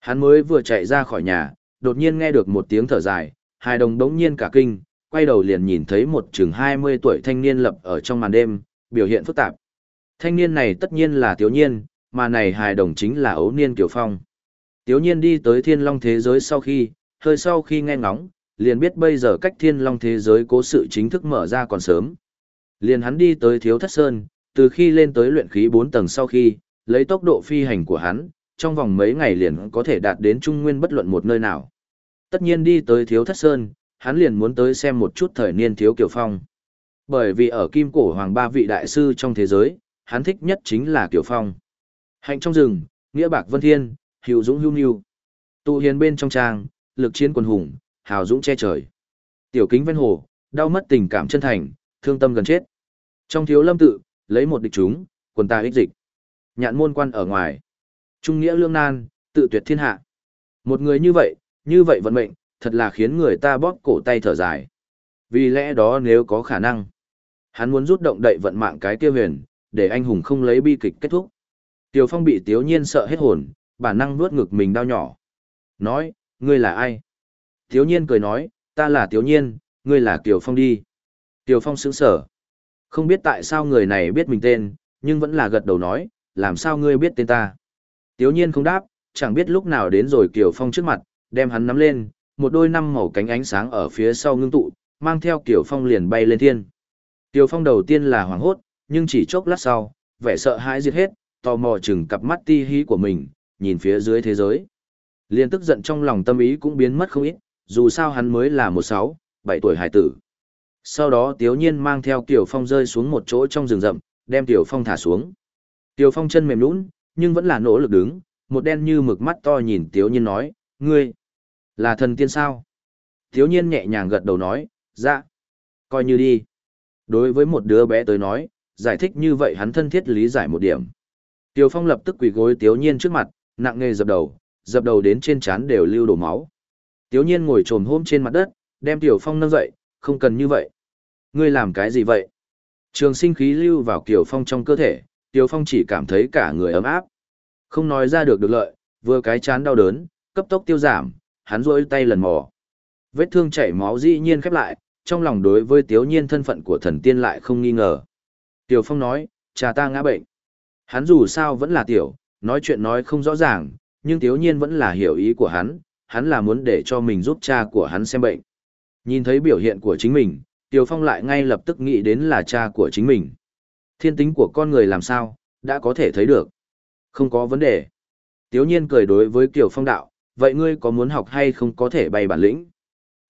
Hắn mới vừa chạy ra khỏi nhà, đột nhiên nghe được một tiếng thở dài, hai đồng đống nhiên cả kinh, quay đầu liền nhìn thấy một chừng 20 tuổi thanh niên lập ở trong màn đêm, biểu hiện phức tạp. Thanh niên này tất nhiên là Tiếu Nhiên, mà này hài đồng chính là ấu niên Kiều Phong. Tiếu Nhiên đi tới thiên long thế giới sau khi, hơi sau khi nghe ngóng, liền biết bây giờ cách thiên long thế giới cố sự chính thức mở ra còn sớm. Liền hắn đi tới thiếu thất sơn, từ khi lên tới luyện khí 4 tầng sau khi, lấy tốc độ phi hành của hắn, trong vòng mấy ngày liền có thể đạt đến trung nguyên bất luận một nơi nào. Tất nhiên đi tới thiếu thất sơn, hắn liền muốn tới xem một chút thời niên thiếu Kiều Phong. Bởi vì ở kim cổ hoàng ba vị đại sư trong thế giới, hắn thích nhất chính là Kiều Phong. Hạnh trong rừng, nghĩa bạc vân thiên, hữu dũng hữu nhu. Tụ hiền bên trong trang, lực chiến quần hùng, hào dũng che trời. Tiểu kính ven hồ, đau mất tình cảm chân thành, thương tâm gần chết. Trong thiếu lâm tự, lấy một địch chúng, quần ta ích dịch. Nhạn môn quan ở ngoài. Trung nghĩa lương nan, tự tuyệt thiên hạ. Một người như vậy, như vậy vận mệnh, thật là khiến người ta bóp cổ tay thở dài. Vì lẽ đó nếu có khả năng, hắn muốn rút động đậy vận mạng cái kia huyền, để anh hùng không lấy bi kịch kết thúc. Tiểu Phong bị Tiếu Nhiên sợ hết hồn, bản năng nuốt ngực mình đau nhỏ. Nói, ngươi là ai? Tiếu Nhiên cười nói, ta là Tiếu Nhiên, ngươi là Tiểu Phong đi. Tiểu Phong sững sở. Không biết tại sao người này biết mình tên, nhưng vẫn là gật đầu nói, làm sao ngươi biết tên ta? Tiếu Nhiên không đáp, chẳng biết lúc nào đến rồi Kiều Phong trước mặt, đem hắn nắm lên, một đôi năm màu cánh ánh sáng ở phía sau ngưng tụ, mang theo Kiều Phong liền bay lên thiên. Kiều Phong đầu tiên là hoảng hốt, nhưng chỉ chốc lát sau, vẻ sợ hãi giết hết, tò mò chừng cặp mắt ti hí của mình, nhìn phía dưới thế giới. Liên tức giận trong lòng tâm ý cũng biến mất không ít, dù sao hắn mới là một sáu, bảy tuổi hải tử. Sau đó Tiếu Nhiên mang theo tiểu Phong rơi xuống một chỗ trong rừng rậm, đem Tiểu Phong thả xuống. Tiểu Phong chân mềm nhũn, nhưng vẫn là nỗ lực đứng, một đen như mực mắt to nhìn Tiếu Nhiên nói, ngươi, là thần tiên sao? Tiếu Nhiên nhẹ nhàng gật đầu nói, dạ, coi như đi. Đối với một đứa bé tới nói, giải thích như vậy hắn thân thiết lý giải một điểm. Tiêu Phong lập tức quỳ gối Tiếu Nhiên trước mặt, nặng nề dập đầu, dập đầu đến trên trán đều lưu đổ máu. Tiếu Nhiên ngồi trồm hôm trên mặt đất, đem Tiểu Phong nâng dậy, không cần như vậy. Ngươi làm cái gì vậy? Trường sinh khí lưu vào Kiều Phong trong cơ thể, Tiểu Phong chỉ cảm thấy cả người ấm áp. Không nói ra được được lợi, vừa cái chán đau đớn, cấp tốc tiêu giảm, hắn rôi tay lần mò. Vết thương chảy máu dĩ nhiên khép lại, trong lòng đối với Tiếu Nhiên thân phận của thần tiên lại không nghi ngờ. Tiểu Phong nói, cha ta ngã bệnh. Hắn dù sao vẫn là tiểu, nói chuyện nói không rõ ràng, nhưng Tiếu Nhiên vẫn là hiểu ý của hắn, hắn là muốn để cho mình giúp cha của hắn xem bệnh. Nhìn thấy biểu hiện của chính mình, Tiểu Phong lại ngay lập tức nghĩ đến là cha của chính mình. Thiên tính của con người làm sao, đã có thể thấy được. Không có vấn đề. Tiếu Nhiên cười đối với Tiểu Phong đạo, vậy ngươi có muốn học hay không có thể bày bản lĩnh?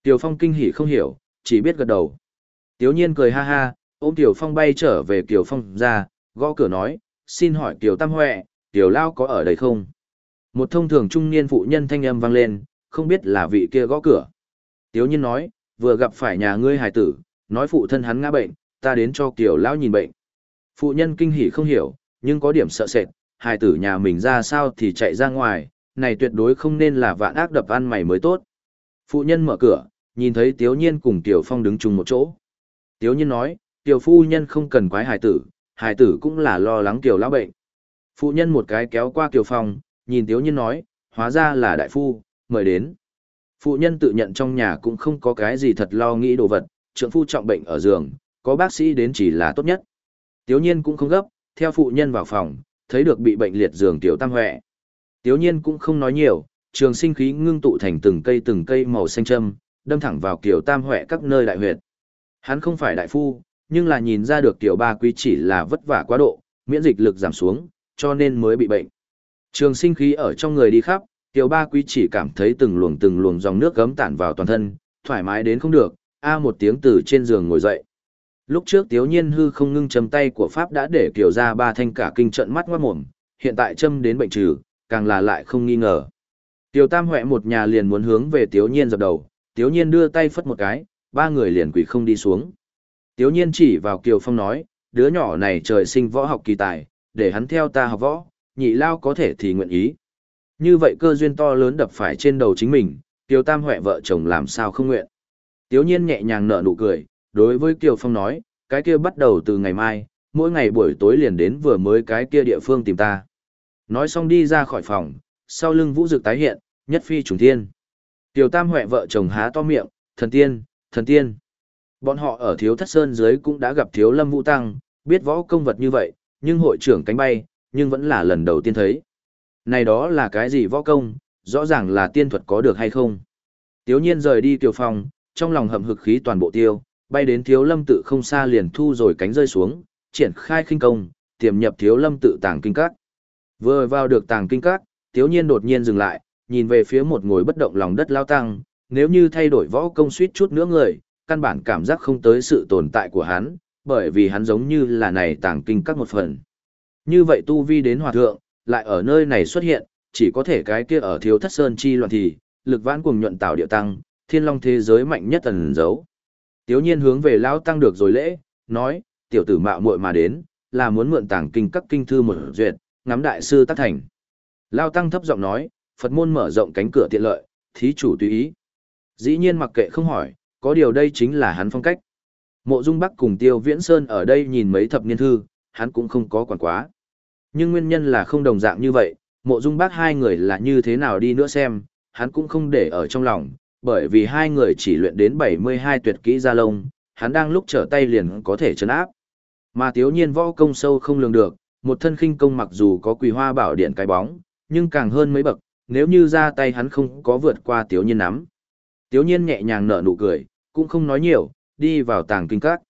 Tiểu Phong kinh hỉ không hiểu, chỉ biết gật đầu. Tiếu Nhiên cười ha ha, ôm Tiểu Phong bay trở về Tiểu Phong ra, gõ cửa nói, xin hỏi Tiểu Tam Huệ, Tiểu Lao có ở đây không? Một thông thường trung niên phụ nhân thanh âm vang lên, không biết là vị kia gõ cửa. Tiếu Nhiên nói, vừa gặp phải nhà ngươi hài tử, nói phụ thân hắn ngã bệnh, ta đến cho Tiểu Lao nhìn bệnh. Phụ nhân kinh hỉ không hiểu, nhưng có điểm sợ sệt, hài tử nhà mình ra sao thì chạy ra ngoài, này tuyệt đối không nên là vạn ác đập ăn mày mới tốt. Phụ nhân mở cửa, nhìn thấy Tiếu Nhiên cùng Tiểu Phong đứng chung một chỗ. Tiếu Nhiên nói, Tiểu Phu Nhân không cần quái hài tử, hài tử cũng là lo lắng Tiểu lão bệnh. Phụ nhân một cái kéo qua Tiểu Phong, nhìn tiểu nhân nói, hóa ra là đại phu, mời đến. Phụ nhân tự nhận trong nhà cũng không có cái gì thật lo nghĩ đồ vật, trượng phu trọng bệnh ở giường, có bác sĩ đến chỉ là tốt nhất. Tiểu Nhiên cũng không gấp, theo phụ nhân vào phòng, thấy được bị bệnh liệt giường Tiểu Tam Huệ. Tiểu Nhiên cũng không nói nhiều, trường sinh khí ngưng tụ thành từng cây từng cây màu xanh châm, đâm thẳng vào kiểu tam huệ các nơi đại huyệt. Hắn không phải đại phu, nhưng là nhìn ra được tiểu ba quý chỉ là vất vả quá độ, miễn dịch lực giảm xuống, cho nên mới bị bệnh. Trường sinh khí ở trong người đi khắp, tiểu ba quý chỉ cảm thấy từng luồng từng luồng dòng nước gấm tản vào toàn thân, thoải mái đến không được, a một tiếng từ trên giường ngồi dậy. Lúc trước Tiếu Nhiên hư không ngưng châm tay của Pháp đã để kiểu ra ba thanh cả kinh trận mắt ngoát mồm, hiện tại châm đến bệnh trừ, càng là lại không nghi ngờ. Tiểu Tam Huệ một nhà liền muốn hướng về Tiếu Nhiên dập đầu, Tiếu nhiên đưa tay phất một cái, ba người liền quỷ không đi xuống. Tiếu nhiên chỉ vào Kiều Phong nói, đứa nhỏ này trời sinh võ học kỳ tài, để hắn theo ta học võ, nhị lao có thể thì nguyện ý. Như vậy cơ duyên to lớn đập phải trên đầu chính mình, Kiều Tam Huệ vợ chồng làm sao không nguyện. Tiếu nhiên nhẹ nhàng nở nụ cười, đối với Kiều Phong nói, cái kia bắt đầu từ ngày mai, mỗi ngày buổi tối liền đến vừa mới cái kia địa phương tìm ta. Nói xong đi ra khỏi phòng, sau lưng vũ dực tái hiện, nhất phi trùng thiên. Tiểu Tam Huệ vợ chồng há to miệng, thần tiên, thần tiên. Bọn họ ở thiếu thất sơn dưới cũng đã gặp thiếu lâm vũ tăng, biết võ công vật như vậy, nhưng hội trưởng cánh bay, nhưng vẫn là lần đầu tiên thấy. Này đó là cái gì võ công, rõ ràng là tiên thuật có được hay không. Tiếu nhiên rời đi kiều phòng, trong lòng hậm hực khí toàn bộ tiêu, bay đến thiếu lâm tự không xa liền thu rồi cánh rơi xuống, triển khai khinh công, tiềm nhập thiếu lâm tự tàng kinh các. Vừa vào được tàng kinh các, tiếu nhiên đột nhiên dừng lại, nhìn về phía một ngồi bất động lòng đất lao tăng, nếu như thay đổi võ công suýt chút nữa người, căn bản cảm giác không tới sự tồn tại của hắn, bởi vì hắn giống như là này tàng kinh các một phần. Như vậy tu vi đến hòa thượng, lại ở nơi này xuất hiện, chỉ có thể cái kia ở thiếu thất sơn chi loạn thì, lực vãn cùng nhuận tạo điệu tăng, thiên long thế giới mạnh nhất tần giấu. Tiếu nhiên hướng về lao tăng được rồi lễ, nói, tiểu tử mạo muội mà đến, là muốn mượn tàng kinh các kinh thư một duyệt, ngắm đại sư tác thành. Lao tăng thấp giọng nói, Phật môn mở rộng cánh cửa tiện lợi, thí chủ tùy ý. Dĩ nhiên mặc kệ không hỏi, có điều đây chính là hắn phong cách. Mộ Dung Bắc cùng Tiêu Viễn Sơn ở đây nhìn mấy thập niên thư, hắn cũng không có quản quá. Nhưng nguyên nhân là không đồng dạng như vậy, Mộ Dung Bắc hai người là như thế nào đi nữa xem, hắn cũng không để ở trong lòng, bởi vì hai người chỉ luyện đến 72 tuyệt kỹ gia lông, hắn đang lúc trở tay liền có thể chấn áp. Mà Tiếu Nhiên võ công sâu không lường được, một thân khinh công mặc dù có quỳ hoa bảo điện cái bóng, nhưng càng hơn mấy bậc, nếu như ra tay hắn không có vượt qua tiếu nhiên nắm. Tiếu nhiên nhẹ nhàng nở nụ cười, cũng không nói nhiều, đi vào tàng kinh các.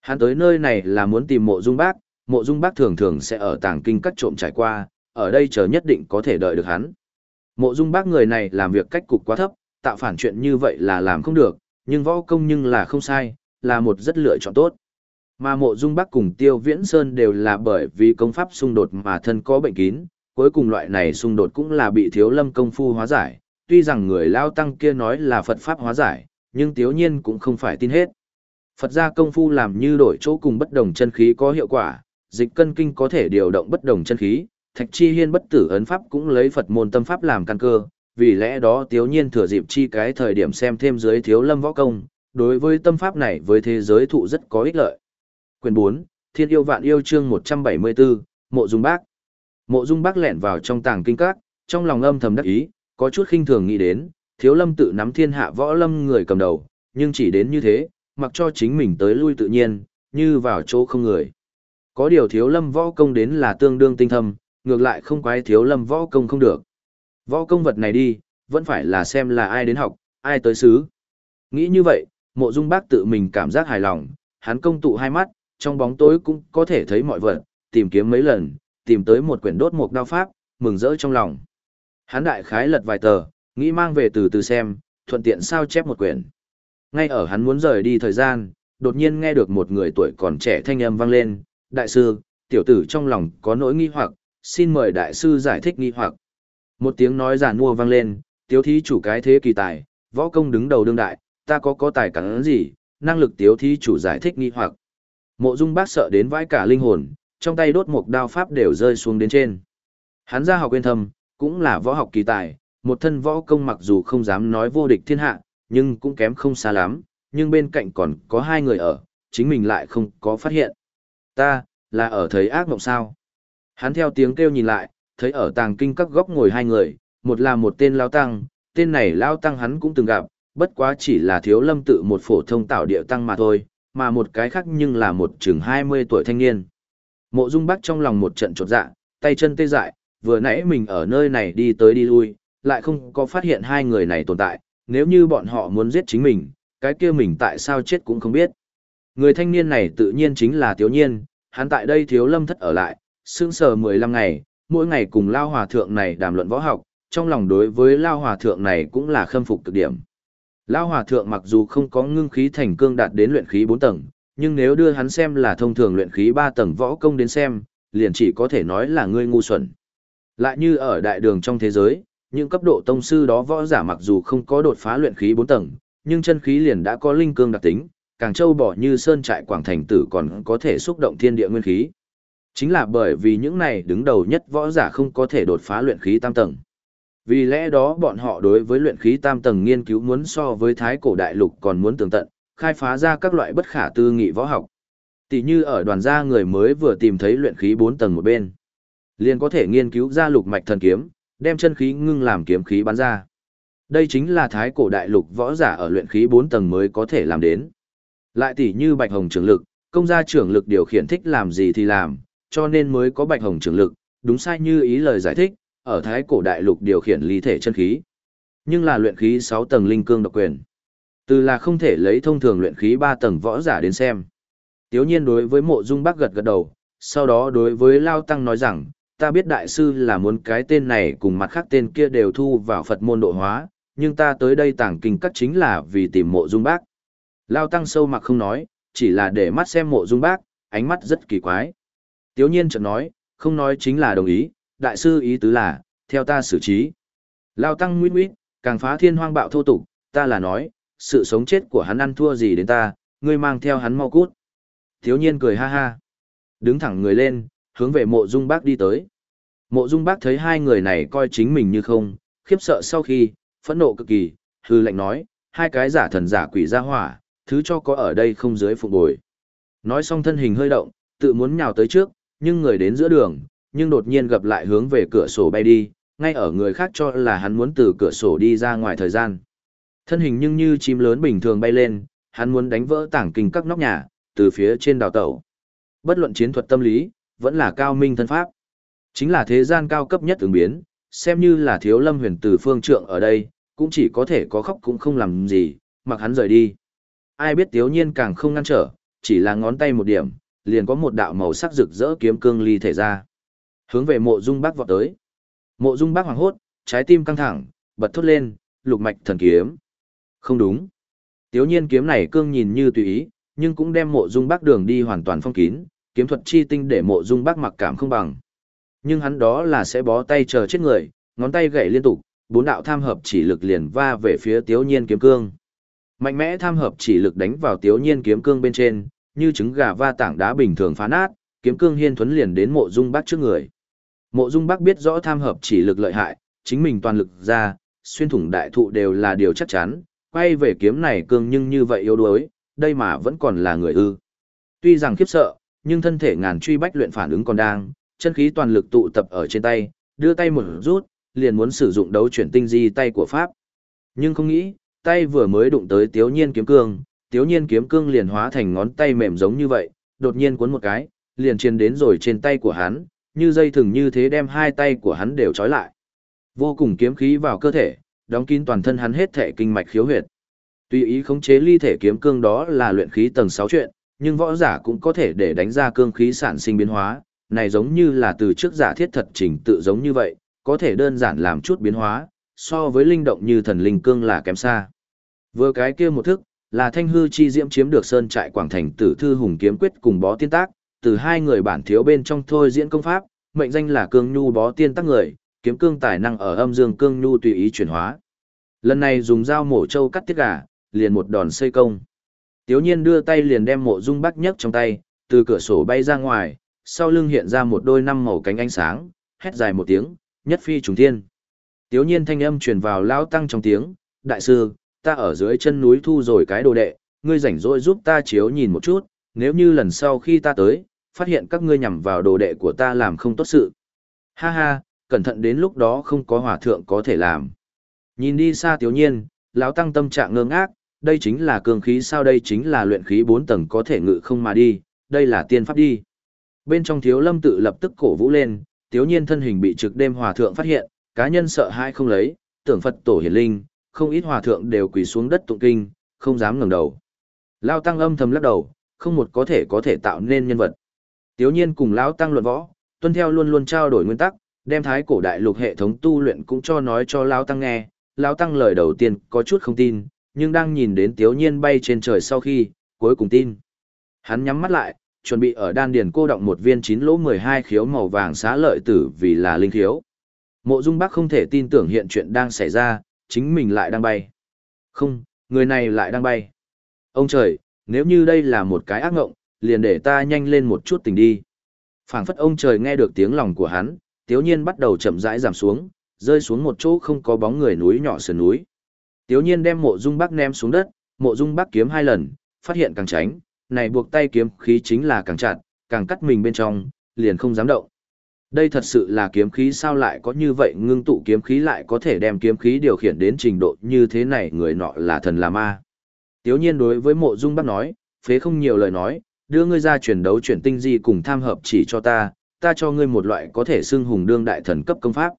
Hắn tới nơi này là muốn tìm mộ dung bác, mộ dung bác thường thường sẽ ở tàng kinh các trộm trải qua, ở đây chờ nhất định có thể đợi được hắn. Mộ dung bác người này làm việc cách cục quá thấp, tạo phản chuyện như vậy là làm không được, nhưng võ công nhưng là không sai, là một rất lựa chọn tốt. Mà mộ dung bác cùng tiêu viễn sơn đều là bởi vì công pháp xung đột mà thân có bệnh kín, cuối cùng loại này xung đột cũng là bị thiếu lâm công phu hóa giải, tuy rằng người lao tăng kia nói là Phật Pháp hóa giải, nhưng tiếu nhiên cũng không phải tin hết. Phật gia công phu làm như đổi chỗ cùng bất đồng chân khí có hiệu quả, dịch cân kinh có thể điều động bất đồng chân khí, thạch chi hiên bất tử ấn pháp cũng lấy Phật môn tâm pháp làm căn cơ, vì lẽ đó tiếu nhiên thừa dịp chi cái thời điểm xem thêm dưới thiếu lâm võ công, đối với tâm pháp này với thế giới thụ rất có ích lợi. Quyền 4, thiên yêu vạn yêu chương 174, mộ dung bác. Mộ dung bác lẻn vào trong tàng kinh các, trong lòng âm thầm đắc ý, có chút khinh thường nghĩ đến, thiếu lâm tự nắm thiên hạ võ lâm người cầm đầu, nhưng chỉ đến như thế, mặc cho chính mình tới lui tự nhiên, như vào chỗ không người. Có điều thiếu lâm võ công đến là tương đương tinh thâm, ngược lại không quái thiếu lâm võ công không được. Võ công vật này đi, vẫn phải là xem là ai đến học, ai tới xứ. Nghĩ như vậy, mộ dung bác tự mình cảm giác hài lòng, hắn công tụ hai mắt, trong bóng tối cũng có thể thấy mọi vật, tìm kiếm mấy lần, tìm tới một quyển đốt mục đao pháp, mừng rỡ trong lòng. Hắn đại khái lật vài tờ, nghĩ mang về từ từ xem, thuận tiện sao chép một quyển. Ngay ở hắn muốn rời đi thời gian, đột nhiên nghe được một người tuổi còn trẻ thanh âm vang lên, đại sư, tiểu tử trong lòng có nỗi nghi hoặc, xin mời đại sư giải thích nghi hoặc. Một tiếng nói giả mua vang lên, tiếu thí chủ cái thế kỳ tài, võ công đứng đầu đương đại, ta có có tài cắn gì, năng lực tiếu thí chủ giải thích nghi hoặc. Mộ dung bác sợ đến vãi cả linh hồn, trong tay đốt một đao pháp đều rơi xuống đến trên. Hắn ra học quên thầm cũng là võ học kỳ tài, một thân võ công mặc dù không dám nói vô địch thiên hạ, nhưng cũng kém không xa lắm, nhưng bên cạnh còn có hai người ở, chính mình lại không có phát hiện. Ta, là ở thấy ác mộng sao. Hắn theo tiếng kêu nhìn lại, thấy ở tàng kinh các góc ngồi hai người, một là một tên lao tăng, tên này lao tăng hắn cũng từng gặp, bất quá chỉ là thiếu lâm tự một phổ thông tạo địa tăng mà thôi, mà một cái khác nhưng là một chừng 20 tuổi thanh niên. Mộ Dung Bắc trong lòng một trận chột dạ, tay chân tê dại, vừa nãy mình ở nơi này đi tới đi lui, lại không có phát hiện hai người này tồn tại, nếu như bọn họ muốn giết chính mình, cái kia mình tại sao chết cũng không biết. Người thanh niên này tự nhiên chính là Tiếu Nhiên, hắn tại đây thiếu lâm thất ở lại, sương sờ 15 ngày, mỗi ngày cùng Lao Hòa Thượng này đàm luận võ học, trong lòng đối với Lao Hòa Thượng này cũng là khâm phục cực điểm. Lao Hòa Thượng mặc dù không có ngưng khí thành cương đạt đến luyện khí 4 tầng, nhưng nếu đưa hắn xem là thông thường luyện khí 3 tầng võ công đến xem, liền chỉ có thể nói là ngươi ngu xuẩn. Lại như ở đại đường trong thế giới, những cấp độ tông sư đó võ giả mặc dù không có đột phá luyện khí 4 tầng, nhưng chân khí liền đã có linh cương đặc tính, càng châu bỏ như sơn trại quảng thành tử còn có thể xúc động thiên địa nguyên khí. Chính là bởi vì những này đứng đầu nhất võ giả không có thể đột phá luyện khí tam tầng. Vì lẽ đó bọn họ đối với luyện khí tam tầng nghiên cứu muốn so với thái cổ đại lục còn muốn tường tận, khai phá ra các loại bất khả tư nghị võ học. Tỷ như ở đoàn gia người mới vừa tìm thấy luyện khí 4 tầng một bên, liền có thể nghiên cứu ra lục mạch thần kiếm, đem chân khí ngưng làm kiếm khí bắn ra. Đây chính là thái cổ đại lục võ giả ở luyện khí 4 tầng mới có thể làm đến. Lại tỷ như Bạch Hồng trưởng lực, công gia trưởng lực điều khiển thích làm gì thì làm, cho nên mới có Bạch Hồng trưởng lực, đúng sai như ý lời giải thích, ở thái cổ đại lục điều khiển ly thể chân khí. Nhưng là luyện khí 6 tầng linh cương độc quyền. Từ là không thể lấy thông thường luyện khí 3 tầng võ giả đến xem. Tiếu nhiên đối với mộ dung bác gật gật đầu, sau đó đối với Lao Tăng nói rằng, ta biết đại sư là muốn cái tên này cùng mặt khác tên kia đều thu vào Phật môn độ hóa, nhưng ta tới đây tàng kinh cắt chính là vì tìm mộ dung bác. Lao Tăng sâu mặc không nói, chỉ là để mắt xem mộ dung bác, ánh mắt rất kỳ quái. Tiếu nhiên chợt nói, không nói chính là đồng ý, đại sư ý tứ là, theo ta xử trí. Lao Tăng nguyên nguyên, càng phá thiên hoang bạo thô tục, ta là nói, sự sống chết của hắn ăn thua gì đến ta, ngươi mang theo hắn mau cút. Thiếu nhiên cười ha ha. Đứng thẳng người lên, hướng về mộ dung bác đi tới. Mộ dung bác thấy hai người này coi chính mình như không, khiếp sợ sau khi, phẫn nộ cực kỳ, hư lệnh nói, hai cái giả thần giả quỷ ra hỏa, thứ cho có ở đây không dưới phục bồi. Nói xong thân hình hơi động, tự muốn nhào tới trước, nhưng người đến giữa đường, nhưng đột nhiên gặp lại hướng về cửa sổ bay đi, ngay ở người khác cho là hắn muốn từ cửa sổ đi ra ngoài thời gian. Thân hình nhưng như chim lớn bình thường bay lên, hắn muốn đánh vỡ tảng kinh các nóc nhà, từ phía trên đào tẩu. Bất luận chiến thuật tâm lý, vẫn là cao minh thân pháp. Chính là thế gian cao cấp nhất ứng biến, xem như là thiếu lâm huyền từ phương trượng ở đây, cũng chỉ có thể có khóc cũng không làm gì, mặc hắn rời đi. Ai biết tiếu nhiên càng không ngăn trở, chỉ là ngón tay một điểm, liền có một đạo màu sắc rực rỡ kiếm cương ly thể ra. Hướng về mộ dung bác vọt tới. Mộ dung bác hoàng hốt, trái tim căng thẳng, bật thốt lên, lục mạch thần kiếm. Không đúng. Tiếu nhiên kiếm này cương nhìn như tùy ý, nhưng cũng đem mộ dung bác đường đi hoàn toàn phong kín, kiếm thuật chi tinh để mộ dung bác mặc cảm không bằng. Nhưng hắn đó là sẽ bó tay chờ chết người, ngón tay gậy liên tục, bốn đạo tham hợp chỉ lực liền va về phía tiếu nhiên kiếm cương. Mạnh mẽ tham hợp chỉ lực đánh vào tiếu nhiên kiếm cương bên trên, như trứng gà va tảng đá bình thường phá nát, kiếm cương hiên thuấn liền đến mộ dung bác trước người. Mộ dung bác biết rõ tham hợp chỉ lực lợi hại, chính mình toàn lực ra, xuyên thủng đại thụ đều là điều chắc chắn, quay về kiếm này cương nhưng như vậy yếu đuối, đây mà vẫn còn là người ư. Tuy rằng khiếp sợ, nhưng thân thể ngàn truy bách luyện phản ứng còn đang, chân khí toàn lực tụ tập ở trên tay, đưa tay một rút, liền muốn sử dụng đấu chuyển tinh di tay của pháp. Nhưng không nghĩ, tay vừa mới đụng tới Tiếu Nhiên kiếm cương, Tiếu Nhiên kiếm cương liền hóa thành ngón tay mềm giống như vậy, đột nhiên cuốn một cái, liền truyền đến rồi trên tay của hắn, như dây thừng như thế đem hai tay của hắn đều trói lại. Vô cùng kiếm khí vào cơ thể, đóng kín toàn thân hắn hết thể kinh mạch khiếu huyệt. Tuy ý khống chế ly thể kiếm cương đó là luyện khí tầng 6 chuyện, nhưng võ giả cũng có thể để đánh ra cương khí sản sinh biến hóa, này giống như là từ trước giả thiết thật trình tự giống như vậy, có thể đơn giản làm chút biến hóa, so với linh động như thần linh cương là kém xa. Vừa cái kia một thức, là thanh hư chi diễm chiếm được sơn trại quảng thành tử thư hùng kiếm quyết cùng bó tiên tác, từ hai người bản thiếu bên trong thôi diễn công pháp, mệnh danh là cương nhu bó tiên tác người, kiếm cương tài năng ở âm dương cương nhu tùy ý chuyển hóa. Lần này dùng dao mổ trâu cắt tiết gà, liền một đòn xây công. Tiếu nhiên đưa tay liền đem mộ dung bắc nhấc trong tay, từ cửa sổ bay ra ngoài, sau lưng hiện ra một đôi năm màu cánh ánh sáng, hét dài một tiếng, nhất phi trùng thiên. Tiếu nhiên thanh âm truyền vào Lão tăng trong tiếng, đại sư, ta ở dưới chân núi thu rồi cái đồ đệ, ngươi rảnh rỗi giúp ta chiếu nhìn một chút, nếu như lần sau khi ta tới, phát hiện các ngươi nhằm vào đồ đệ của ta làm không tốt sự. Ha ha, cẩn thận đến lúc đó không có hòa thượng có thể làm. Nhìn đi xa tiếu nhiên, lão tăng tâm trạng ngơ ngác, đây chính là cường khí sao đây chính là luyện khí 4 tầng có thể ngự không mà đi, đây là tiên pháp đi. Bên trong thiếu lâm tự lập tức cổ vũ lên, tiếu nhiên thân hình bị trực đêm hòa thượng phát hiện, cá nhân sợ hai không lấy, tưởng Phật tổ hiển linh, không ít hòa thượng đều quỳ xuống đất tụng kinh, không dám ngẩng đầu. Lao tăng âm thầm lắc đầu, không một có thể có thể tạo nên nhân vật. Tiếu nhiên cùng lão tăng luận võ, tuân theo luôn luôn trao đổi nguyên tắc, đem thái cổ đại lục hệ thống tu luyện cũng cho nói cho lão tăng nghe. Lão tăng lời đầu tiên có chút không tin, nhưng đang nhìn đến Tiếu nhiên bay trên trời sau khi, cuối cùng tin. Hắn nhắm mắt lại, chuẩn bị ở đan điền cô động một viên chín lỗ 12 khiếu màu vàng xá lợi tử vì là linh khiếu. Mộ Dung Bắc không thể tin tưởng hiện chuyện đang xảy ra, chính mình lại đang bay. Không, người này lại đang bay. Ông trời, nếu như đây là một cái ác ngộng, liền để ta nhanh lên một chút tình đi. phảng phất ông trời nghe được tiếng lòng của hắn, tiếu nhiên bắt đầu chậm rãi giảm xuống, rơi xuống một chỗ không có bóng người núi nhỏ sườn núi. Tiếu nhiên đem mộ dung bắc ném xuống đất, mộ dung bắc kiếm hai lần, phát hiện càng tránh, này buộc tay kiếm khí chính là càng chặt, càng cắt mình bên trong, liền không dám động. Đây thật sự là kiếm khí sao lại có như vậy ngưng tụ kiếm khí lại có thể đem kiếm khí điều khiển đến trình độ như thế này người nọ là thần là ma. Tiếu nhiên đối với mộ dung bắc nói, phế không nhiều lời nói, đưa ngươi ra chuyển đấu chuyển tinh di cùng tham hợp chỉ cho ta, ta cho ngươi một loại có thể xưng hùng đương đại thần cấp công pháp.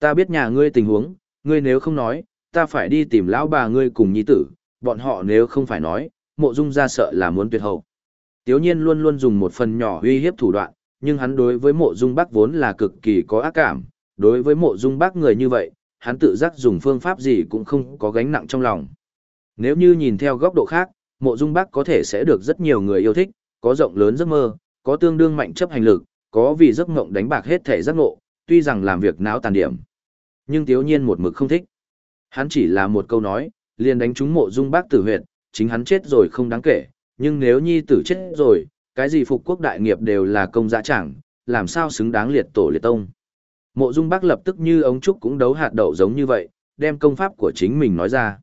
Ta biết nhà ngươi tình huống, ngươi nếu không nói, ta phải đi tìm lão bà ngươi cùng nhi tử, bọn họ nếu không phải nói, mộ dung ra sợ là muốn tuyệt hậu. Tiếu nhiên luôn luôn dùng một phần nhỏ uy hiếp thủ đoạn, nhưng hắn đối với mộ dung bác vốn là cực kỳ có ác cảm, đối với mộ dung bác người như vậy, hắn tự giác dùng phương pháp gì cũng không có gánh nặng trong lòng. Nếu như nhìn theo góc độ khác, mộ dung bác có thể sẽ được rất nhiều người yêu thích, có rộng lớn giấc mơ, có tương đương mạnh chấp hành lực, có vì giấc mộng đánh bạc hết thể giấc ngộ, tuy rằng làm việc não tàn điểm. Nhưng tiếu nhiên một mực không thích. Hắn chỉ là một câu nói, liền đánh trúng mộ dung bác tử huyệt, chính hắn chết rồi không đáng kể, nhưng nếu nhi tử chết rồi, cái gì phục quốc đại nghiệp đều là công dã chẳng, làm sao xứng đáng liệt tổ liệt tông. Mộ dung bác lập tức như ống trúc cũng đấu hạt đậu giống như vậy, đem công pháp của chính mình nói ra.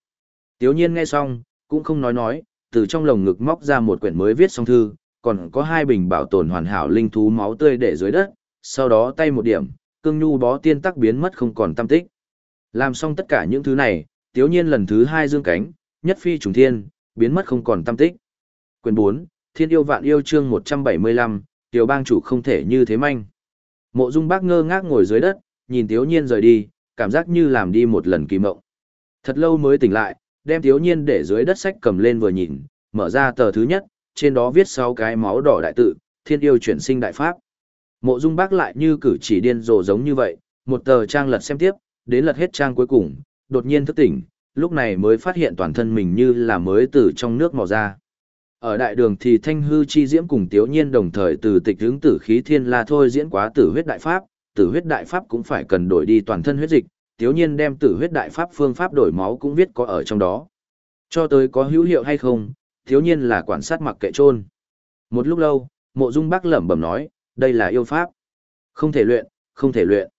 Tiếu nhiên nghe xong, cũng không nói nói, từ trong lồng ngực móc ra một quyển mới viết xong thư, còn có hai bình bảo tồn hoàn hảo linh thú máu tươi để dưới đất, sau đó tay một điểm, cương nhu bó tiên tắc biến mất không còn tâm tích. Làm xong tất cả những thứ này, tiếu nhiên lần thứ hai dương cánh, nhất phi trùng thiên, biến mất không còn tâm tích. Quyền 4, Thiên yêu vạn yêu chương 175, tiểu bang chủ không thể như thế manh. Mộ Dung Bác ngơ ngác ngồi dưới đất, nhìn Tiếu Nhiên rời đi, cảm giác như làm đi một lần kỳ mộng. Thật lâu mới tỉnh lại, đem Tiếu Nhiên để dưới đất sách cầm lên vừa nhìn, mở ra tờ thứ nhất, trên đó viết sáu cái máu đỏ đại tự, Thiên yêu chuyển sinh đại pháp. Mộ Dung Bác lại như cử chỉ điên rồ giống như vậy, một tờ trang lật xem tiếp, đến lật hết trang cuối cùng, đột nhiên thức tỉnh, lúc này mới phát hiện toàn thân mình như là mới từ trong nước mò ra. Ở đại đường thì Thanh Hư Chi Diễm cùng Tiếu Nhiên đồng thời từ tịch hướng tử khí thiên la thôi diễn quá tử huyết đại pháp, tử huyết đại pháp cũng phải cần đổi đi toàn thân huyết dịch, Tiếu Nhiên đem tử huyết đại pháp phương pháp đổi máu cũng viết có ở trong đó. Cho tới có hữu hiệu hay không, Tiếu Nhiên là quản sát mặc kệ trôn. Một lúc lâu, Mộ Dung Bác lẩm bẩm nói, đây là yêu pháp. Không thể luyện, không thể luyện.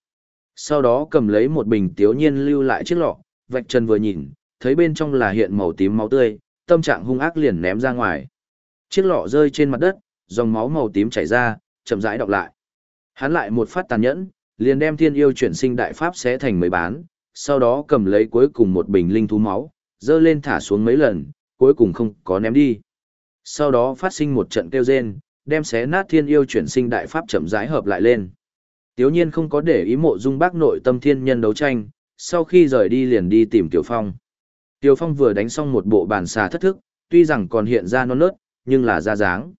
Sau đó cầm lấy một bình Tiếu Nhiên lưu lại chiếc lọ, vạch chân vừa nhìn, thấy bên trong là hiện màu tím máu tươi, tâm trạng hung ác liền ném ra ngoài. Chiếc lọ rơi trên mặt đất, dòng máu màu tím chảy ra, chậm rãi đọc lại. Hắn lại một phát tàn nhẫn, liền đem thiên yêu chuyển sinh đại pháp xé thành mấy bán, sau đó cầm lấy cuối cùng một bình linh thú máu, dơ lên thả xuống mấy lần, cuối cùng không có ném đi. Sau đó phát sinh một trận kêu rên, đem xé nát thiên yêu chuyển sinh đại pháp chậm rãi hợp lại lên. Tiếu nhiên không có để ý mộ dung bác nội tâm thiên nhân đấu tranh, sau khi rời đi liền đi tìm Tiểu Phong. Tiểu Phong vừa đánh xong một bộ bàn xà thất thức, tuy rằng còn hiện ra non nớt, nhưng là ra dáng.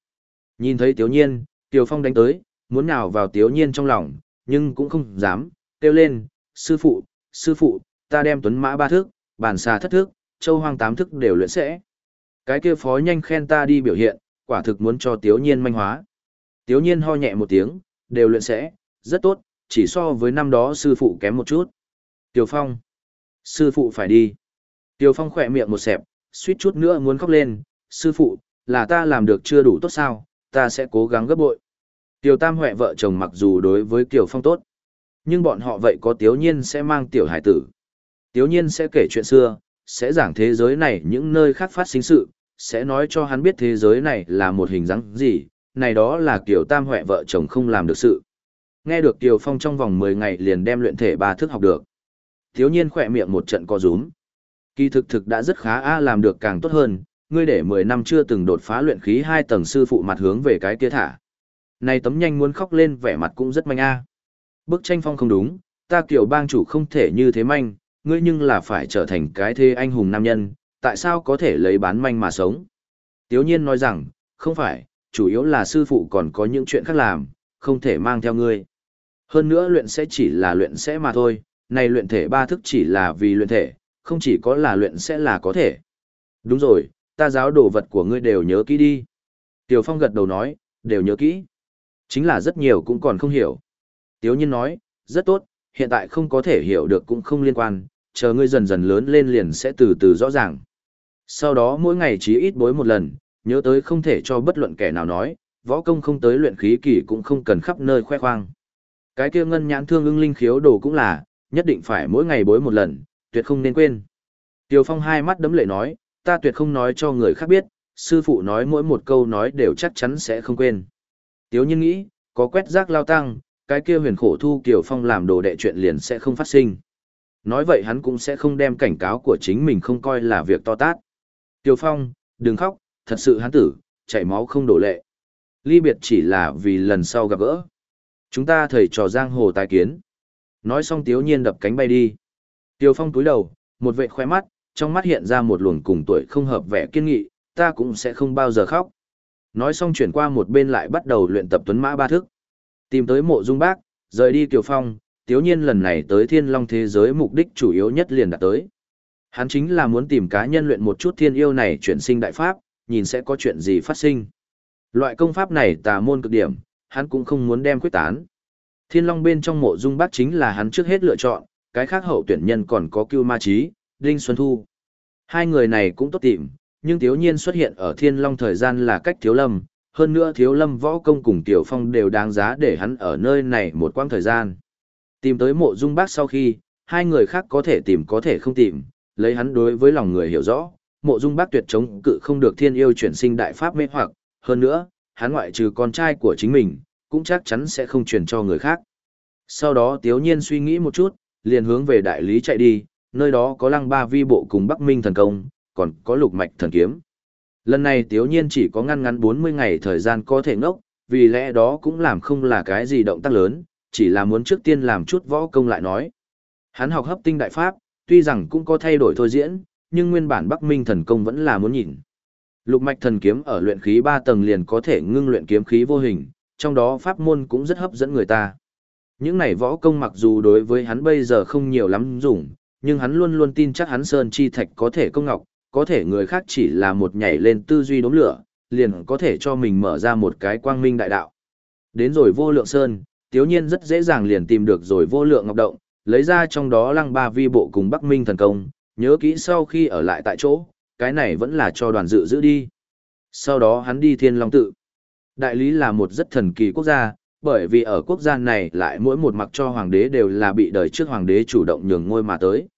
Nhìn thấy Tiểu nhiên, Tiểu Phong đánh tới, muốn nào vào Tiểu nhiên trong lòng, nhưng cũng không dám, kêu lên, sư phụ, sư phụ, ta đem tuấn mã ba thước, bàn xà thất thước, châu hoang tám thức đều luyện sẽ. Cái kia phó nhanh khen ta đi biểu hiện, quả thực muốn cho Tiếu nhiên manh hóa. Tiếu nhiên ho nhẹ một tiếng, đều luyện sẽ, rất tốt, chỉ so với năm đó sư phụ kém một chút. Tiểu Phong, sư phụ phải đi. Tiểu Phong khỏe miệng một xẹp, suýt chút nữa muốn khóc lên, sư phụ, là ta làm được chưa đủ tốt sao, ta sẽ cố gắng gấp bội. Tiểu Tam Huệ vợ chồng mặc dù đối với Tiểu Phong tốt, nhưng bọn họ vậy có Tiếu Nhiên sẽ mang Tiểu Hải tử. Tiếu Nhiên sẽ kể chuyện xưa, sẽ giảng thế giới này những nơi khác phát sinh sự, sẽ nói cho hắn biết thế giới này là một hình dáng gì, này đó là Tiểu Tam Huệ vợ chồng không làm được sự. Nghe được Tiểu Phong trong vòng 10 ngày liền đem luyện thể ba thức học được. Thiếu nhiên khỏe miệng một trận co rúm. Kỳ thực thực đã rất khá a làm được càng tốt hơn, ngươi để 10 năm chưa từng đột phá luyện khí hai tầng sư phụ mặt hướng về cái kia thả. Này tấm nhanh muốn khóc lên vẻ mặt cũng rất manh a. Bức tranh phong không đúng, ta kiểu bang chủ không thể như thế manh, ngươi nhưng là phải trở thành cái thế anh hùng nam nhân, tại sao có thể lấy bán manh mà sống? Tiếu nhiên nói rằng, không phải, chủ yếu là sư phụ còn có những chuyện khác làm, không thể mang theo ngươi. Hơn nữa luyện sẽ chỉ là luyện sẽ mà thôi, này luyện thể ba thức chỉ là vì luyện thể, không chỉ có là luyện sẽ là có thể. Đúng rồi, ta giáo đồ vật của ngươi đều nhớ kỹ đi. Tiểu Phong gật đầu nói, đều nhớ kỹ. Chính là rất nhiều cũng còn không hiểu. Tiếu nhiên nói, rất tốt, hiện tại không có thể hiểu được cũng không liên quan, chờ ngươi dần dần lớn lên liền sẽ từ từ rõ ràng. Sau đó mỗi ngày chỉ ít bối một lần, nhớ tới không thể cho bất luận kẻ nào nói, võ công không tới luyện khí kỳ cũng không cần khắp nơi khoe khoang. Cái kia ngân nhãn thương ưng linh khiếu đồ cũng là, nhất định phải mỗi ngày bối một lần, tuyệt không nên quên. Tiêu Phong hai mắt đấm lệ nói, ta tuyệt không nói cho người khác biết, sư phụ nói mỗi một câu nói đều chắc chắn sẽ không quên. Tiếu nhiên nghĩ, có quét rác lao tăng, cái kia huyền khổ thu Kiều Phong làm đồ đệ chuyện liền sẽ không phát sinh. Nói vậy hắn cũng sẽ không đem cảnh cáo của chính mình không coi là việc to tát. Tiêu Phong, đừng khóc, thật sự hắn tử, chảy máu không đổ lệ. Ly biệt chỉ là vì lần sau gặp gỡ. Chúng ta thầy trò giang hồ tài kiến. Nói xong tiếu nhiên đập cánh bay đi. Tiêu phong túi đầu, một vệ khoe mắt, trong mắt hiện ra một luồng cùng tuổi không hợp vẻ kiên nghị, ta cũng sẽ không bao giờ khóc. Nói xong chuyển qua một bên lại bắt đầu luyện tập tuấn mã ba thức. Tìm tới mộ dung bác, rời đi Kiều Phong, tiếu nhiên lần này tới thiên long thế giới mục đích chủ yếu nhất liền đạt tới. Hắn chính là muốn tìm cá nhân luyện một chút thiên yêu này chuyển sinh đại pháp, nhìn sẽ có chuyện gì phát sinh. Loại công pháp này tà môn cực điểm, hắn cũng không muốn đem quyết tán. Thiên Long bên trong mộ dung bác chính là hắn trước hết lựa chọn, cái khác hậu tuyển nhân còn có Cưu Ma Chí, Đinh Xuân Thu. Hai người này cũng tốt tìm, nhưng thiếu nhiên xuất hiện ở Thiên Long thời gian là cách thiếu lâm, hơn nữa thiếu lâm võ công cùng Tiểu Phong đều đáng giá để hắn ở nơi này một quãng thời gian. Tìm tới mộ dung bác sau khi, hai người khác có thể tìm có thể không tìm, lấy hắn đối với lòng người hiểu rõ, mộ dung bác tuyệt chống cự không được thiên yêu chuyển sinh đại pháp mê hoặc, hơn nữa, hắn ngoại trừ con trai của chính mình, cũng chắc chắn sẽ không truyền cho người khác. Sau đó Tiếu Nhiên suy nghĩ một chút, liền hướng về đại lý chạy đi, nơi đó có lăng ba vi bộ cùng Bắc Minh thần công, còn có lục mạch thần kiếm. Lần này Tiếu Nhiên chỉ có ngăn ngắn 40 ngày thời gian có thể ngốc, vì lẽ đó cũng làm không là cái gì động tác lớn, chỉ là muốn trước tiên làm chút võ công lại nói. Hắn học hấp tinh đại pháp, tuy rằng cũng có thay đổi thôi diễn, nhưng nguyên bản Bắc Minh thần công vẫn là muốn nhìn. Lục mạch thần kiếm ở luyện khí 3 tầng liền có thể ngưng luyện kiếm khí vô hình, trong đó pháp môn cũng rất hấp dẫn người ta. Những này võ công mặc dù đối với hắn bây giờ không nhiều lắm dùng, nhưng hắn luôn luôn tin chắc hắn Sơn Chi Thạch có thể công ngọc, có thể người khác chỉ là một nhảy lên tư duy đốm lửa, liền có thể cho mình mở ra một cái quang minh đại đạo. Đến rồi vô lượng Sơn, tiếu nhiên rất dễ dàng liền tìm được rồi vô lượng ngọc động, lấy ra trong đó lăng ba vi bộ cùng Bắc Minh thần công, nhớ kỹ sau khi ở lại tại chỗ, cái này vẫn là cho đoàn dự giữ đi. Sau đó hắn đi thiên long tự. Đại lý là một rất thần kỳ quốc gia, bởi vì ở quốc gia này lại mỗi một mặc cho hoàng đế đều là bị đời trước hoàng đế chủ động nhường ngôi mà tới.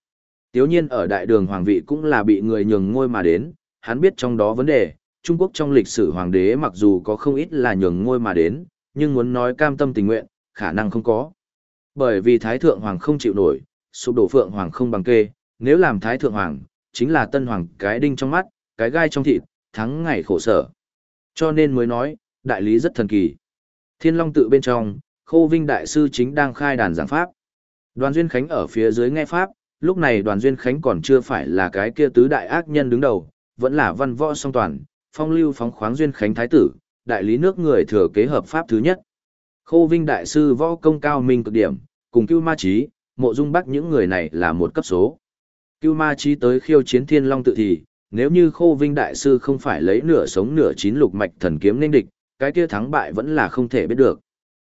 Tiếu nhiên ở đại đường hoàng vị cũng là bị người nhường ngôi mà đến, hắn biết trong đó vấn đề, Trung Quốc trong lịch sử hoàng đế mặc dù có không ít là nhường ngôi mà đến, nhưng muốn nói cam tâm tình nguyện, khả năng không có. Bởi vì Thái Thượng Hoàng không chịu nổi, sụp đổ Phượng Hoàng không bằng kê, nếu làm Thái Thượng Hoàng, chính là Tân Hoàng cái đinh trong mắt, cái gai trong thịt, thắng ngày khổ sở. Cho nên mới nói, đại lý rất thần kỳ. Thiên Long tự bên trong, Khô Vinh Đại Sư chính đang khai đàn giảng Pháp. Đoàn Duyên Khánh ở phía dưới nghe Pháp, lúc này đoàn Duyên Khánh còn chưa phải là cái kia tứ đại ác nhân đứng đầu, vẫn là văn võ song toàn, phong lưu phóng khoáng Duyên Khánh Thái Tử, đại lý nước người thừa kế hợp Pháp thứ nhất. Khô Vinh Đại Sư võ công cao minh cực điểm, cùng Cưu Ma Chí, Mộ Dung Bắc những người này là một cấp số. Cưu Ma Chí tới khiêu chiến Thiên Long tự thì, nếu như Khô Vinh Đại Sư không phải lấy nửa sống nửa chín lục mạch thần kiếm nên địch, cái kia thắng bại vẫn là không thể biết được.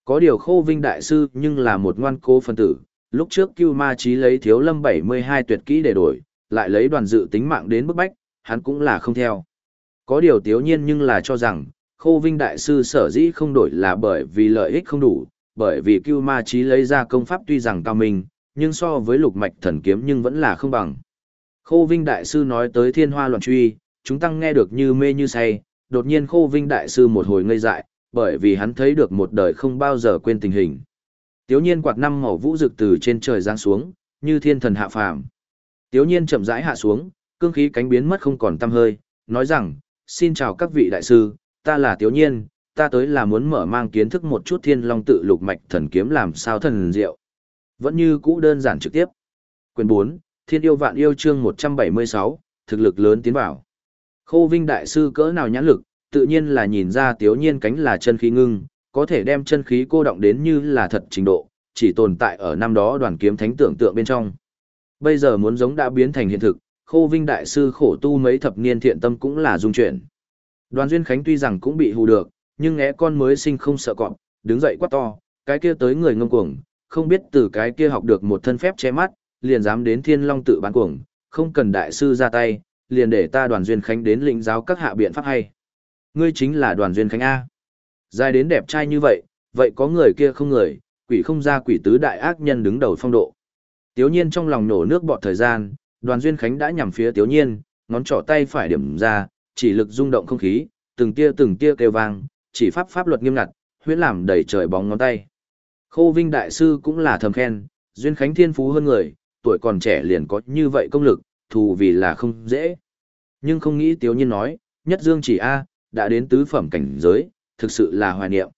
Có điều Khô Vinh Đại Sư nhưng là một ngoan cố phân tử, lúc trước Cưu Ma Chí lấy thiếu lâm 72 tuyệt kỹ để đổi, lại lấy đoàn dự tính mạng đến bức bách, hắn cũng là không theo. Có điều tiếu nhiên nhưng là cho rằng, Khô Vinh Đại Sư sở dĩ không đổi là bởi vì lợi ích không đủ, bởi vì Cưu Ma Chí lấy ra công pháp tuy rằng cao minh, nhưng so với lục mạch thần kiếm nhưng vẫn là không bằng. Khô Vinh Đại Sư nói tới thiên hoa loạn truy, chúng tăng nghe được như mê như say, đột nhiên Khô Vinh Đại Sư một hồi ngây dại, bởi vì hắn thấy được một đời không bao giờ quên tình hình. Tiếu nhiên quạt năm màu vũ rực từ trên trời giáng xuống, như thiên thần hạ phàm. Tiếu nhiên chậm rãi hạ xuống, cương khí cánh biến mất không còn tăm hơi, nói rằng, xin chào các vị đại sư, ta là Tiếu nhiên, ta tới là muốn mở mang kiến thức một chút thiên long tự lục mạch thần kiếm làm sao thần diệu. Vẫn như cũ đơn giản trực tiếp. Quyền 4, Thiên yêu vạn yêu chương 176, thực lực lớn tiến vào. Khô Vinh đại sư cỡ nào nhãn lực, tự nhiên là nhìn ra Tiếu Nhiên cánh là chân khí ngưng, có thể đem chân khí cô động đến như là thật trình độ, chỉ tồn tại ở năm đó đoàn kiếm thánh tưởng tượng bên trong. Bây giờ muốn giống đã biến thành hiện thực, Khô Vinh đại sư khổ tu mấy thập niên thiện tâm cũng là dung chuyện. Đoàn Duyên Khánh tuy rằng cũng bị hù được, nhưng ngẽ con mới sinh không sợ cọp, đứng dậy quát to, cái kia tới người ngông cuồng, không biết từ cái kia học được một thân phép che mắt, liền dám đến thiên long tự bán cuồng, không cần đại sư ra tay, liền để ta đoàn duyên khánh đến lĩnh giáo các hạ biện pháp hay. Ngươi chính là đoàn duyên khánh A. Dài đến đẹp trai như vậy, vậy có người kia không người, quỷ không ra quỷ tứ đại ác nhân đứng đầu phong độ. Tiếu nhiên trong lòng nổ nước bọt thời gian, đoàn duyên khánh đã nhằm phía tiếu nhiên, ngón trỏ tay phải điểm ra, chỉ lực rung động không khí, từng tia từng tia kêu vang, chỉ pháp pháp luật nghiêm ngặt, huyễn làm đầy trời bóng ngón tay. Khô Vinh Đại Sư cũng là thầm khen, duyên khánh thiên phú hơn người, tuổi còn trẻ liền có như vậy công lực, thù vì là không dễ. Nhưng không nghĩ Tiếu Nhiên nói, nhất dương chỉ A, đã đến tứ phẩm cảnh giới, thực sự là hoài niệm.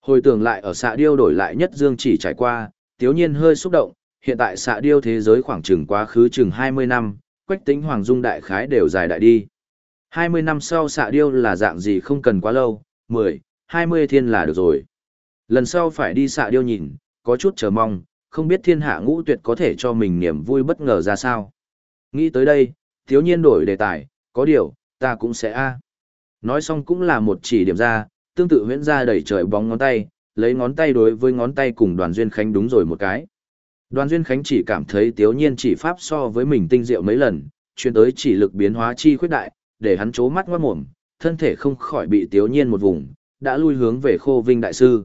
Hồi tưởng lại ở xạ điêu đổi lại nhất dương chỉ trải qua, Tiếu Nhiên hơi xúc động, hiện tại xạ điêu thế giới khoảng chừng quá khứ chừng 20 năm, quách tính hoàng dung đại khái đều dài đại đi. 20 năm sau xạ điêu là dạng gì không cần quá lâu, 10, 20 thiên là được rồi. Lần sau phải đi xạ điêu nhìn, có chút chờ mong, không biết thiên hạ ngũ tuyệt có thể cho mình niềm vui bất ngờ ra sao. Nghĩ tới đây, thiếu nhiên đổi đề tài, có điều, ta cũng sẽ a. Nói xong cũng là một chỉ điểm ra, tương tự huyễn ra đẩy trời bóng ngón tay, lấy ngón tay đối với ngón tay cùng đoàn duyên khánh đúng rồi một cái. Đoàn duyên khánh chỉ cảm thấy thiếu nhiên chỉ pháp so với mình tinh diệu mấy lần, chuyên tới chỉ lực biến hóa chi khuyết đại, để hắn chố mắt ngoát mồm, thân thể không khỏi bị thiếu nhiên một vùng, đã lui hướng về khô vinh đại sư.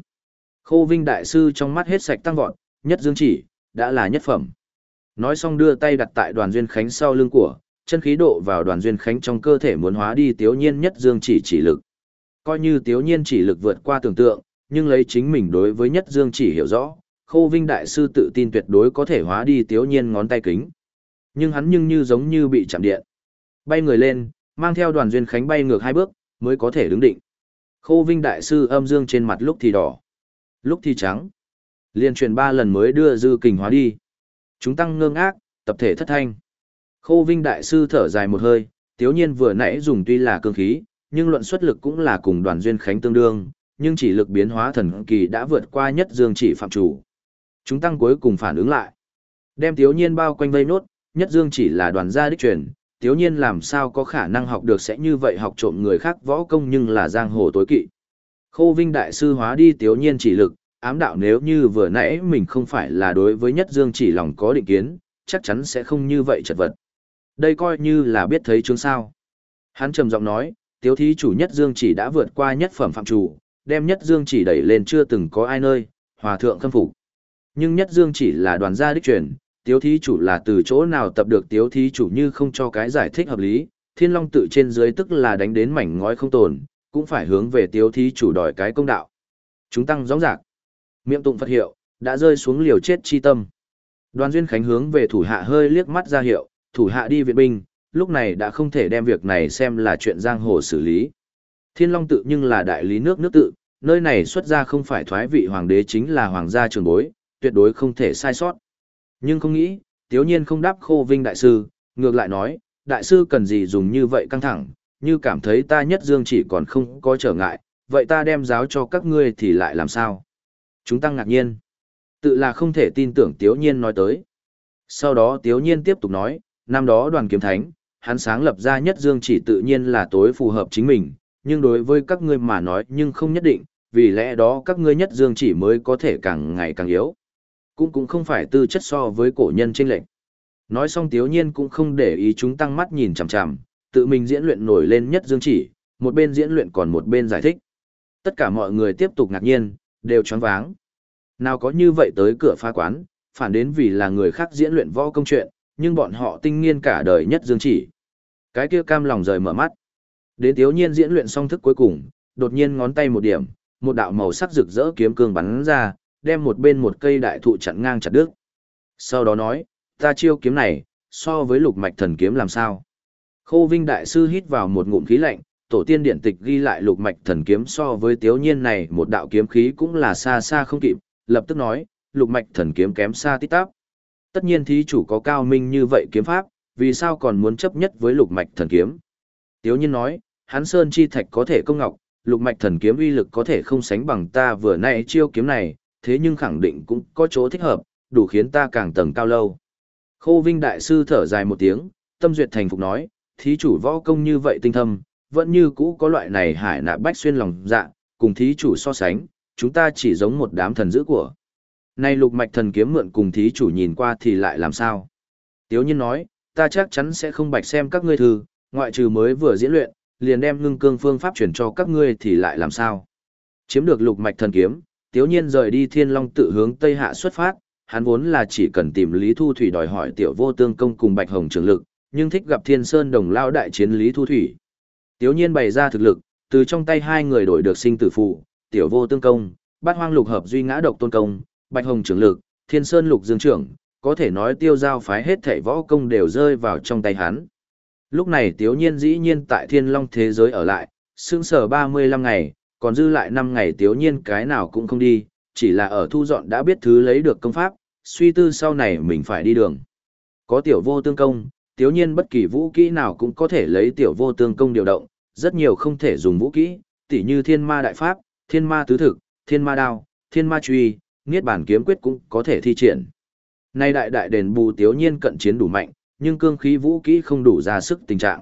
Khô vinh đại sư trong mắt hết sạch tăng vọt, nhất dương chỉ, đã là nhất phẩm. Nói xong đưa tay đặt tại đoàn duyên khánh sau lưng của, chân khí độ vào đoàn duyên khánh trong cơ thể muốn hóa đi tiếu nhiên nhất dương chỉ chỉ lực. Coi như tiếu nhiên chỉ lực vượt qua tưởng tượng, nhưng lấy chính mình đối với nhất dương chỉ hiểu rõ, khô vinh đại sư tự tin tuyệt đối có thể hóa đi tiếu nhiên ngón tay kính. Nhưng hắn nhưng như giống như bị chạm điện. Bay người lên, mang theo đoàn duyên khánh bay ngược hai bước, mới có thể đứng định. Khô vinh đại sư âm dương trên mặt lúc thì đỏ, lúc thì trắng. Liên truyền ba lần mới đưa dư kình hóa đi. Chúng tăng ngơ ngác, tập thể thất thanh. Khô Vinh Đại Sư thở dài một hơi, tiếu nhiên vừa nãy dùng tuy là cương khí, nhưng luận xuất lực cũng là cùng đoàn duyên khánh tương đương, nhưng chỉ lực biến hóa thần kỳ đã vượt qua nhất dương chỉ phạm chủ. Chúng tăng cuối cùng phản ứng lại. Đem tiếu nhiên bao quanh vây nốt, nhất dương chỉ là đoàn gia đích truyền, tiếu nhiên làm sao có khả năng học được sẽ như vậy học trộm người khác võ công nhưng là giang hồ tối kỵ. Khô Vinh Đại Sư hóa đi tiếu nhiên chỉ lực, ám đạo nếu như vừa nãy mình không phải là đối với nhất dương chỉ lòng có định kiến, chắc chắn sẽ không như vậy chật vật. Đây coi như là biết thấy chương sao. Hắn trầm giọng nói, tiếu thí chủ nhất dương chỉ đã vượt qua nhất phẩm phạm chủ, đem nhất dương chỉ đẩy lên chưa từng có ai nơi, hòa thượng khâm phục. Nhưng nhất dương chỉ là đoàn gia đích truyền, tiếu thí chủ là từ chỗ nào tập được tiếu thí chủ như không cho cái giải thích hợp lý, thiên long tự trên dưới tức là đánh đến mảnh ngói không tồn, cũng phải hướng về tiếu thí chủ đòi cái công đạo. Chúng tăng rõ ràng. Miệng tụng Phật hiệu, đã rơi xuống liều chết chi tâm. Đoàn Duyên Khánh hướng về thủ hạ hơi liếc mắt ra hiệu, thủ hạ đi viện binh, lúc này đã không thể đem việc này xem là chuyện giang hồ xử lý. Thiên Long tự nhưng là đại lý nước nước tự, nơi này xuất ra không phải thoái vị hoàng đế chính là hoàng gia trường bối, tuyệt đối không thể sai sót. Nhưng không nghĩ, tiếu nhiên không đáp khô vinh đại sư, ngược lại nói, đại sư cần gì dùng như vậy căng thẳng, như cảm thấy ta nhất dương chỉ còn không có trở ngại, vậy ta đem giáo cho các ngươi thì lại làm sao? Chúng tăng ngạc nhiên. Tự là không thể tin tưởng tiếu nhiên nói tới. Sau đó tiếu nhiên tiếp tục nói, năm đó đoàn kiếm thánh, hắn sáng lập ra nhất dương chỉ tự nhiên là tối phù hợp chính mình, nhưng đối với các ngươi mà nói nhưng không nhất định, vì lẽ đó các ngươi nhất dương chỉ mới có thể càng ngày càng yếu. Cũng cũng không phải tư chất so với cổ nhân trên lệnh. Nói xong tiếu nhiên cũng không để ý chúng tăng mắt nhìn chằm chằm, tự mình diễn luyện nổi lên nhất dương chỉ, một bên diễn luyện còn một bên giải thích. Tất cả mọi người tiếp tục ngạc nhiên, đều choáng váng. Nào có như vậy tới cửa phá quán, phản đến vì là người khác diễn luyện võ công chuyện, nhưng bọn họ tinh nghiên cả đời nhất dương chỉ. Cái kia cam lòng rời mở mắt. Đến thiếu nhiên diễn luyện xong thức cuối cùng, đột nhiên ngón tay một điểm, một đạo màu sắc rực rỡ kiếm cương bắn ra, đem một bên một cây đại thụ chặn ngang chặt đứt. Sau đó nói, ta chiêu kiếm này, so với lục mạch thần kiếm làm sao? Khô Vinh đại sư hít vào một ngụm khí lạnh, tổ tiên điện tịch ghi lại lục mạch thần kiếm so với tiếu nhiên này một đạo kiếm khí cũng là xa xa không kịp, lập tức nói, lục mạch thần kiếm kém xa tít tắp. Tất nhiên thí chủ có cao minh như vậy kiếm pháp, vì sao còn muốn chấp nhất với lục mạch thần kiếm? Tiếu nhiên nói, hắn sơn chi thạch có thể công ngọc, lục mạch thần kiếm uy lực có thể không sánh bằng ta vừa nay chiêu kiếm này, thế nhưng khẳng định cũng có chỗ thích hợp, đủ khiến ta càng tầng cao lâu. Khô Vinh Đại Sư thở dài một tiếng, tâm duyệt thành phục nói, thí chủ võ công như vậy tinh thâm, vẫn như cũ có loại này hải nạ bách xuyên lòng dạ, cùng thí chủ so sánh, chúng ta chỉ giống một đám thần dữ của. Nay lục mạch thần kiếm mượn cùng thí chủ nhìn qua thì lại làm sao? Tiếu nhiên nói, ta chắc chắn sẽ không bạch xem các ngươi thư, ngoại trừ mới vừa diễn luyện, liền đem ngưng cương phương pháp chuyển cho các ngươi thì lại làm sao? Chiếm được lục mạch thần kiếm, tiếu nhiên rời đi thiên long tự hướng Tây Hạ xuất phát, hắn vốn là chỉ cần tìm Lý Thu Thủy đòi hỏi tiểu vô tương công cùng bạch hồng trường lực, nhưng thích gặp thiên sơn đồng lao đại chiến Lý Thu Thủy. Tiếu nhiên bày ra thực lực, từ trong tay hai người đổi được sinh tử phụ, tiểu vô tương công, bát hoang lục hợp duy ngã độc tôn công, bạch hồng trưởng lực, thiên sơn lục dương trưởng, có thể nói tiêu giao phái hết thảy võ công đều rơi vào trong tay hắn. Lúc này tiếu nhiên dĩ nhiên tại thiên long thế giới ở lại, sương sở 35 ngày, còn dư lại 5 ngày tiếu nhiên cái nào cũng không đi, chỉ là ở thu dọn đã biết thứ lấy được công pháp, suy tư sau này mình phải đi đường. Có tiểu vô tương công, tiếu nhiên bất kỳ vũ kỹ nào cũng có thể lấy tiểu vô tương công điều động, rất nhiều không thể dùng vũ kỹ, tỉ như thiên ma đại pháp, thiên ma tứ thực, thiên ma đao, thiên ma truy, niết bản kiếm quyết cũng có thể thi triển. Nay đại đại đền bù tiếu nhiên cận chiến đủ mạnh, nhưng cương khí vũ kỹ không đủ ra sức tình trạng.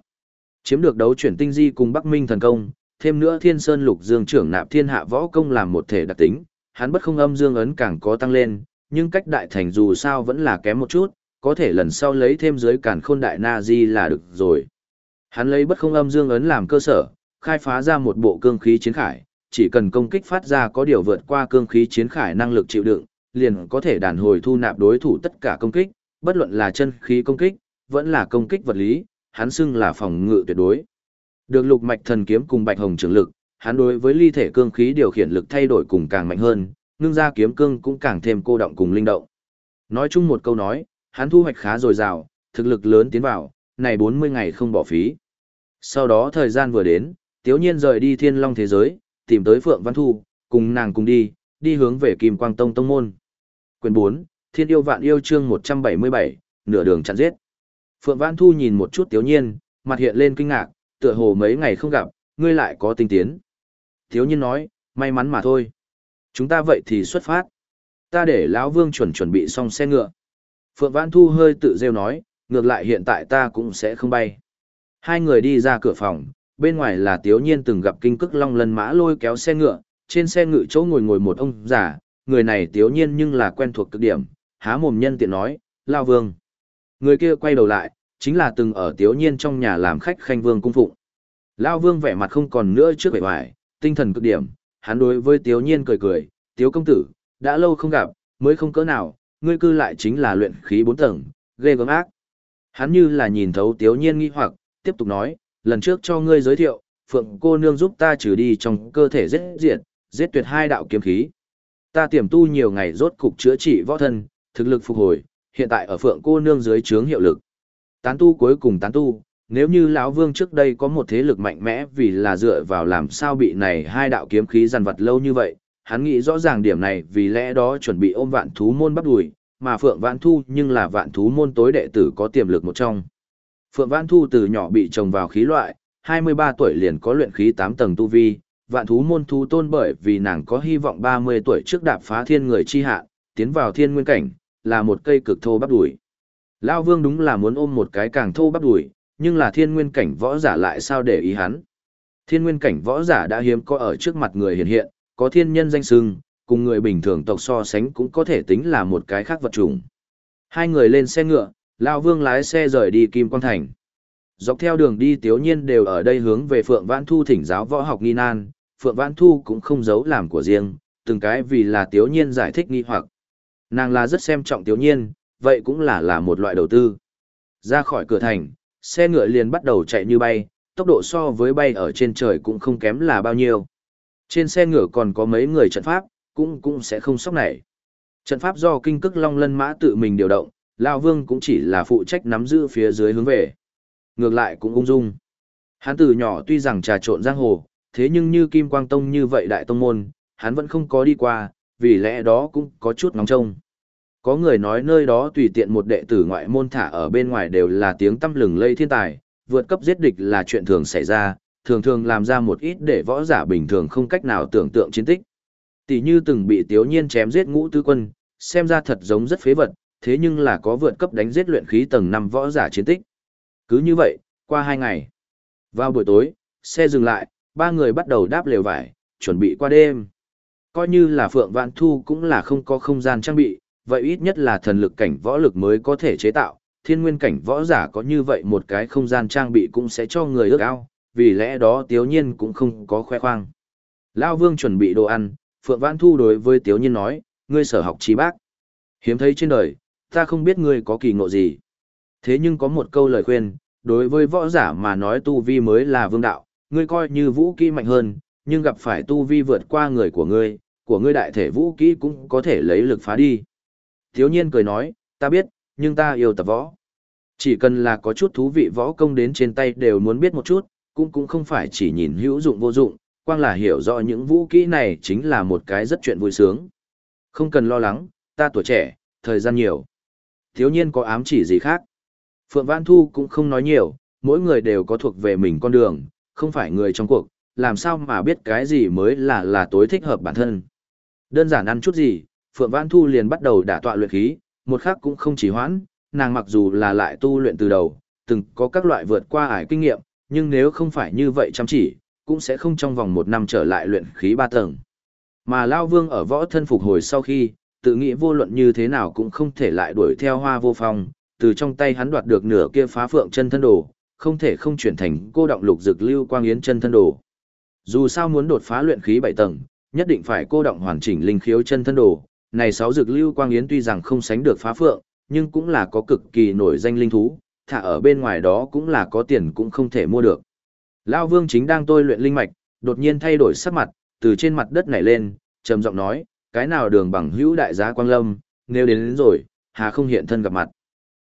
Chiếm được đấu chuyển tinh di cùng Bắc Minh thần công, thêm nữa Thiên Sơn Lục Dương trưởng nạp thiên hạ võ công làm một thể đặc tính, hắn bất không âm dương ấn càng có tăng lên, nhưng cách đại thành dù sao vẫn là kém một chút, có thể lần sau lấy thêm dưới càn khôn đại na di là được rồi. Hắn lấy bất không âm dương ấn làm cơ sở, khai phá ra một bộ cương khí chiến khải, chỉ cần công kích phát ra có điều vượt qua cương khí chiến khải năng lực chịu đựng, liền có thể đàn hồi thu nạp đối thủ tất cả công kích, bất luận là chân khí công kích, vẫn là công kích vật lý, hắn xưng là phòng ngự tuyệt đối. Được lục mạch thần kiếm cùng bạch hồng trường lực, hắn đối với ly thể cương khí điều khiển lực thay đổi cùng càng mạnh hơn, ngưng ra kiếm cương cũng càng thêm cô động cùng linh động. Nói chung một câu nói, hắn thu hoạch khá dồi dào, thực lực lớn tiến vào, này 40 ngày không bỏ phí. Sau đó thời gian vừa đến, Tiếu Nhiên rời đi Thiên Long thế giới, tìm tới Phượng Văn Thu, cùng nàng cùng đi, đi hướng về Kim Quang Tông Tông Môn. Quyền 4, Thiên Yêu Vạn Yêu chương 177, nửa đường chặn giết. Phượng Văn Thu nhìn một chút Tiếu Nhiên, mặt hiện lên kinh ngạc, tựa hồ mấy ngày không gặp, ngươi lại có tinh tiến. Tiếu Nhiên nói, may mắn mà thôi. Chúng ta vậy thì xuất phát. Ta để lão Vương chuẩn chuẩn bị xong xe ngựa. Phượng Văn Thu hơi tự rêu nói, ngược lại hiện tại ta cũng sẽ không bay. Hai người đi ra cửa phòng, bên ngoài là Tiếu Nhiên từng gặp kinh cức long lân mã lôi kéo xe ngựa, trên xe ngựa chỗ ngồi ngồi một ông già, người này Tiếu Nhiên nhưng là quen thuộc cực điểm, há mồm nhân tiện nói, Lao Vương. Người kia quay đầu lại, chính là từng ở Tiếu Nhiên trong nhà làm khách khanh vương cung phụng. Lao Vương vẻ mặt không còn nữa trước vẻ vải, tinh thần cực điểm, hắn đối với Tiếu Nhiên cười cười, Tiếu công tử, đã lâu không gặp, mới không cỡ nào, ngươi cư lại chính là luyện khí bốn tầng, ghê gớm ác. Hắn như là nhìn thấu Tiếu Nhiên nghi hoặc, tiếp tục nói, lần trước cho ngươi giới thiệu, Phượng cô nương giúp ta trừ đi trong cơ thể giết diệt, giết tuyệt hai đạo kiếm khí. Ta tiềm tu nhiều ngày rốt cục chữa trị võ thân, thực lực phục hồi, hiện tại ở Phượng cô nương dưới trướng hiệu lực. Tán tu cuối cùng tán tu, nếu như lão vương trước đây có một thế lực mạnh mẽ vì là dựa vào làm sao bị này hai đạo kiếm khí dằn vặt lâu như vậy, hắn nghĩ rõ ràng điểm này vì lẽ đó chuẩn bị ôm vạn thú môn bắt đuổi, mà Phượng Vãn Thu nhưng là vạn thú môn tối đệ tử có tiềm lực một trong. Phượng Vãn Thu từ nhỏ bị trồng vào khí loại, 23 tuổi liền có luyện khí 8 tầng tu vi, vạn thú môn thu tôn bởi vì nàng có hy vọng 30 tuổi trước đạp phá thiên người chi hạ, tiến vào thiên nguyên cảnh, là một cây cực thô bắp đuổi. Lao Vương đúng là muốn ôm một cái càng thô bắp đuổi, nhưng là thiên nguyên cảnh võ giả lại sao để ý hắn. Thiên nguyên cảnh võ giả đã hiếm có ở trước mặt người hiện hiện, có thiên nhân danh sưng, cùng người bình thường tộc so sánh cũng có thể tính là một cái khác vật chủng. Hai người lên xe ngựa, Lao Vương lái xe rời đi Kim Quang Thành. Dọc theo đường đi Tiếu Nhiên đều ở đây hướng về Phượng Vãn Thu thỉnh giáo võ học nghi nan, Phượng Vãn Thu cũng không giấu làm của riêng, từng cái vì là Tiếu Nhiên giải thích nghi hoặc. Nàng là rất xem trọng Tiếu Nhiên, vậy cũng là là một loại đầu tư. Ra khỏi cửa thành, xe ngựa liền bắt đầu chạy như bay, tốc độ so với bay ở trên trời cũng không kém là bao nhiêu. Trên xe ngựa còn có mấy người trận pháp, cũng cũng sẽ không sốc nảy. Trận pháp do kinh cức long lân mã tự mình điều động, Lao Vương cũng chỉ là phụ trách nắm giữ phía dưới hướng về. Ngược lại cũng ung dung. Hắn từ nhỏ tuy rằng trà trộn giang hồ, thế nhưng như Kim Quang Tông như vậy đại tông môn, hắn vẫn không có đi qua, vì lẽ đó cũng có chút nóng trông. Có người nói nơi đó tùy tiện một đệ tử ngoại môn thả ở bên ngoài đều là tiếng tâm lừng lây thiên tài, vượt cấp giết địch là chuyện thường xảy ra, thường thường làm ra một ít để võ giả bình thường không cách nào tưởng tượng chiến tích. Tỷ như từng bị Tiếu Nhiên chém giết ngũ tư quân, xem ra thật giống rất phế vật, thế nhưng là có vượt cấp đánh giết luyện khí tầng 5 võ giả chiến tích. Cứ như vậy, qua hai ngày. Vào buổi tối, xe dừng lại, ba người bắt đầu đáp lều vải, chuẩn bị qua đêm. Coi như là Phượng Vạn Thu cũng là không có không gian trang bị, vậy ít nhất là thần lực cảnh võ lực mới có thể chế tạo. Thiên nguyên cảnh võ giả có như vậy một cái không gian trang bị cũng sẽ cho người ước ao, vì lẽ đó Tiếu Nhiên cũng không có khoe khoang. Lao Vương chuẩn bị đồ ăn, Phượng Vãn Thu đối với Tiếu Nhiên nói, ngươi sở học trí bác. Hiếm thấy trên đời, ta không biết ngươi có kỳ ngộ gì. Thế nhưng có một câu lời khuyên, đối với võ giả mà nói tu vi mới là vương đạo, ngươi coi như vũ kỹ mạnh hơn, nhưng gặp phải tu vi vượt qua người của ngươi, của ngươi đại thể vũ kỹ cũng có thể lấy lực phá đi. Thiếu nhiên cười nói, ta biết, nhưng ta yêu tập võ. Chỉ cần là có chút thú vị võ công đến trên tay đều muốn biết một chút, cũng cũng không phải chỉ nhìn hữu dụng vô dụng, quang là hiểu rõ những vũ kỹ này chính là một cái rất chuyện vui sướng. Không cần lo lắng, ta tuổi trẻ, thời gian nhiều. Thiếu nhiên có ám chỉ gì khác. Phượng Văn Thu cũng không nói nhiều, mỗi người đều có thuộc về mình con đường, không phải người trong cuộc, làm sao mà biết cái gì mới là là tối thích hợp bản thân. Đơn giản ăn chút gì, Phượng Văn Thu liền bắt đầu đả tọa luyện khí, một khắc cũng không chỉ hoãn, nàng mặc dù là lại tu luyện từ đầu, từng có các loại vượt qua ải kinh nghiệm, nhưng nếu không phải như vậy chăm chỉ, cũng sẽ không trong vòng một năm trở lại luyện khí ba tầng. Mà Lao Vương ở võ thân phục hồi sau khi, tự nghĩ vô luận như thế nào cũng không thể lại đuổi theo hoa vô phong, từ trong tay hắn đoạt được nửa kia phá phượng chân thân đồ, không thể không chuyển thành cô động lục dực lưu quang yến chân thân đồ. Dù sao muốn đột phá luyện khí bảy tầng, nhất định phải cô động hoàn chỉnh linh khiếu chân thân đồ. Này sáu dực lưu quang yến tuy rằng không sánh được phá phượng, nhưng cũng là có cực kỳ nổi danh linh thú, thả ở bên ngoài đó cũng là có tiền cũng không thể mua được. Lao Vương chính đang tôi luyện linh mạch, đột nhiên thay đổi sắc mặt, từ trên mặt đất nảy lên, trầm giọng nói, cái nào đường bằng hữu đại giá quang lâm, nếu đến, đến rồi, hà không hiện thân gặp mặt.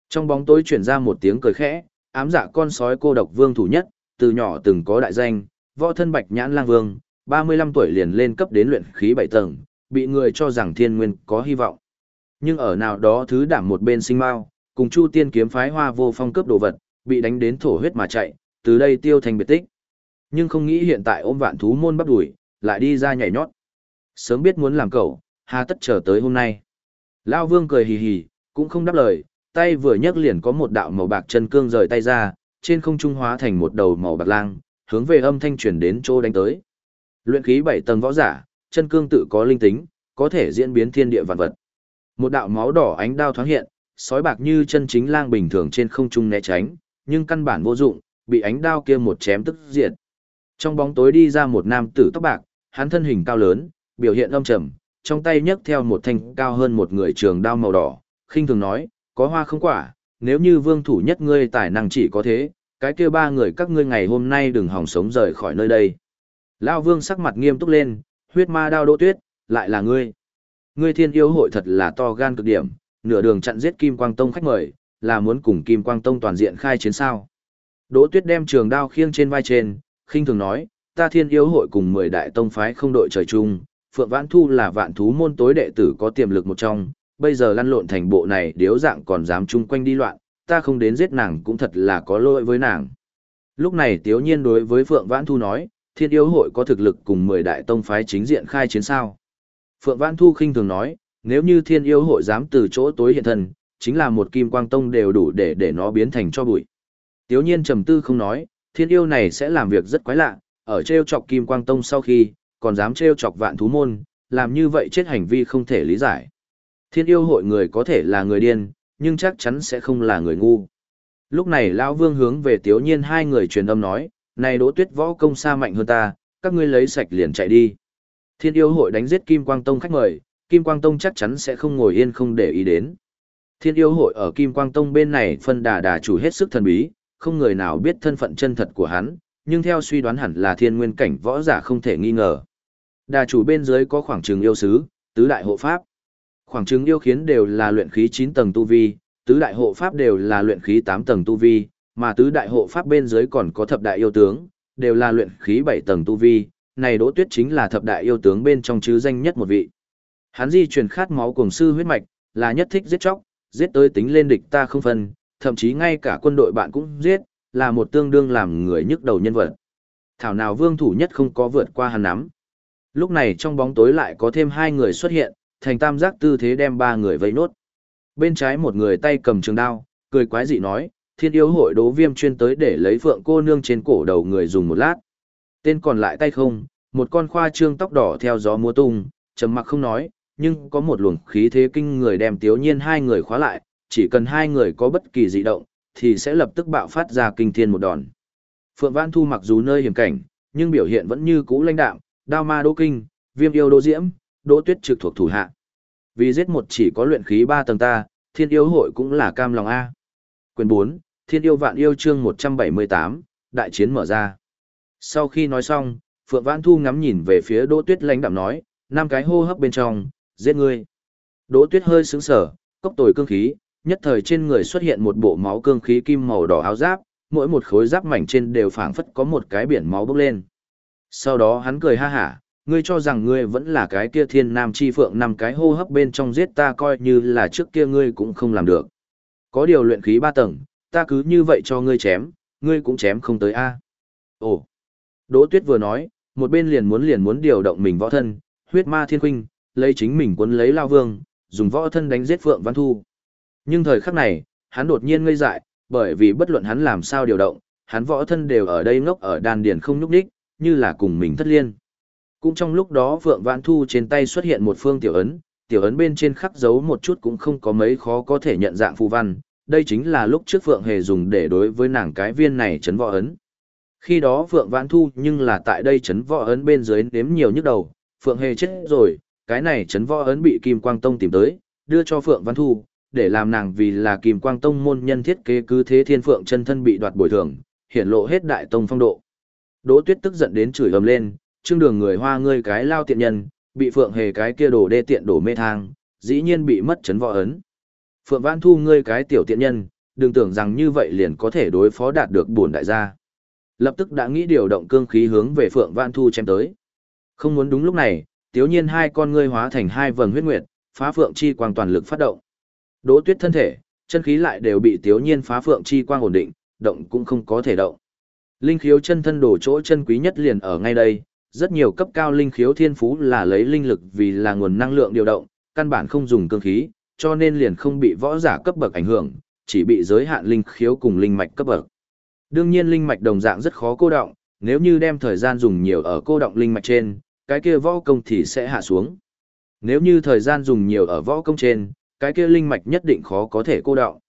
Trong bóng tối chuyển ra một tiếng cười khẽ, ám dạ con sói cô độc vương thủ nhất, từ nhỏ từng có đại danh, võ thân bạch nhãn lang vương, 35 tuổi liền lên cấp đến luyện khí 7 tầng, bị người cho rằng thiên nguyên có hy vọng. Nhưng ở nào đó thứ đảm một bên sinh mau, cùng Chu Tiên kiếm phái hoa vô phong cướp đồ vật, bị đánh đến thổ huyết mà chạy, từ đây tiêu thành biệt tích. Nhưng không nghĩ hiện tại ôm vạn thú môn bắt đuổi, lại đi ra nhảy nhót. Sớm biết muốn làm cậu, hà tất chờ tới hôm nay. Lao vương cười hì hì, cũng không đáp lời, tay vừa nhấc liền có một đạo màu bạc chân cương rời tay ra, trên không trung hóa thành một đầu màu bạc lang, hướng về âm thanh truyền đến chỗ đánh tới. Luyện khí bảy tầng võ giả, chân cương tự có linh tính, có thể diễn biến thiên địa vạn vật. Một đạo máu đỏ ánh đao thoáng hiện, sói bạc như chân chính lang bình thường trên không trung né tránh, nhưng căn bản vô dụng, bị ánh đao kia một chém tức diệt. Trong bóng tối đi ra một nam tử tóc bạc, hắn thân hình cao lớn, biểu hiện âm trầm, trong tay nhấc theo một thanh cao hơn một người trường đao màu đỏ, khinh thường nói, có hoa không quả, nếu như vương thủ nhất ngươi tài năng chỉ có thế, cái kia ba người các ngươi ngày hôm nay đừng hòng sống rời khỏi nơi đây. Lao vương sắc mặt nghiêm túc lên, huyết ma đao đỗ tuyết, lại là ngươi. Ngươi thiên yêu hội thật là to gan cực điểm, nửa đường chặn giết Kim Quang Tông khách mời, là muốn cùng Kim Quang Tông toàn diện khai chiến sao. Đỗ tuyết đem trường đao khiêng trên vai trên, khinh thường nói, ta thiên yêu hội cùng 10 đại tông phái không đội trời chung, Phượng Vãn Thu là vạn thú môn tối đệ tử có tiềm lực một trong, bây giờ lăn lộn thành bộ này điếu dạng còn dám chung quanh đi loạn, ta không đến giết nàng cũng thật là có lỗi với nàng. Lúc này Tiếu Nhiên đối với Phượng Vãn Thu nói, thiên yêu hội có thực lực cùng 10 đại tông phái chính diện khai chiến sao. Phượng Vãn Thu khinh thường nói, nếu như thiên yêu hội dám từ chỗ tối hiện thân, chính là một kim quang tông đều đủ để để nó biến thành cho bụi. Tiếu nhiên trầm tư không nói, thiên yêu này sẽ làm việc rất quái lạ, ở treo chọc kim quang tông sau khi, còn dám treo chọc vạn thú môn, làm như vậy chết hành vi không thể lý giải. Thiên yêu hội người có thể là người điên, nhưng chắc chắn sẽ không là người ngu. Lúc này Lão Vương hướng về Tiếu Nhiên hai người truyền âm nói, này đỗ tuyết võ công xa mạnh hơn ta, các ngươi lấy sạch liền chạy đi. Thiên yêu hội đánh giết Kim Quang Tông khách mời, Kim Quang Tông chắc chắn sẽ không ngồi yên không để ý đến. Thiên yêu hội ở Kim Quang Tông bên này phân đà đà chủ hết sức thần bí, không người nào biết thân phận chân thật của hắn, nhưng theo suy đoán hẳn là thiên nguyên cảnh võ giả không thể nghi ngờ. Đà chủ bên dưới có khoảng trường yêu sứ, tứ đại hộ pháp. Khoảng trường yêu khiến đều là luyện khí 9 tầng tu vi, tứ đại hộ pháp đều là luyện khí 8 tầng tu vi, mà tứ đại hộ pháp bên dưới còn có thập đại yêu tướng, đều là luyện khí 7 tầng tu vi, này Đỗ Tuyết chính là thập đại yêu tướng bên trong chứ danh nhất một vị. Hắn di truyền khát máu cùng sư huyết mạch, là nhất thích giết chóc, giết tới tính lên địch ta không phân, thậm chí ngay cả quân đội bạn cũng giết, là một tương đương làm người nhức đầu nhân vật. Thảo nào vương thủ nhất không có vượt qua hắn nắm. Lúc này trong bóng tối lại có thêm hai người xuất hiện, thành tam giác tư thế đem ba người vây nốt. Bên trái một người tay cầm trường đao, cười quái dị nói, thiên yêu hội đố viêm chuyên tới để lấy phượng cô nương trên cổ đầu người dùng một lát. Tên còn lại tay không, một con khoa trương tóc đỏ theo gió múa tung, trầm mặc không nói, nhưng có một luồng khí thế kinh người đem tiếu nhiên hai người khóa lại, chỉ cần hai người có bất kỳ dị động, thì sẽ lập tức bạo phát ra kinh thiên một đòn. Phượng Văn Thu mặc dù nơi hiểm cảnh, nhưng biểu hiện vẫn như cũ lãnh đạm, đao ma đô kinh, viêm yêu đô diễm, đỗ tuyết trực thuộc thủ hạ. Vì giết một chỉ có luyện khí ba tầng ta, thiên yêu hội cũng là cam lòng A. Quyền 4, thiên yêu vạn yêu chương 178, đại chiến mở ra. Sau khi nói xong, Phượng Vãn Thu ngắm nhìn về phía Đỗ Tuyết lãnh đạm nói, năm cái hô hấp bên trong, giết ngươi. Đỗ Tuyết hơi sững sờ, cốc tồi cương khí, nhất thời trên người xuất hiện một bộ máu cương khí kim màu đỏ áo giáp, mỗi một khối giáp mảnh trên đều phảng phất có một cái biển máu bốc lên. Sau đó hắn cười ha hả, ngươi cho rằng ngươi vẫn là cái kia thiên nam chi phượng năm cái hô hấp bên trong giết ta coi như là trước kia ngươi cũng không làm được. Có điều luyện khí ba tầng, ta cứ như vậy cho ngươi chém, ngươi cũng chém không tới a. Ồ. Đỗ Tuyết vừa nói, một bên liền muốn liền muốn điều động mình võ thân, huyết ma thiên huynh, lấy chính mình quấn lấy lao vương, dùng võ thân đánh giết Phượng Văn Thu. Nhưng thời khắc này, hắn đột nhiên ngây dại, bởi vì bất luận hắn làm sao điều động, hắn võ thân đều ở đây ngốc ở đan điền không nhúc đích, như là cùng mình thất liên. Cũng trong lúc đó Phượng Vãn Thu trên tay xuất hiện một phương tiểu ấn, tiểu ấn bên trên khắc dấu một chút cũng không có mấy khó có thể nhận dạng phù văn, đây chính là lúc trước Phượng Hề dùng để đối với nàng cái viên này chấn võ ấn. Khi đó Phượng Vãn Thu nhưng là tại đây chấn võ ấn bên dưới nếm nhiều nhức đầu, Phượng Hề chết rồi, cái này chấn võ ấn bị Kim Quang Tông tìm tới, đưa cho Phượng Vãn Thu, để làm nàng vì là Kim Quang Tông môn nhân thiết kế cứ thế thiên phượng chân thân bị đoạt bồi thường, hiển lộ hết đại tông phong độ. Đỗ Tuyết tức giận đến chửi ầm lên, trương đường người hoa ngươi cái lao tiện nhân, bị Phượng Hề cái kia đổ đê tiện đổ mê thang, dĩ nhiên bị mất chấn võ ấn. Phượng Vãn Thu ngươi cái tiểu tiện nhân, đừng tưởng rằng như vậy liền có thể đối phó đạt được bổn đại gia. Lập tức đã nghĩ điều động cương khí hướng về Phượng Vãn Thu chém tới. Không muốn đúng lúc này, tiếu nhiên hai con ngươi hóa thành hai vầng huyết nguyệt, phá Phượng chi quang toàn lực phát động. Đỗ Tuyết thân thể, chân khí lại đều bị tiếu nhiên phá Phượng chi quang ổn định, động cũng không có thể động. Linh khiếu chân thân đổ chỗ chân quý nhất liền ở ngay đây, rất nhiều cấp cao linh khiếu thiên phú là lấy linh lực vì là nguồn năng lượng điều động, căn bản không dùng cương khí, cho nên liền không bị võ giả cấp bậc ảnh hưởng, chỉ bị giới hạn linh khiếu cùng linh mạch cấp bậc. Đương nhiên linh mạch đồng dạng rất khó cô động, nếu như đem thời gian dùng nhiều ở cô động linh mạch trên, cái kia võ công thì sẽ hạ xuống. Nếu như thời gian dùng nhiều ở võ công trên, cái kia linh mạch nhất định khó có thể cô động.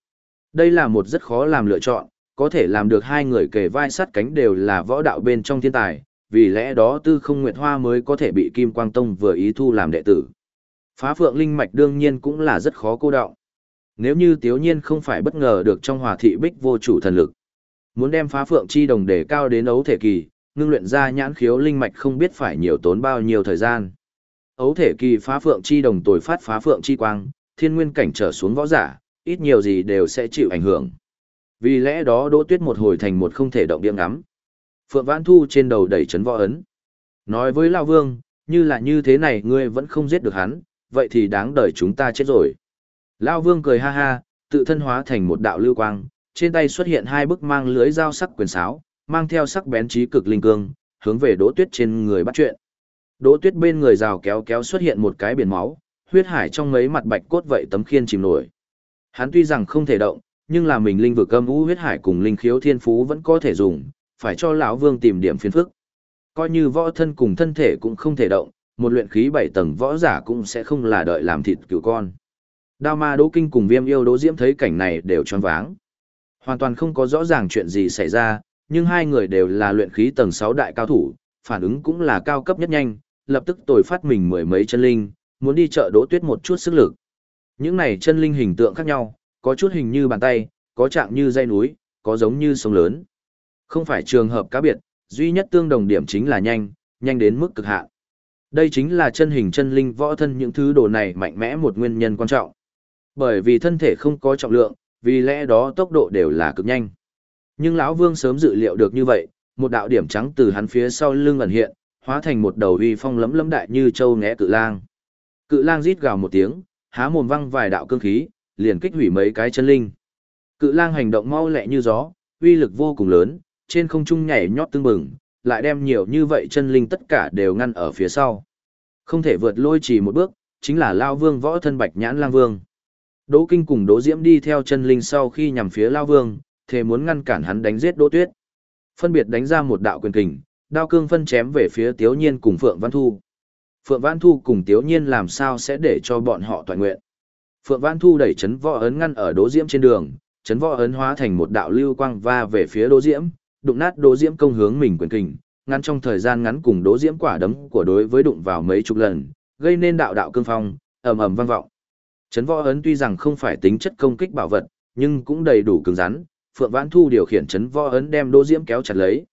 Đây là một rất khó làm lựa chọn, có thể làm được hai người kề vai sát cánh đều là võ đạo bên trong thiên tài, vì lẽ đó Tư Không Nguyệt Hoa mới có thể bị Kim Quang Tông vừa ý thu làm đệ tử. Phá Phượng Linh Mạch đương nhiên cũng là rất khó cô động. Nếu như Tiếu Nhiên không phải bất ngờ được trong hòa thị bích vô chủ thần lực. Muốn đem phá phượng chi đồng để cao đến ấu thể kỳ, ngưng luyện ra nhãn khiếu linh mạch không biết phải nhiều tốn bao nhiêu thời gian. Ấu thể kỳ phá phượng chi đồng tồi phát phá phượng chi quang, thiên nguyên cảnh trở xuống võ giả, ít nhiều gì đều sẽ chịu ảnh hưởng. Vì lẽ đó Đỗ Tuyết một hồi thành một không thể động điểm ngắm. Phượng Vãn Thu trên đầu đẩy chấn võ ấn. Nói với Lão Vương, như là như thế này ngươi vẫn không giết được hắn, vậy thì đáng đời chúng ta chết rồi. Lão Vương cười ha ha, tự thân hóa thành một đạo lưu quang, trên tay xuất hiện hai bức mang lưới dao sắc quyền sáo, mang theo sắc bén trí cực linh cương, hướng về Đỗ Tuyết trên người bắt chuyện. Đỗ Tuyết bên người rào kéo kéo xuất hiện một cái biển máu, huyết hải trong mấy mặt bạch cốt vậy tấm khiên chìm nổi. Hắn tuy rằng không thể động, nhưng là mình linh vực âm u huyết hải cùng linh khiếu thiên phú vẫn có thể dùng, phải cho lão vương tìm điểm phiền phức. Coi như võ thân cùng thân thể cũng không thể động, một luyện khí bảy tầng võ giả cũng sẽ không là đợi làm thịt cửu con. Đao ma đỗ kinh cùng viêm yêu đỗ diễm thấy cảnh này đều choáng váng. Hoàn toàn không có rõ ràng chuyện gì xảy ra, nhưng hai người đều là luyện khí tầng 6 đại cao thủ, phản ứng cũng là cao cấp nhất nhanh, lập tức tồi phát mình mười mấy chân linh, muốn đi chợ đỗ tuyết một chút sức lực. Những này chân linh hình tượng khác nhau, có chút hình như bàn tay, có trạng như dây núi, có giống như sông lớn. Không phải trường hợp cá biệt, duy nhất tương đồng điểm chính là nhanh, nhanh đến mức cực hạn. Đây chính là chân hình chân linh võ thân những thứ đồ này mạnh mẽ một nguyên nhân quan trọng. Bởi vì thân thể không có trọng lượng, vì lẽ đó tốc độ đều là cực nhanh. Nhưng lão Vương sớm dự liệu được như vậy, một đạo điểm trắng từ hắn phía sau lưng ẩn hiện, hóa thành một đầu uy phong lấm lấm đại như châu ngẽ cự lang. Cự lang rít gào một tiếng, há mồm văng vài đạo cương khí, liền kích hủy mấy cái chân linh. Cự lang hành động mau lẹ như gió, uy lực vô cùng lớn, trên không trung nhảy nhót tương bừng, lại đem nhiều như vậy chân linh tất cả đều ngăn ở phía sau. Không thể vượt lôi chỉ một bước, chính là Lao Vương võ thân bạch nhãn lang vương. Đỗ Kinh cùng Đỗ Diễm đi theo chân linh sau khi nhằm phía Lao Vương, thề muốn ngăn cản hắn đánh giết Đỗ Tuyết. Phân biệt đánh ra một đạo quyền kình, đao cương phân chém về phía Tiếu Nhiên cùng Phượng Văn Thu. Phượng Văn Thu cùng Tiếu Nhiên làm sao sẽ để cho bọn họ toàn nguyện. Phượng Văn Thu đẩy chấn võ ấn ngăn ở Đỗ Diễm trên đường, chấn võ ấn hóa thành một đạo lưu quang va về phía Đỗ Diễm, đụng nát Đỗ Diễm công hướng mình quyền kình, ngăn trong thời gian ngắn cùng Đỗ Diễm quả đấm của đối với đụng vào mấy chục lần, gây nên đạo đạo cương phong, ầm ầm vang vọng. Chấn võ ấn tuy rằng không phải tính chất công kích bảo vật, nhưng cũng đầy đủ cứng rắn, Phượng Vãn Thu điều khiển chấn võ ấn đem Đỗ Diễm kéo chặt lấy.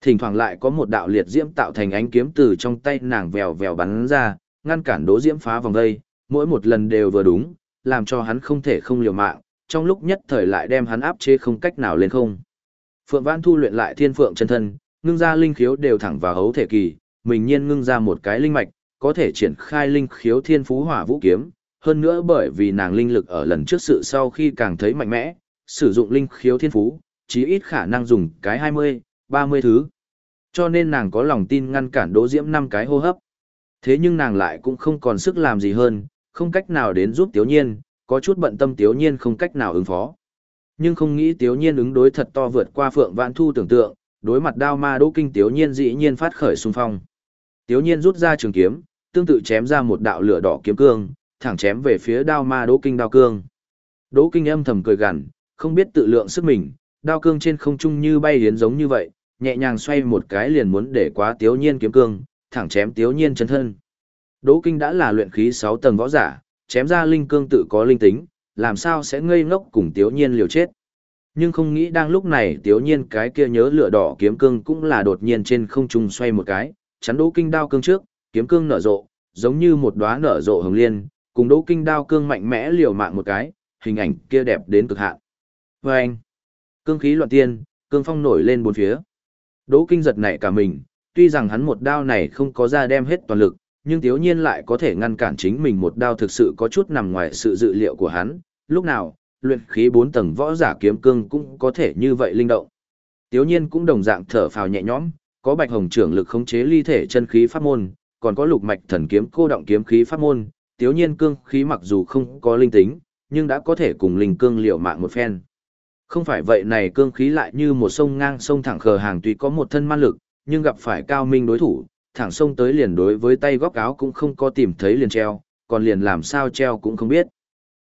Thỉnh thoảng lại có một đạo liệt diễm tạo thành ánh kiếm từ trong tay nàng vèo vèo bắn ra, ngăn cản đố Diễm phá vòng dây, mỗi một lần đều vừa đúng, làm cho hắn không thể không liều mạng, trong lúc nhất thời lại đem hắn áp chế không cách nào lên không. Phượng Vãn Thu luyện lại Thiên Phượng chân thân, ngưng ra linh khiếu đều thẳng vào hấu thể kỳ, mình nhiên ngưng ra một cái linh mạch, có thể triển khai linh khiếu Thiên Phú Hỏa Vũ kiếm, hơn nữa bởi vì nàng linh lực ở lần trước sự sau khi càng thấy mạnh mẽ, sử dụng linh khiếu thiên phú, chí ít khả năng dùng cái 20, 30 thứ. Cho nên nàng có lòng tin ngăn cản Đỗ Diễm năm cái hô hấp. Thế nhưng nàng lại cũng không còn sức làm gì hơn, không cách nào đến giúp Tiếu Nhiên, có chút bận tâm Tiếu Nhiên không cách nào ứng phó. Nhưng không nghĩ Tiếu Nhiên ứng đối thật to vượt qua Phượng Vạn Thu tưởng tượng, đối mặt đao ma Đỗ Kinh Tiếu Nhiên dĩ nhiên phát khởi xung phong. Tiếu Nhiên rút ra trường kiếm, tương tự chém ra một đạo lửa đỏ kiếm cương, thẳng chém về phía đao ma Đỗ Kinh đao cương. Đỗ Kinh âm thầm cười gằn, không biết tự lượng sức mình, đao cương trên không trung như bay hiến giống như vậy, nhẹ nhàng xoay một cái liền muốn để quá Tiếu Nhiên kiếm cương, thẳng chém Tiếu Nhiên chân thân. Đỗ Kinh đã là luyện khí 6 tầng võ giả, chém ra linh cương tự có linh tính, làm sao sẽ ngây ngốc cùng Tiếu Nhiên liều chết. Nhưng không nghĩ đang lúc này Tiếu Nhiên cái kia nhớ lửa đỏ kiếm cương cũng là đột nhiên trên không trung xoay một cái, chắn Đỗ Kinh đao cương trước, kiếm cương nở rộ, giống như một đóa nở rộ hồng liên, cùng Đỗ Kinh đao cương mạnh mẽ liều mạng một cái, hình ảnh kia đẹp đến cực hạn. Và anh, cương khí loạn tiên, cương phong nổi lên bốn phía. Đỗ Kinh giật nảy cả mình, tuy rằng hắn một đao này không có ra đem hết toàn lực, nhưng thiếu nhiên lại có thể ngăn cản chính mình một đao thực sự có chút nằm ngoài sự dự liệu của hắn. Lúc nào, luyện khí bốn tầng võ giả kiếm cương cũng có thể như vậy linh động. Tiếu nhiên cũng đồng dạng thở phào nhẹ nhõm, có bạch hồng trưởng lực khống chế ly thể chân khí pháp môn, còn có lục mạch thần kiếm cô động kiếm khí pháp môn, tiếu nhiên cương khí mặc dù không có linh tính, nhưng đã có thể cùng linh cương liệu mạng một phen. Không phải vậy này cương khí lại như một sông ngang sông thẳng khờ hàng tuy có một thân man lực, nhưng gặp phải cao minh đối thủ, thẳng sông tới liền đối với tay góc áo cũng không có tìm thấy liền treo, còn liền làm sao treo cũng không biết.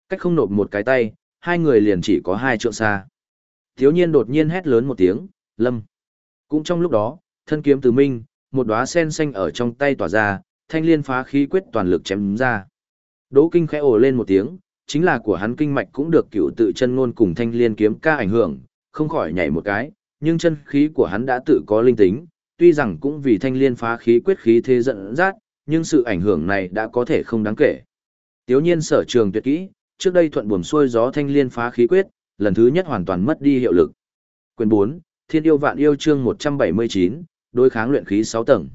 Cách không nộp một cái tay, hai người liền chỉ có hai trượng xa. Thiếu nhiên đột nhiên hét lớn một tiếng, lâm. Cũng trong lúc đó, thân kiếm từ minh, một đóa sen xanh ở trong tay tỏa ra, thanh liên phá khí quyết toàn lực chém ra. Đỗ kinh khẽ ồ lên một tiếng, chính là của hắn kinh mạch cũng được cựu tự chân ngôn cùng thanh liên kiếm ca ảnh hưởng, không khỏi nhảy một cái, nhưng chân khí của hắn đã tự có linh tính, tuy rằng cũng vì thanh liên phá khí quyết khí thế dẫn dắt, nhưng sự ảnh hưởng này đã có thể không đáng kể. Tiếu nhiên sở trường tuyệt kỹ, trước đây thuận buồm xuôi gió thanh liên phá khí quyết, lần thứ nhất hoàn toàn mất đi hiệu lực. Quyền 4, Thiên yêu vạn yêu chương 179, đối kháng luyện khí 6 tầng.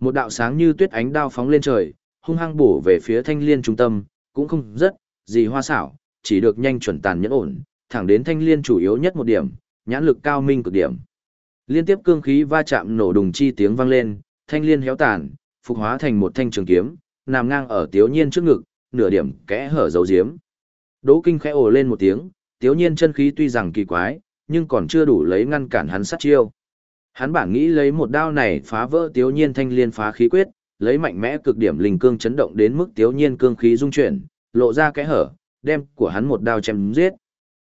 Một đạo sáng như tuyết ánh đao phóng lên trời, hung hăng bổ về phía thanh liên trung tâm, cũng không rất, gì hoa xảo, chỉ được nhanh chuẩn tàn nhẫn ổn, thẳng đến thanh liên chủ yếu nhất một điểm, nhãn lực cao minh cực điểm. Liên tiếp cương khí va chạm nổ đùng chi tiếng vang lên, thanh liên héo tàn, phục hóa thành một thanh trường kiếm, nằm ngang ở tiếu nhiên trước ngực, nửa điểm kẽ hở dấu diếm. Đỗ kinh khẽ ồ lên một tiếng, tiếu nhiên chân khí tuy rằng kỳ quái, nhưng còn chưa đủ lấy ngăn cản hắn sát chiêu. Hắn bản nghĩ lấy một đao này phá vỡ tiếu nhiên thanh liên phá khí quyết, lấy mạnh mẽ cực điểm linh cương chấn động đến mức tiếu nhiên cương khí dung chuyển, lộ ra kẽ hở, đem của hắn một đao chém giết.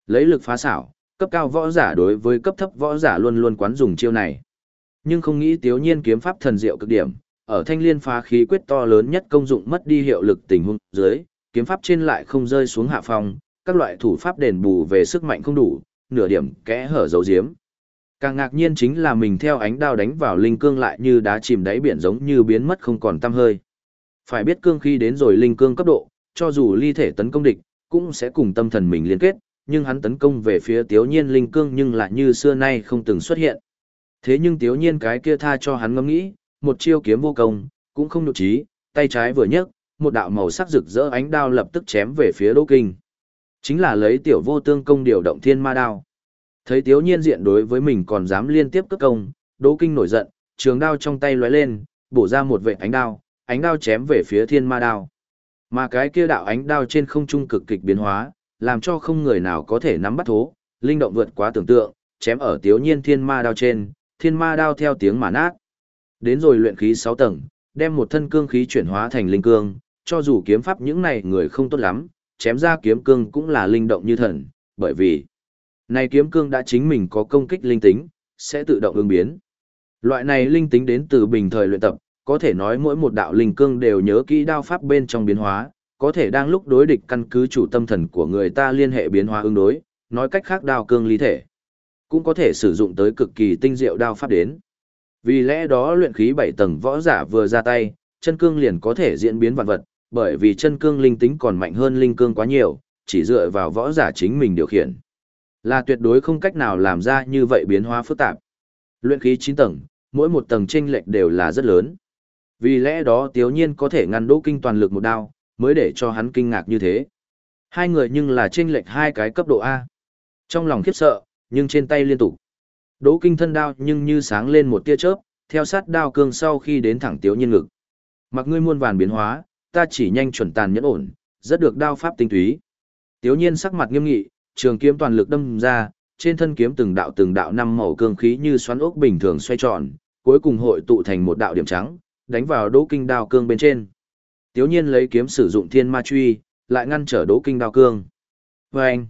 Lấy lực phá xảo, cấp cao võ giả đối với cấp thấp võ giả luôn luôn quán dùng chiêu này. Nhưng không nghĩ tiếu nhiên kiếm pháp thần diệu cực điểm, ở thanh liên phá khí quyết to lớn nhất công dụng mất đi hiệu lực tình huống dưới, kiếm pháp trên lại không rơi xuống hạ phong, các loại thủ pháp đền bù về sức mạnh không đủ, nửa điểm kẽ hở dấu diếm. Càng ngạc nhiên chính là mình theo ánh đao đánh vào linh cương lại như đá chìm đáy biển giống như biến mất không còn tăm hơi. Phải biết cương khi đến rồi linh cương cấp độ, cho dù ly thể tấn công địch, cũng sẽ cùng tâm thần mình liên kết, nhưng hắn tấn công về phía Tiếu Nhiên linh cương nhưng lại như xưa nay không từng xuất hiện. Thế nhưng Tiếu Nhiên cái kia tha cho hắn ngẫm nghĩ, một chiêu kiếm vô công, cũng không nhục trí, tay trái vừa nhấc, một đạo màu sắc rực rỡ ánh đao lập tức chém về phía Đỗ Kinh. Chính là lấy tiểu vô tương công điều động thiên ma đao. Thấy Tiếu Nhiên diện đối với mình còn dám liên tiếp cất công, Đỗ Kinh nổi giận, trường đao trong tay lóe lên, bổ ra một vệt ánh đao, ánh đao chém về phía thiên ma đao. Mà cái kia đạo ánh đao trên không trung cực kịch biến hóa, làm cho không người nào có thể nắm bắt thố, linh động vượt quá tưởng tượng, chém ở Tiếu Nhiên thiên ma đao trên, thiên ma đao theo tiếng mà nát. Đến rồi luyện khí 6 tầng, đem một thân cương khí chuyển hóa thành linh cương, cho dù kiếm pháp những này người không tốt lắm, chém ra kiếm cương cũng là linh động như thần, bởi vì này kiếm cương đã chính mình có công kích linh tính, sẽ tự động ứng biến. Loại này linh tính đến từ bình thời luyện tập, có thể nói mỗi một đạo linh cương đều nhớ kỹ đao pháp bên trong biến hóa, có thể đang lúc đối địch căn cứ chủ tâm thần của người ta liên hệ biến hóa ứng đối, nói cách khác đao cương ly thể. Cũng có thể sử dụng tới cực kỳ tinh diệu đao pháp đến. Vì lẽ đó luyện khí 7 tầng võ giả vừa ra tay, chân cương liền có thể diễn biến vạn vật, bởi vì chân cương linh tính còn mạnh hơn linh cương quá nhiều, chỉ dựa vào võ giả chính mình điều khiển. Là tuyệt đối không cách nào làm ra như vậy biến hóa phức tạp. Luyện khí 9 tầng, mỗi một tầng chênh lệch đều là rất lớn. Vì lẽ đó Tiếu Nhiên có thể ngăn Đỗ Kinh toàn lực một đao, mới để cho hắn kinh ngạc như thế. Hai người nhưng là chênh lệch hai cái cấp độ A. Trong lòng khiếp sợ, nhưng trên tay liên tục. Đỗ Kinh thân đao nhưng như sáng lên một tia chớp, theo sát đao cương sau khi đến thẳng Tiếu Nhiên ngực. Mặc ngươi muôn vàn biến hóa, ta chỉ nhanh chuẩn tàn nhẫn ổn, rất được đao pháp tinh túy. Tiếu Nhiên sắc mặt nghiêm nghị, trường kiếm toàn lực đâm ra, trên thân kiếm từng đạo từng đạo năm màu cương khí như xoắn ốc bình thường xoay tròn, cuối cùng hội tụ thành một đạo điểm trắng, đánh vào Đỗ Kinh đao cương bên trên. Tiếu Nhiên lấy kiếm sử dụng Thiên Ma truy, lại ngăn trở Đỗ Kinh đao cương. Oeng!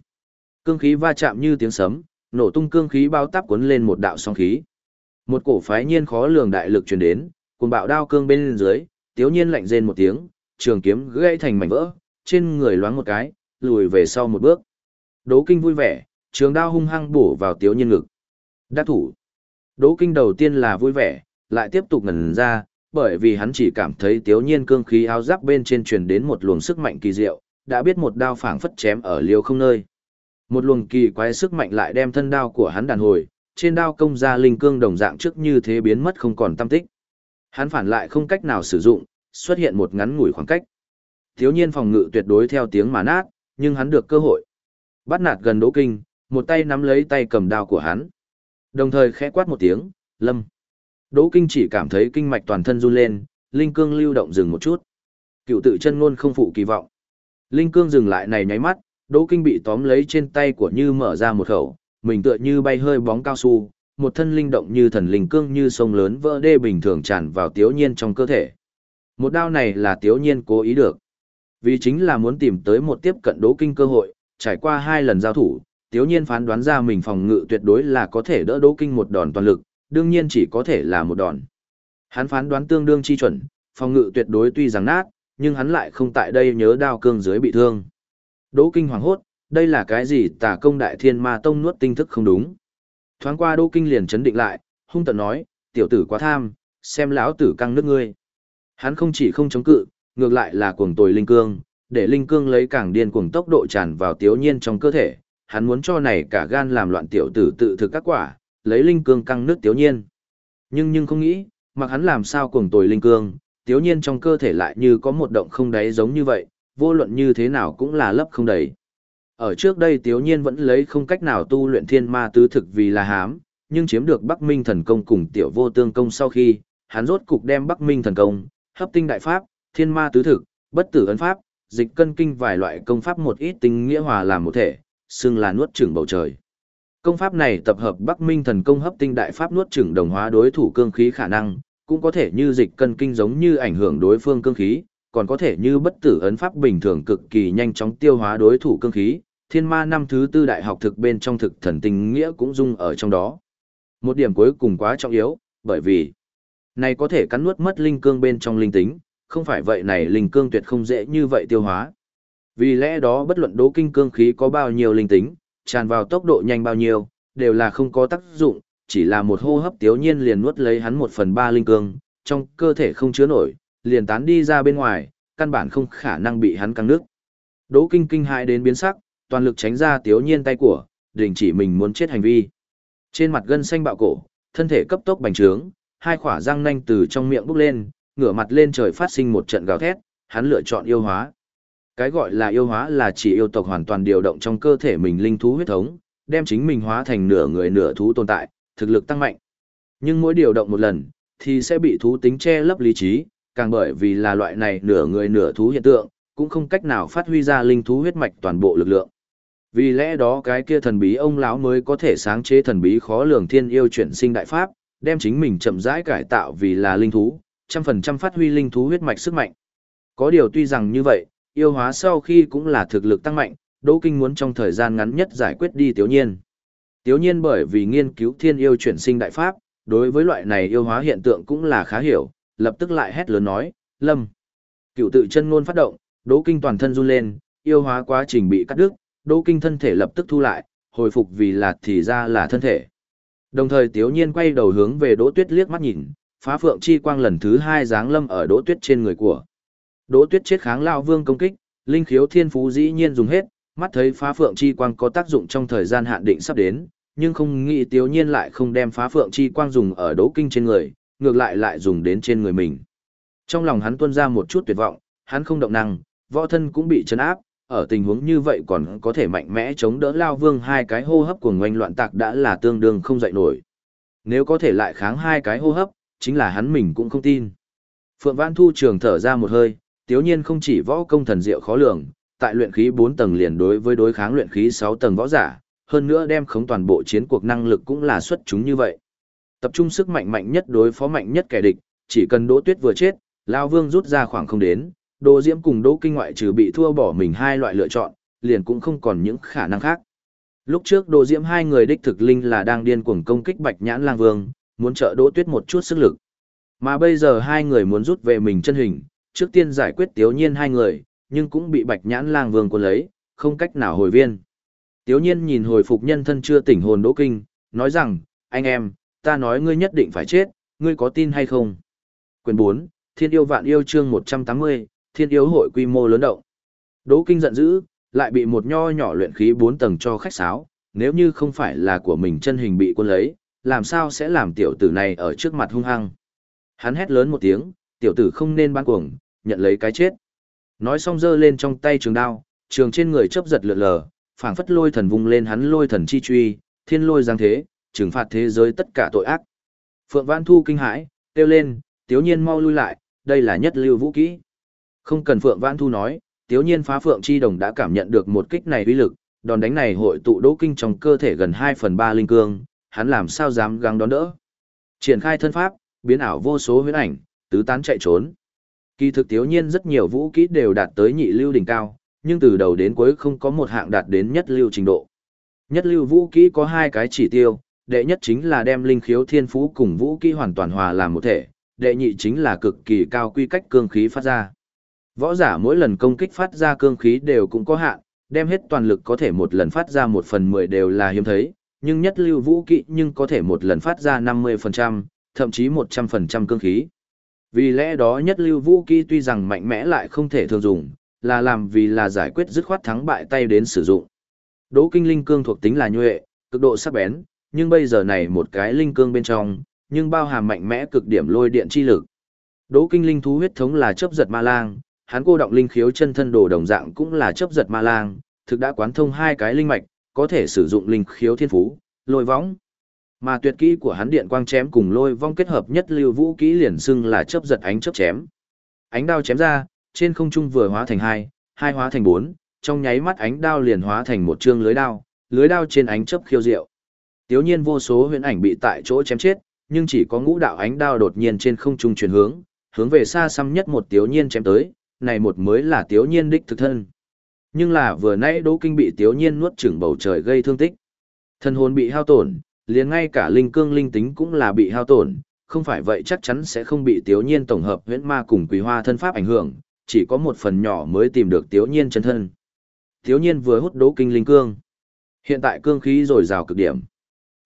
Cương khí va chạm như tiếng sấm, nổ tung cương khí bao táp cuốn lên một đạo sóng khí. Một cổ phái nhiên khó lường đại lực truyền đến, cùng bạo đao cương bên dưới, Tiếu Nhiên lạnh rên một tiếng, trường kiếm gãy thành mảnh vỡ, trên người loáng một cái, lùi về sau một bước. Đỗ Kinh vui vẻ, trường đao hung hăng bổ vào Tiếu Nhiên ngực. Đắc thủ. Đỗ Kinh đầu tiên là vui vẻ, lại tiếp tục ngẩn ra, bởi vì hắn chỉ cảm thấy Tiếu Nhiên cương khí áo giáp bên trên truyền đến một luồng sức mạnh kỳ diệu, đã biết một đao phảng phất chém ở liều không nơi. Một luồng kỳ quái sức mạnh lại đem thân đao của hắn đàn hồi, trên đao công ra linh cương đồng dạng trước như thế biến mất không còn tâm tích. Hắn phản lại không cách nào sử dụng, xuất hiện một ngắn ngủi khoảng cách. Thiếu nhiên phòng ngự tuyệt đối theo tiếng mà nát, nhưng hắn được cơ hội. Bắt nạt gần Đỗ Kinh, một tay nắm lấy tay cầm đao của hắn. Đồng thời khẽ quát một tiếng, lâm. Đỗ Kinh chỉ cảm thấy kinh mạch toàn thân run lên, linh cương lưu động dừng một chút. Cựu tự chân ngôn không phụ kỳ vọng. Linh cương dừng lại này nháy mắt, Đỗ Kinh bị tóm lấy trên tay của Như mở ra một khẩu, mình tựa như bay hơi bóng cao su, một thân linh động như thần linh cương như sông lớn vỡ đê bình thường tràn vào Tiếu Nhiên trong cơ thể. Một đao này là Tiếu Nhiên cố ý được. Vì chính là muốn tìm tới một tiếp cận Đỗ Kinh cơ hội, trải qua hai lần giao thủ, Tiếu Nhiên phán đoán ra mình phòng ngự tuyệt đối là có thể đỡ Đỗ Kinh một đòn toàn lực, đương nhiên chỉ có thể là một đòn. Hắn phán đoán tương đương chi chuẩn, phòng ngự tuyệt đối tuy rằng nát, nhưng hắn lại không tại đây nhớ đao cương dưới bị thương. Đỗ Kinh hoàng hốt, đây là cái gì tà công đại thiên ma tông nuốt tinh thức không đúng. Thoáng qua Đỗ Kinh liền chấn định lại, hung tận nói, tiểu tử quá tham, xem lão tử căng nước ngươi. Hắn không chỉ không chống cự, ngược lại là cuồng tồi linh cương, để linh cương lấy càng điên cuồng tốc độ tràn vào tiểu nhiên trong cơ thể, hắn muốn cho này cả gan làm loạn tiểu tử tự thực các quả, lấy linh cương căng nước tiểu nhiên. Nhưng nhưng không nghĩ, mặc hắn làm sao cuồng tồi linh cương, tiểu nhiên trong cơ thể lại như có một động không đáy giống như vậy, vô luận như thế nào cũng là lấp không đầy. Ở trước đây tiểu nhiên vẫn lấy không cách nào tu luyện thiên ma tứ thực vì là hám, nhưng chiếm được Bắc Minh thần công cùng tiểu vô tương công sau khi, hắn rốt cục đem Bắc Minh thần công, hấp tinh đại pháp, thiên ma tứ thực, bất tử ấn pháp, dịch cân kinh vài loại công pháp một ít tinh nghĩa hòa làm một thể, xưng là nuốt chửng bầu trời. Công pháp này tập hợp Bắc Minh thần công hấp tinh đại pháp nuốt chửng đồng hóa đối thủ cương khí khả năng, cũng có thể như dịch cân kinh giống như ảnh hưởng đối phương cương khí, còn có thể như bất tử ấn pháp bình thường cực kỳ nhanh chóng tiêu hóa đối thủ cương khí. Thiên ma năm thứ tư đại học thực bên trong thực thần tình nghĩa cũng dung ở trong đó. Một điểm cuối cùng quá trọng yếu, bởi vì này có thể cắn nuốt mất linh cương bên trong linh tính, không phải vậy này linh cương tuyệt không dễ như vậy tiêu hóa. Vì lẽ đó bất luận đố kinh cương khí có bao nhiêu linh tính, tràn vào tốc độ nhanh bao nhiêu, đều là không có tác dụng, chỉ là một hô hấp tiếu nhiên liền nuốt lấy hắn một phần ba linh cương, trong cơ thể không chứa nổi, liền tán đi ra bên ngoài, căn bản không khả năng bị hắn căng nước. Đỗ kinh kinh hại đến biến sắc, toàn lực tránh ra tiếu nhiên tay của, đình chỉ mình muốn chết hành vi. Trên mặt gân xanh bạo cổ, thân thể cấp tốc bành trướng, hai khỏa răng nanh từ trong miệng bốc lên, ngửa mặt lên trời phát sinh một trận gào thét, hắn lựa chọn yêu hóa. Cái gọi là yêu hóa là chỉ yêu tộc hoàn toàn điều động trong cơ thể mình linh thú huyết thống, đem chính mình hóa thành nửa người nửa thú tồn tại, thực lực tăng mạnh. Nhưng mỗi điều động một lần, thì sẽ bị thú tính che lấp lý trí, càng bởi vì là loại này nửa người nửa thú hiện tượng, cũng không cách nào phát huy ra linh thú huyết mạch toàn bộ lực lượng. Vì lẽ đó cái kia thần bí ông lão mới có thể sáng chế thần bí khó lường thiên yêu chuyển sinh đại pháp, đem chính mình chậm rãi cải tạo vì là linh thú, trăm phần trăm phát huy linh thú huyết mạch sức mạnh. Có điều tuy rằng như vậy, yêu hóa sau khi cũng là thực lực tăng mạnh, Đỗ Kinh muốn trong thời gian ngắn nhất giải quyết đi Tiếu Nhiên. Tiếu Nhiên bởi vì nghiên cứu thiên yêu chuyển sinh đại pháp, đối với loại này yêu hóa hiện tượng cũng là khá hiểu, lập tức lại hét lớn nói, Lâm. Cựu tự chân ngôn phát động, Đỗ Kinh toàn thân run lên, yêu hóa quá trình bị cắt đứt, Đỗ Kinh thân thể lập tức thu lại, hồi phục vì là thì ra là thân thể. Đồng thời Tiếu Nhiên quay đầu hướng về Đỗ Tuyết liếc mắt nhìn, phá phượng chi quang lần thứ hai giáng lâm ở Đỗ Tuyết trên người của. Đỗ Tuyết chết kháng lao vương công kích, linh khiếu thiên phú dĩ nhiên dùng hết, mắt thấy phá phượng chi quang có tác dụng trong thời gian hạn định sắp đến, nhưng không nghĩ Tiếu Nhiên lại không đem phá phượng chi quang dùng ở Đỗ Kinh trên người, ngược lại lại dùng đến trên người mình. Trong lòng hắn tuôn ra một chút tuyệt vọng, hắn không động năng, võ thân cũng bị chấn áp, ở tình huống như vậy còn có thể mạnh mẽ chống đỡ lao vương hai cái hô hấp của ngoanh loạn tạc đã là tương đương không dậy nổi. Nếu có thể lại kháng hai cái hô hấp, chính là hắn mình cũng không tin. Phượng Văn Thu trường thở ra một hơi, tiếu nhiên không chỉ võ công thần diệu khó lường, tại luyện khí 4 tầng liền đối với đối kháng luyện khí 6 tầng võ giả, hơn nữa đem khống toàn bộ chiến cuộc năng lực cũng là xuất chúng như vậy. Tập trung sức mạnh mạnh nhất đối phó mạnh nhất kẻ địch, chỉ cần Đỗ Tuyết vừa chết, Lao Vương rút ra khoảng không đến, Đỗ Diễm cùng Đỗ Kinh ngoại trừ bị thua bỏ mình hai loại lựa chọn, liền cũng không còn những khả năng khác. Lúc trước Đỗ Diễm hai người đích thực linh là đang điên cuồng công kích Bạch Nhãn Lang Vương, muốn trợ Đỗ Tuyết một chút sức lực. Mà bây giờ hai người muốn rút về mình chân hình, trước tiên giải quyết Tiếu Nhiên hai người, nhưng cũng bị Bạch Nhãn Lang Vương cuốn lấy, không cách nào hồi viên. Tiếu Nhiên nhìn hồi phục nhân thân chưa tỉnh hồn Đỗ Kinh, nói rằng, anh em, ta nói ngươi nhất định phải chết, ngươi có tin hay không? Quyền 4, Thiên yêu vạn yêu chương 180, Thiên yêu hội quy mô lớn động. Đỗ Kinh giận dữ, lại bị một nho nhỏ luyện khí 4 tầng cho khách sáo, nếu như không phải là của mình chân hình bị quân lấy, làm sao sẽ làm tiểu tử này ở trước mặt hung hăng. Hắn hét lớn một tiếng, tiểu tử không nên ban cuồng, nhận lấy cái chết. Nói xong giơ lên trong tay trường đao, trường trên người chớp giật lượn lờ, phảng phất lôi thần vung lên hắn lôi thần chi truy, thiên lôi giáng thế, trừng phạt thế giới tất cả tội ác. Phượng vãn Thu kinh hãi, kêu lên, tiếu nhiên mau lui lại, đây là nhất lưu vũ kỹ. Không cần Phượng vãn Thu nói, tiếu nhiên phá Phượng Chi Đồng đã cảm nhận được một kích này uy lực, đòn đánh này hội tụ đỗ kinh trong cơ thể gần 2 phần 3 linh cương, hắn làm sao dám gắng đón đỡ. Triển khai thân pháp, biến ảo vô số huyễn ảnh, tứ tán chạy trốn. Kỳ thực tiếu nhiên rất nhiều vũ kỹ đều đạt tới nhị lưu đỉnh cao, nhưng từ đầu đến cuối không có một hạng đạt đến nhất lưu trình độ. Nhất lưu vũ kỹ có hai cái chỉ tiêu, đệ nhất chính là đem linh khiếu thiên phú cùng vũ kỹ hoàn toàn hòa làm một thể, đệ nhị chính là cực kỳ cao quy cách cương khí phát ra. Võ giả mỗi lần công kích phát ra cương khí đều cũng có hạn, đem hết toàn lực có thể một lần phát ra một phần mười đều là hiếm thấy, nhưng nhất lưu vũ kỹ nhưng có thể một lần phát ra 50%, thậm chí 100% cương khí. Vì lẽ đó nhất lưu vũ kỹ tuy rằng mạnh mẽ lại không thể thường dùng, là làm vì là giải quyết dứt khoát thắng bại tay đến sử dụng. Đỗ kinh linh cương thuộc tính là nhuệ, cực độ sắc bén, nhưng bây giờ này một cái linh cương bên trong, nhưng bao hàm mạnh mẽ cực điểm lôi điện chi lực. Đỗ kinh linh thú huyết thống là chấp giật ma lang, hắn cô động linh khiếu chân thân đồ đồng dạng cũng là chấp giật ma lang, thực đã quán thông hai cái linh mạch, có thể sử dụng linh khiếu thiên phú, lôi võng. Mà tuyệt kỹ của hắn điện quang chém cùng lôi vong kết hợp nhất lưu vũ kỹ liền xưng là chấp giật ánh chấp chém. Ánh đao chém ra, trên không trung vừa hóa thành hai, hai hóa thành bốn, trong nháy mắt ánh đao liền hóa thành một chương lưới đao, lưới đao trên ánh chấp khiêu diệu. Tiếu nhiên vô số huyễn ảnh bị tại chỗ chém chết, nhưng chỉ có ngũ đạo ánh đao đột nhiên trên không trung chuyển hướng, hướng về xa xăm nhất một tiếu nhiên chém tới, này một mới là tiếu nhiên đích thực thân. Nhưng là vừa nãy Đỗ Kinh bị tiếu nhiên nuốt chửng bầu trời gây thương tích. Thân hồn bị hao tổn, liền ngay cả linh cương linh tính cũng là bị hao tổn, không phải vậy chắc chắn sẽ không bị tiếu nhiên tổng hợp huyễn ma cùng quý hoa thân pháp ảnh hưởng, chỉ có một phần nhỏ mới tìm được tiếu nhiên chân thân. Tiếu nhiên vừa hút đố Kinh linh cương. Hiện tại cương khí rồi rào cực điểm.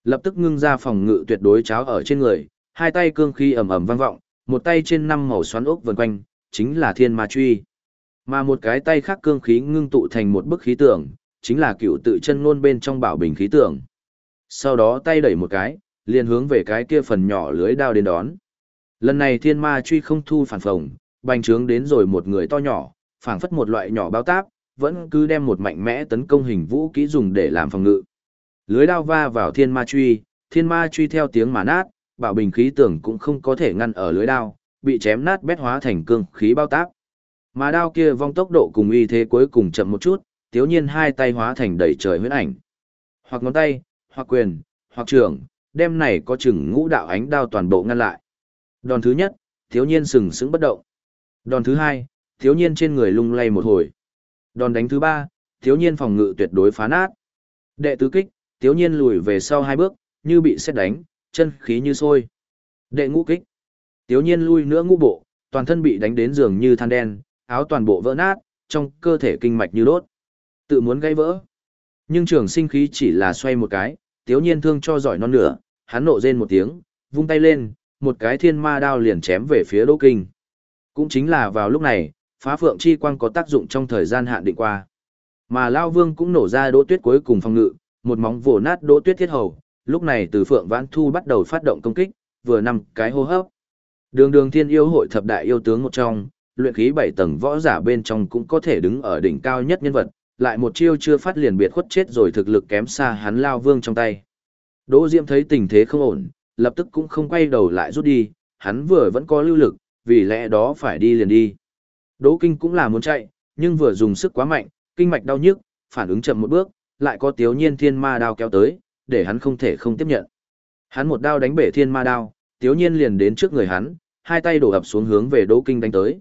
Lập tức ngưng ra phòng ngự tuyệt đối cháo ở trên người, hai tay cương khí ầm ầm vang vọng, một tay trên năm màu xoắn ốc vần quanh, chính là thiên ma truy. Mà một cái tay khác cương khí ngưng tụ thành một bức khí tượng, chính là cựu tự chân ngôn bên trong bảo bình khí tượng. Sau đó tay đẩy một cái, liền hướng về cái kia phần nhỏ lưới đao đến đón. Lần này thiên ma truy không thu phản phồng, bành trướng đến rồi một người to nhỏ, phảng phất một loại nhỏ bao táp, vẫn cứ đem một mạnh mẽ tấn công hình vũ kỹ dùng để làm phòng ngự. Lưới đao va vào thiên ma truy, thiên ma truy theo tiếng mà nát, bảo bình khí tưởng cũng không có thể ngăn ở lưới đao, bị chém nát bét hóa thành cương khí bao táp. Mà đao kia vong tốc độ cùng uy thế cuối cùng chậm một chút, tiếu nhiên hai tay hóa thành đầy trời huyết ảnh. Hoặc ngón tay, hoặc quyền, hoặc trưởng. đem này có chừng ngũ đạo ánh đao toàn bộ ngăn lại. Đòn thứ nhất, thiếu nhiên sừng sững bất động. Đòn thứ hai, thiếu nhiên trên người lung lay một hồi. Đòn đánh thứ ba, thiếu nhiên phòng ngự tuyệt đối phá nát. Đệ tứ kích, thiếu nhiên lùi về sau hai bước, như bị xét đánh, chân khí như sôi. Đệ ngũ kích, thiếu nhiên lui nữa ngũ bộ, toàn thân bị đánh đến giường như than đen, áo toàn bộ vỡ nát, trong cơ thể kinh mạch như đốt. Tự muốn gây vỡ. Nhưng trường sinh khí chỉ là xoay một cái, tiếu nhiên thương cho giỏi non nửa, hắn nộ rên một tiếng, vung tay lên, một cái thiên ma đao liền chém về phía Đỗ Kinh. Cũng chính là vào lúc này, phá phượng chi quang có tác dụng trong thời gian hạn định qua. Mà Lao Vương cũng nổ ra đỗ tuyết cuối cùng phòng ngự, một móng vồ nát đỗ tuyết thiết hầu, lúc này từ phượng vãn thu bắt đầu phát động công kích, vừa nằm cái hô hấp. Đường đường thiên yêu hội thập đại yêu tướng một trong, luyện khí bảy tầng võ giả bên trong cũng có thể đứng ở đỉnh cao nhất nhân vật, lại một chiêu chưa phát liền biệt khuất chết rồi thực lực kém xa hắn lao vương trong tay. Đỗ Diễm thấy tình thế không ổn, lập tức cũng không quay đầu lại rút đi, hắn vừa vẫn có lưu lực, vì lẽ đó phải đi liền đi. Đỗ Kinh cũng là muốn chạy, nhưng vừa dùng sức quá mạnh, kinh mạch đau nhức, phản ứng chậm một bước, lại có tiếu nhiên thiên ma đao kéo tới, để hắn không thể không tiếp nhận. Hắn một đao đánh bể thiên ma đao, tiếu nhiên liền đến trước người hắn, hai tay đổ ập xuống hướng về Đỗ Kinh đánh tới.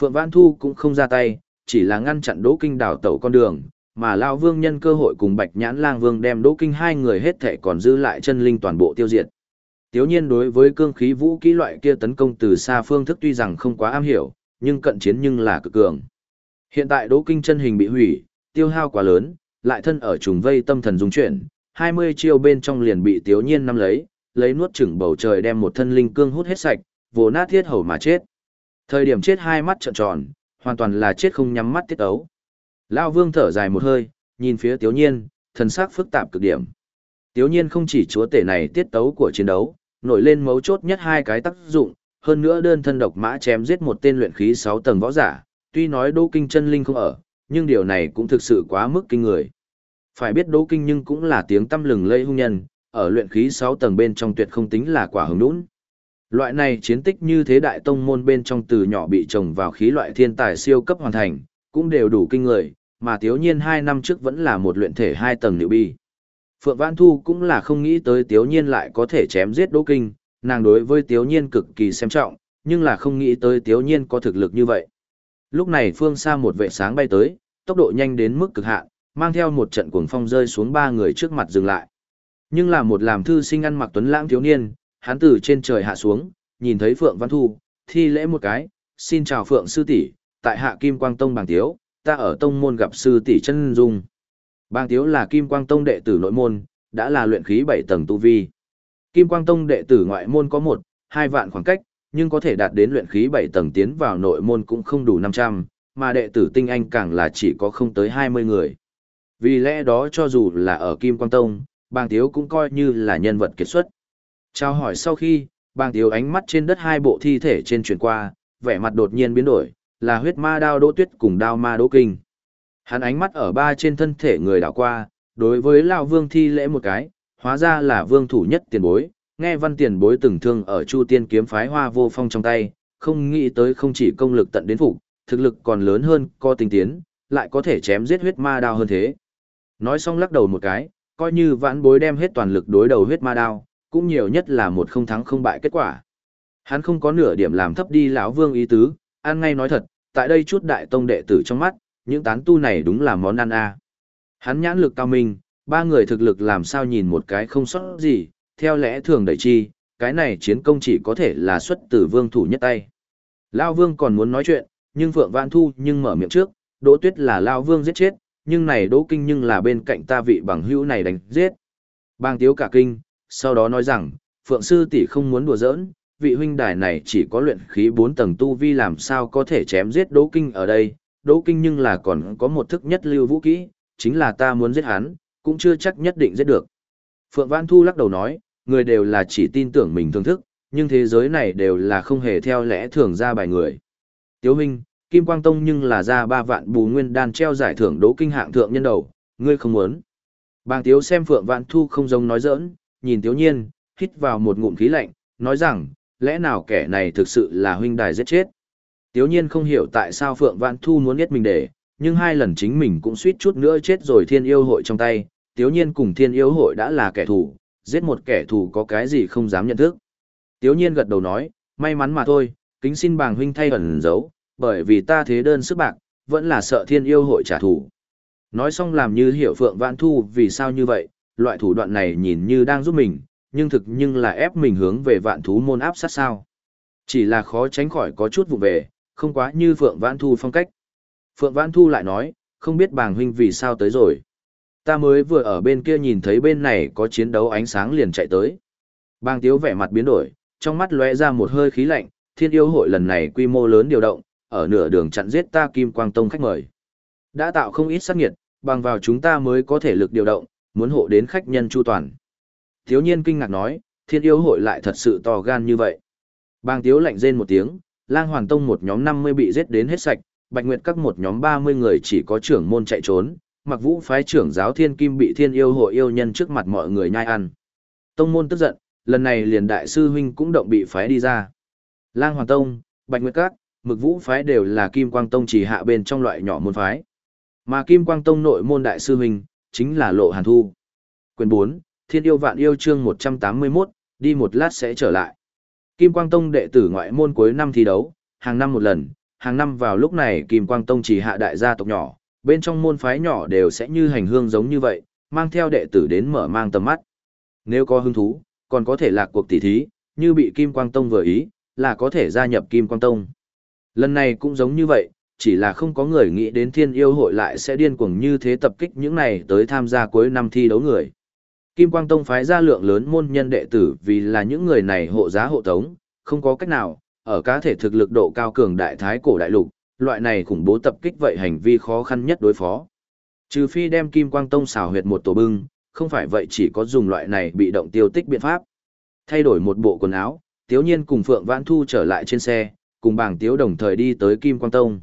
Phượng Văn Thu cũng không ra tay, chỉ là ngăn chặn Đỗ Kinh đảo tẩu con đường, mà Lão Vương nhân cơ hội cùng Bạch Nhãn Lang Vương đem Đỗ Kinh hai người hết thể còn giữ lại chân linh toàn bộ tiêu diệt. Tiếu nhiên đối với cương khí vũ kỹ loại kia tấn công từ xa phương thức tuy rằng không quá am hiểu, nhưng cận chiến nhưng là cực cường. Hiện tại Đỗ Kinh chân hình bị hủy, tiêu hao quá lớn, lại thân ở trùng vây tâm thần dung chuyển, 20 chiêu bên trong liền bị Tiếu nhiên nắm lấy, lấy nuốt chửng bầu trời đem một thân linh cương hút hết sạch, vồ nát thiết hầu mà chết. Thời điểm chết hai mắt trợn tròn, hoàn toàn là chết không nhắm mắt tiết ấu. Lão Vương thở dài một hơi, nhìn phía Tiếu Nhiên, thần sắc phức tạp cực điểm. Tiếu Nhiên không chỉ chúa tể này tiết tấu của chiến đấu, nổi lên mấu chốt nhất hai cái tác dụng, hơn nữa đơn thân độc mã chém giết một tên luyện khí 6 tầng võ giả, tuy nói Đỗ Kinh chân linh không ở, nhưng điều này cũng thực sự quá mức kinh người. Phải biết Đỗ Kinh nhưng cũng là tiếng tâm lừng lây hung nhân, ở luyện khí 6 tầng bên trong tuyệt không tính là quả hứng nũng. Loại này chiến tích như thế đại tông môn bên trong từ nhỏ bị trồng vào khí loại thiên tài siêu cấp hoàn thành, cũng đều đủ kinh người, mà Tiếu Nhiên hai năm trước vẫn là một luyện thể hai tầng liệu bi. Phượng Văn Thu cũng là không nghĩ tới Tiếu Nhiên lại có thể chém giết Đỗ Kinh, nàng đối với Tiếu Nhiên cực kỳ xem trọng, nhưng là không nghĩ tới Tiếu Nhiên có thực lực như vậy. Lúc này phương xa một vệ sáng bay tới, tốc độ nhanh đến mức cực hạn, mang theo một trận cuồng phong rơi xuống ba người trước mặt dừng lại. Nhưng là một làm thư sinh ăn mặc tuấn lãng thiếu niên, hắn từ trên trời hạ xuống, nhìn thấy Phượng Văn Thu, thi lễ một cái, xin chào Phượng sư tỷ, tại hạ Kim Quang Tông Bàng Tiếu, ta ở tông môn gặp sư tỷ chân dung. Bàng Tiếu là Kim Quang Tông đệ tử nội môn, đã là luyện khí 7 tầng tu vi. Kim Quang Tông đệ tử ngoại môn có 1, 2 vạn khoảng cách, nhưng có thể đạt đến luyện khí 7 tầng tiến vào nội môn cũng không đủ 500, mà đệ tử tinh anh càng là chỉ có không tới 20 người. Vì lẽ đó cho dù là ở Kim Quang Tông, bàng tiếu cũng coi như là nhân vật kiệt xuất. Trao hỏi sau khi, bàng tiếu ánh mắt trên đất hai bộ thi thể trên chuyển qua, vẻ mặt đột nhiên biến đổi, là huyết ma đao đỗ tuyết cùng đao ma đỗ kinh. Hắn ánh mắt ở ba trên thân thể người đảo qua, đối với Lão Vương thi lễ một cái, hóa ra là vương thủ nhất tiền bối, nghe văn tiền bối từng thương ở Chu Tiên kiếm phái hoa vô phong trong tay, không nghĩ tới không chỉ công lực tận đến phục, thực lực còn lớn hơn, có tinh tiến, lại có thể chém giết huyết ma đao hơn thế. Nói xong lắc đầu một cái, coi như vãn bối đem hết toàn lực đối đầu huyết ma đao, cũng nhiều nhất là một không thắng không bại kết quả. Hắn không có nửa điểm làm thấp đi lão vương ý tứ, ăn ngay nói thật, tại đây chút đại tông đệ tử trong mắt, những tán tu này đúng là món ăn a. Hắn nhãn lực cao minh, ba người thực lực làm sao nhìn một cái không sót gì, theo lẽ thường đẩy chi, cái này chiến công chỉ có thể là xuất từ vương thủ nhất tay. Lao vương còn muốn nói chuyện, nhưng Phượng Vãn Thu nhưng mở miệng trước, Đỗ Tuyết là Lao vương giết chết, nhưng này Đỗ Kinh nhưng là bên cạnh ta vị bằng hữu này đánh giết. Bang tiếu cả kinh, sau đó nói rằng, Phượng Sư tỷ không muốn đùa giỡn, vị huynh đài này chỉ có luyện khí 4 tầng tu vi làm sao có thể chém giết Đỗ Kinh ở đây, Đỗ Kinh nhưng là còn có một thức nhất lưu vũ kỹ, chính là ta muốn giết hắn, cũng chưa chắc nhất định giết được. Phượng Văn Thu lắc đầu nói, người đều là chỉ tin tưởng mình thưởng thức, nhưng thế giới này đều là không hề theo lẽ thường ra bài người. Tiếu Minh, Kim Quang Tông nhưng là ra ba vạn bù nguyên đan treo giải thưởng đỗ kinh hạng thượng nhân đầu, ngươi không muốn. Bàng Tiếu xem Phượng Vạn Thu không giống nói giỡn, nhìn Tiếu Nhiên, hít vào một ngụm khí lạnh, nói rằng, lẽ nào kẻ này thực sự là huynh đài giết chết. Tiếu Nhiên không hiểu tại sao Phượng Vạn Thu muốn giết mình để, nhưng hai lần chính mình cũng suýt chút nữa chết rồi thiên yêu hội trong tay, Tiếu Nhiên cùng thiên yêu hội đã là kẻ thù, giết một kẻ thù có cái gì không dám nhận thức. Tiếu Nhiên gật đầu nói, may mắn mà thôi, kính xin bàng huynh thay ẩn giấu, bởi vì ta thế đơn sức bạc, vẫn là sợ thiên yêu hội trả thù. Nói xong làm như hiểu Phượng vạn Thu vì sao như vậy, loại thủ đoạn này nhìn như đang giúp mình, nhưng thực nhưng là ép mình hướng về vạn thú môn áp sát sao. Chỉ là khó tránh khỏi có chút vụ về, không quá như Phượng Vãn Thu phong cách. Phượng Vãn Thu lại nói, không biết bàng huynh vì sao tới rồi. Ta mới vừa ở bên kia nhìn thấy bên này có chiến đấu ánh sáng liền chạy tới. Bàng Tiếu vẻ mặt biến đổi, trong mắt lóe ra một hơi khí lạnh, thiên yêu hội lần này quy mô lớn điều động, ở nửa đường chặn giết ta Kim Quang Tông khách mời. Đã tạo không ít sát nghiệt, bằng vào chúng ta mới có thể lực điều động, muốn hộ đến khách nhân chu toàn. Thiếu nhiên kinh ngạc nói, thiên yêu hội lại thật sự to gan như vậy. Bang tiếu lạnh rên một tiếng, lang hoàn tông một nhóm 50 bị giết đến hết sạch, bạch nguyệt các một nhóm 30 người chỉ có trưởng môn chạy trốn, mặc vũ phái trưởng giáo thiên kim bị thiên yêu hội yêu nhân trước mặt mọi người nhai ăn. Tông môn tức giận, lần này liền đại sư huynh cũng động bị phái đi ra. Lang hoàn tông, bạch nguyệt các, mực vũ phái đều là kim quang tông chỉ hạ bên trong loại nhỏ môn phái. Mà kim quang tông nội môn đại sư huynh, chính là lộ hàn thu. Quyền 4, Thiên yêu vạn yêu chương 181, đi một lát sẽ trở lại. Kim Quang Tông đệ tử ngoại môn cuối năm thi đấu, hàng năm một lần, hàng năm vào lúc này Kim Quang Tông chỉ hạ đại gia tộc nhỏ, bên trong môn phái nhỏ đều sẽ như hành hương giống như vậy, mang theo đệ tử đến mở mang tầm mắt. Nếu có hứng thú, còn có thể lạc cuộc tỷ thí, như bị Kim Quang Tông vừa ý, là có thể gia nhập Kim Quang Tông. Lần này cũng giống như vậy, chỉ là không có người nghĩ đến thiên yêu hội lại sẽ điên cuồng như thế tập kích những này tới tham gia cuối năm thi đấu người. Kim Quang Tông phái ra lượng lớn môn nhân đệ tử vì là những người này hộ giá hộ tống, không có cách nào, ở cá thể thực lực độ cao cường đại thái cổ đại lục, loại này khủng bố tập kích vậy hành vi khó khăn nhất đối phó. Trừ phi đem Kim Quang Tông xào huyệt một tổ bưng, không phải vậy chỉ có dùng loại này bị động tiêu tích biện pháp. Thay đổi một bộ quần áo, Tiếu Nhiên cùng Phượng Vãn Thu trở lại trên xe, cùng bảng Tiếu đồng thời đi tới Kim Quang Tông.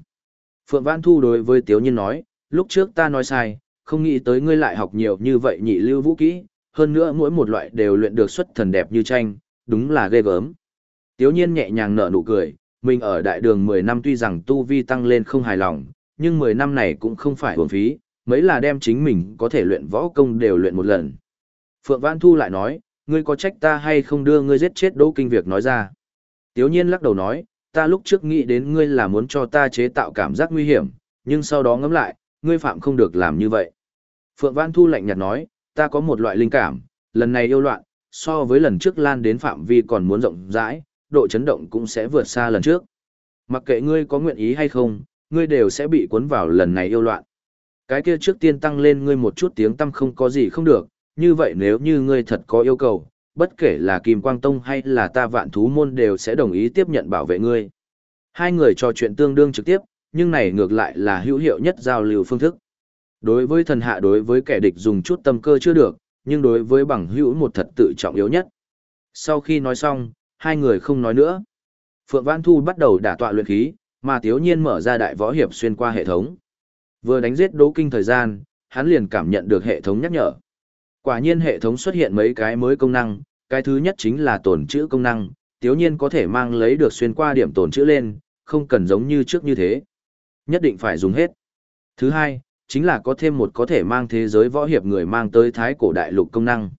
Phượng Vãn Thu đối với Tiếu Nhiên nói, lúc trước ta nói sai, không nghĩ tới ngươi lại học nhiều như vậy nhị lưu vũ kỹ, hơn nữa mỗi một loại đều luyện được xuất thần đẹp như tranh, đúng là ghê gớm. Tiếu nhiên nhẹ nhàng nở nụ cười, mình ở đại đường 10 năm tuy rằng tu vi tăng lên không hài lòng, nhưng 10 năm này cũng không phải uổng phí, mấy là đem chính mình có thể luyện võ công đều luyện một lần. Phượng Văn Thu lại nói, ngươi có trách ta hay không đưa ngươi giết chết Đỗ Kinh việc nói ra. Tiếu nhiên lắc đầu nói, ta lúc trước nghĩ đến ngươi là muốn cho ta chế tạo cảm giác nguy hiểm, nhưng sau đó ngẫm lại, ngươi phạm không được làm như vậy. Phượng Văn Thu lạnh nhạt nói, ta có một loại linh cảm, lần này yêu loạn, so với lần trước lan đến phạm vi còn muốn rộng rãi, độ chấn động cũng sẽ vượt xa lần trước. Mặc kệ ngươi có nguyện ý hay không, ngươi đều sẽ bị cuốn vào lần này yêu loạn. Cái kia trước tiên tăng lên ngươi một chút tiếng tâm không có gì không được, như vậy nếu như ngươi thật có yêu cầu, bất kể là Kim Quang Tông hay là ta vạn thú môn đều sẽ đồng ý tiếp nhận bảo vệ ngươi. Hai người trò chuyện tương đương trực tiếp, nhưng này ngược lại là hữu hiệu nhất giao lưu phương thức. Đối với thần hạ đối với kẻ địch dùng chút tâm cơ chưa được, nhưng đối với bằng hữu một thật tự trọng yếu nhất. Sau khi nói xong, hai người không nói nữa. Phượng Văn Thu bắt đầu đả tọa luyện khí, mà Tiếu Nhiên mở ra đại võ hiệp xuyên qua hệ thống. Vừa đánh giết đấu kinh thời gian, hắn liền cảm nhận được hệ thống nhắc nhở. Quả nhiên hệ thống xuất hiện mấy cái mới công năng, cái thứ nhất chính là tổn chữ công năng, Tiếu Nhiên có thể mang lấy được xuyên qua điểm tổn chữ lên, không cần giống như trước như thế. Nhất định phải dùng hết. Thứ hai, chính là có thêm một có thể mang thế giới võ hiệp người mang tới thái cổ đại lục công năng.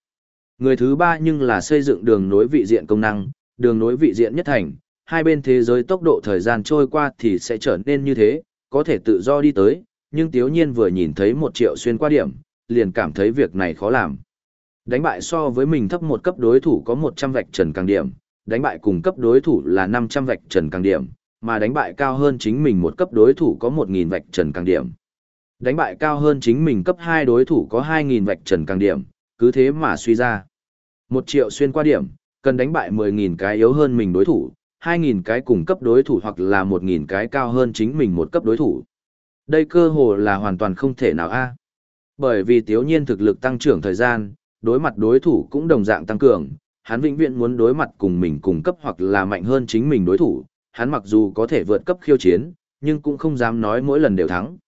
Người thứ ba nhưng là xây dựng đường nối vị diện công năng, đường nối vị diện nhất thành, hai bên thế giới tốc độ thời gian trôi qua thì sẽ trở nên như thế, có thể tự do đi tới, nhưng tiếu nhiên vừa nhìn thấy một triệu xuyên qua điểm, liền cảm thấy việc này khó làm. Đánh bại so với mình thấp một cấp đối thủ có 100 vạch trần càng điểm, đánh bại cùng cấp đối thủ là 500 vạch trần càng điểm, mà đánh bại cao hơn chính mình một cấp đối thủ có 1.000 vạch trần càng điểm. Đánh bại cao hơn chính mình cấp 2 đối thủ có 2.000 vạch trần càng điểm, cứ thế mà suy ra. Một triệu xuyên qua điểm, cần đánh bại 10.000 cái yếu hơn mình đối thủ, 2.000 cái cùng cấp đối thủ hoặc là 1.000 cái cao hơn chính mình một cấp đối thủ. Đây cơ hồ là hoàn toàn không thể nào a. Bởi vì tiếu nhiên thực lực tăng trưởng thời gian, đối mặt đối thủ cũng đồng dạng tăng cường, hắn vĩnh viễn muốn đối mặt cùng mình cùng cấp hoặc là mạnh hơn chính mình đối thủ, hắn mặc dù có thể vượt cấp khiêu chiến, nhưng cũng không dám nói mỗi lần đều thắng.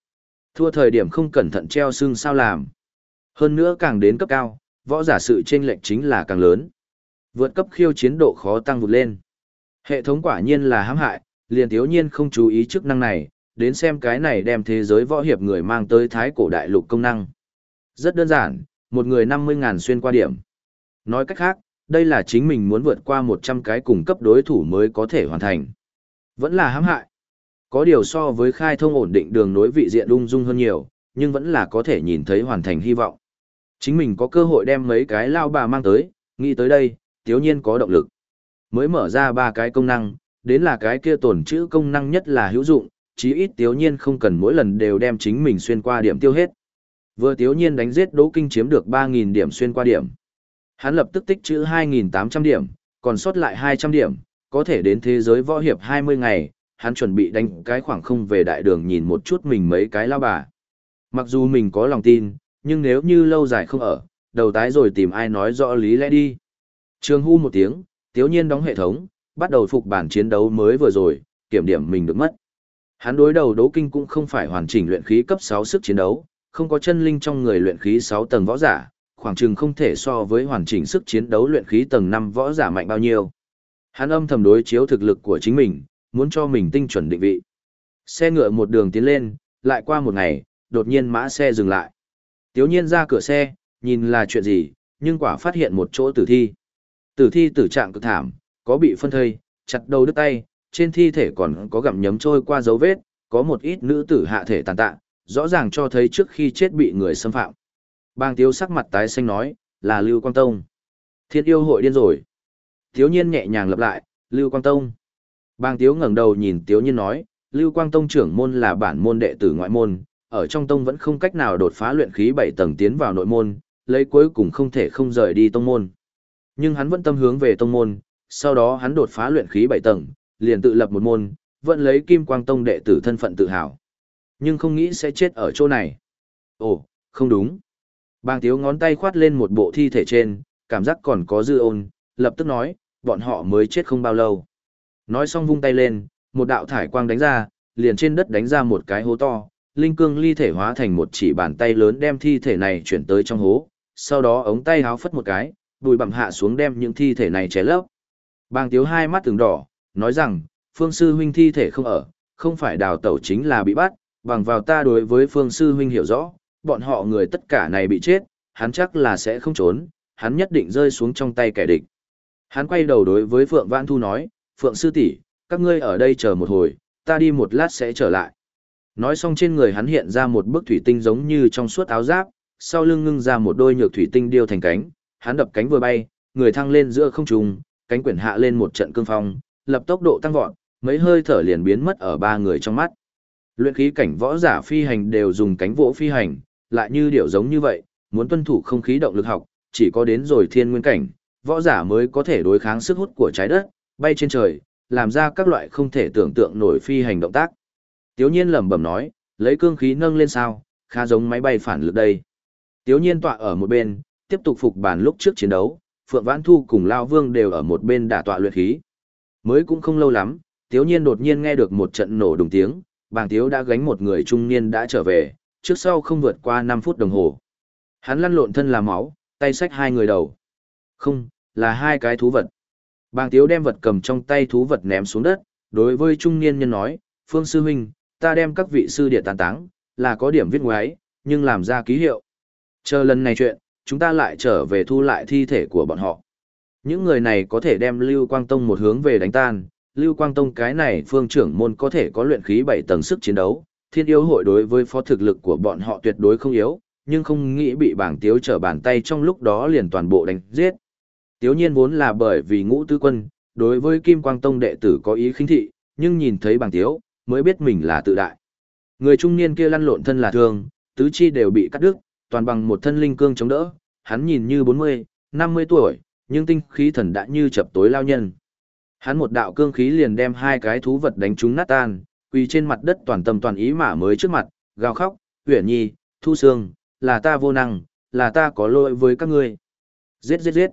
Thua thời điểm không cẩn thận treo xương sao làm. Hơn nữa càng đến cấp cao, võ giả sự chênh lệch chính là càng lớn. Vượt cấp khiêu chiến độ khó tăng vụt lên. Hệ thống quả nhiên là hãm hại, liền thiếu nhiên không chú ý chức năng này, đến xem cái này đem thế giới võ hiệp người mang tới thái cổ đại lục công năng. Rất đơn giản, một người 50.000 xuyên qua điểm. Nói cách khác, đây là chính mình muốn vượt qua 100 cái cùng cấp đối thủ mới có thể hoàn thành. Vẫn là hãm hại. Có điều so với khai thông ổn định đường nối vị diện ung dung hơn nhiều, nhưng vẫn là có thể nhìn thấy hoàn thành hy vọng. Chính mình có cơ hội đem mấy cái lao bà mang tới, nghĩ tới đây, tiếu nhiên có động lực. Mới mở ra ba cái công năng, đến là cái kia tổn chữ công năng nhất là hữu dụng, chí ít tiếu nhiên không cần mỗi lần đều đem chính mình xuyên qua điểm tiêu hết. Vừa tiếu nhiên đánh giết đỗ kinh chiếm được 3.000 điểm xuyên qua điểm. Hắn lập tức tích trữ 2.800 điểm, còn sót lại 200 điểm, có thể đến thế giới võ hiệp 20 ngày, hắn chuẩn bị đánh cái khoảng không về đại đường nhìn một chút mình mấy cái lao bà. Mặc dù mình có lòng tin, nhưng nếu như lâu dài không ở, đầu tái rồi tìm ai nói rõ lý lẽ đi. Trường hu một tiếng, tiếu nhiên đóng hệ thống, bắt đầu phục bản chiến đấu mới vừa rồi, kiểm điểm mình được mất. Hắn đối đầu đấu kinh cũng không phải hoàn chỉnh luyện khí cấp 6 sức chiến đấu, không có chân linh trong người luyện khí 6 tầng võ giả, khoảng chừng không thể so với hoàn chỉnh sức chiến đấu luyện khí tầng 5 võ giả mạnh bao nhiêu. Hắn âm thầm đối chiếu thực lực của chính mình, muốn cho mình tinh chuẩn định vị. Xe ngựa một đường tiến lên, lại qua một ngày, đột nhiên mã xe dừng lại. Tiếu nhiên ra cửa xe, nhìn là chuyện gì, nhưng quả phát hiện một chỗ tử thi. Tử thi tử trạng cực thảm, có bị phân thây, chặt đầu đứt tay, trên thi thể còn có gặm nhấm trôi qua dấu vết, có một ít nữ tử hạ thể tàn tạ, rõ ràng cho thấy trước khi chết bị người xâm phạm. Bang Tiếu sắc mặt tái xanh nói, là Lưu Quang Tông. Thiên yêu hội điên rồi. Tiếu nhiên nhẹ nhàng lặp lại, Lưu Quang Tông. Bang Tiếu ngẩng đầu nhìn Tiếu nhiên nói, Lưu Quang Tông trưởng môn là bản môn đệ tử ngoại môn, ở trong tông vẫn không cách nào đột phá luyện khí 7 tầng tiến vào nội môn, lấy cuối cùng không thể không rời đi tông môn. Nhưng hắn vẫn tâm hướng về tông môn, sau đó hắn đột phá luyện khí 7 tầng, liền tự lập một môn, vẫn lấy Kim Quang Tông đệ tử thân phận tự hào. Nhưng không nghĩ sẽ chết ở chỗ này. Ồ, không đúng. Bang Tiếu ngón tay khoát lên một bộ thi thể trên, cảm giác còn có dư ôn, lập tức nói, bọn họ mới chết không bao lâu. Nói xong vung tay lên, một đạo thải quang đánh ra, liền trên đất đánh ra một cái hố to, linh cương ly thể hóa thành một chỉ bàn tay lớn đem thi thể này chuyển tới trong hố, sau đó ống tay háo phất một cái, đùi bằm hạ xuống đem những thi thể này ché lấp. Bang Tiếu hai mắt từng đỏ, nói rằng, Phương Sư Huynh thi thể không ở, không phải đào tẩu chính là bị bắt, bằng vào ta đối với Phương Sư Huynh hiểu rõ, bọn họ người tất cả này bị chết, hắn chắc là sẽ không trốn, hắn nhất định rơi xuống trong tay kẻ địch. Hắn quay đầu đối với Phượng Vãn Thu nói, Phượng Sư tỷ, các ngươi ở đây chờ một hồi, ta đi một lát sẽ trở lại. Nói xong trên người hắn hiện ra một bức thủy tinh giống như trong suốt áo giáp, sau lưng ngưng ra một đôi nhược thủy tinh điêu thành cánh, hắn đập cánh vừa bay, người thăng lên giữa không trung, cánh quyển hạ lên một trận cương phong, lập tốc độ tăng vọt, mấy hơi thở liền biến mất ở ba người trong mắt. Luyện khí cảnh võ giả phi hành đều dùng cánh vỗ phi hành, lại như điều giống như vậy, muốn tuân thủ không khí động lực học, chỉ có đến rồi thiên nguyên cảnh, võ giả mới có thể đối kháng sức hút của trái đất, bay trên trời, làm ra các loại không thể tưởng tượng nổi phi hành động tác. Tiếu nhiên lẩm bẩm nói, lấy cương khí nâng lên sao, khá giống máy bay phản lực đây. Tiếu nhiên tọa ở một bên, tiếp tục phục bản lúc trước chiến đấu, Phượng Vãn Thu cùng Lao Vương đều ở một bên đả tọa luyện khí. Mới cũng không lâu lắm, Tiếu nhiên đột nhiên nghe được một trận nổ đùng tiếng, bàng Tiếu đã gánh một người trung niên đã trở về, trước sau không vượt qua 5 phút đồng hồ. Hắn lăn lộn thân là máu, tay xách hai người đầu. Không, là hai cái thú vật. Bàng Tiếu đem vật cầm trong tay thú vật ném xuống đất, đối với trung niên nhân nói, Phương Sư Huynh, ta đem các vị sư địa tàn táng, là có điểm viết ngoái, nhưng làm ra ký hiệu. Chờ lần này chuyện, chúng ta lại trở về thu lại thi thể của bọn họ. Những người này có thể đem Lưu Quang Tông một hướng về đánh tan, Lưu Quang Tông cái này phương trưởng môn có thể có luyện khí 7 tầng sức chiến đấu, thiên yêu hội đối với phó thực lực của bọn họ tuyệt đối không yếu, nhưng không nghĩ bị bảng tiếu trở bàn tay trong lúc đó liền toàn bộ đánh giết. Tiếu nhiên vốn là bởi vì ngũ tư quân, đối với Kim Quang Tông đệ tử có ý khinh thị, nhưng nhìn thấy bảng tiếu, mới biết mình là tự đại. Người trung niên kia lăn lộn thân là thương, tứ chi đều bị cắt đứt, toàn bằng một thân linh cương chống đỡ, hắn nhìn như 40, 50 tuổi, nhưng tinh khí thần đã như chập tối lao nhân. Hắn một đạo cương khí liền đem hai cái thú vật đánh chúng nát tan, quỳ trên mặt đất toàn tâm toàn ý mà mới trước mặt, gào khóc, "Uyển Nhi, Thu Sương, là ta vô năng, là ta có lỗi với các ngươi." Giết giết giết.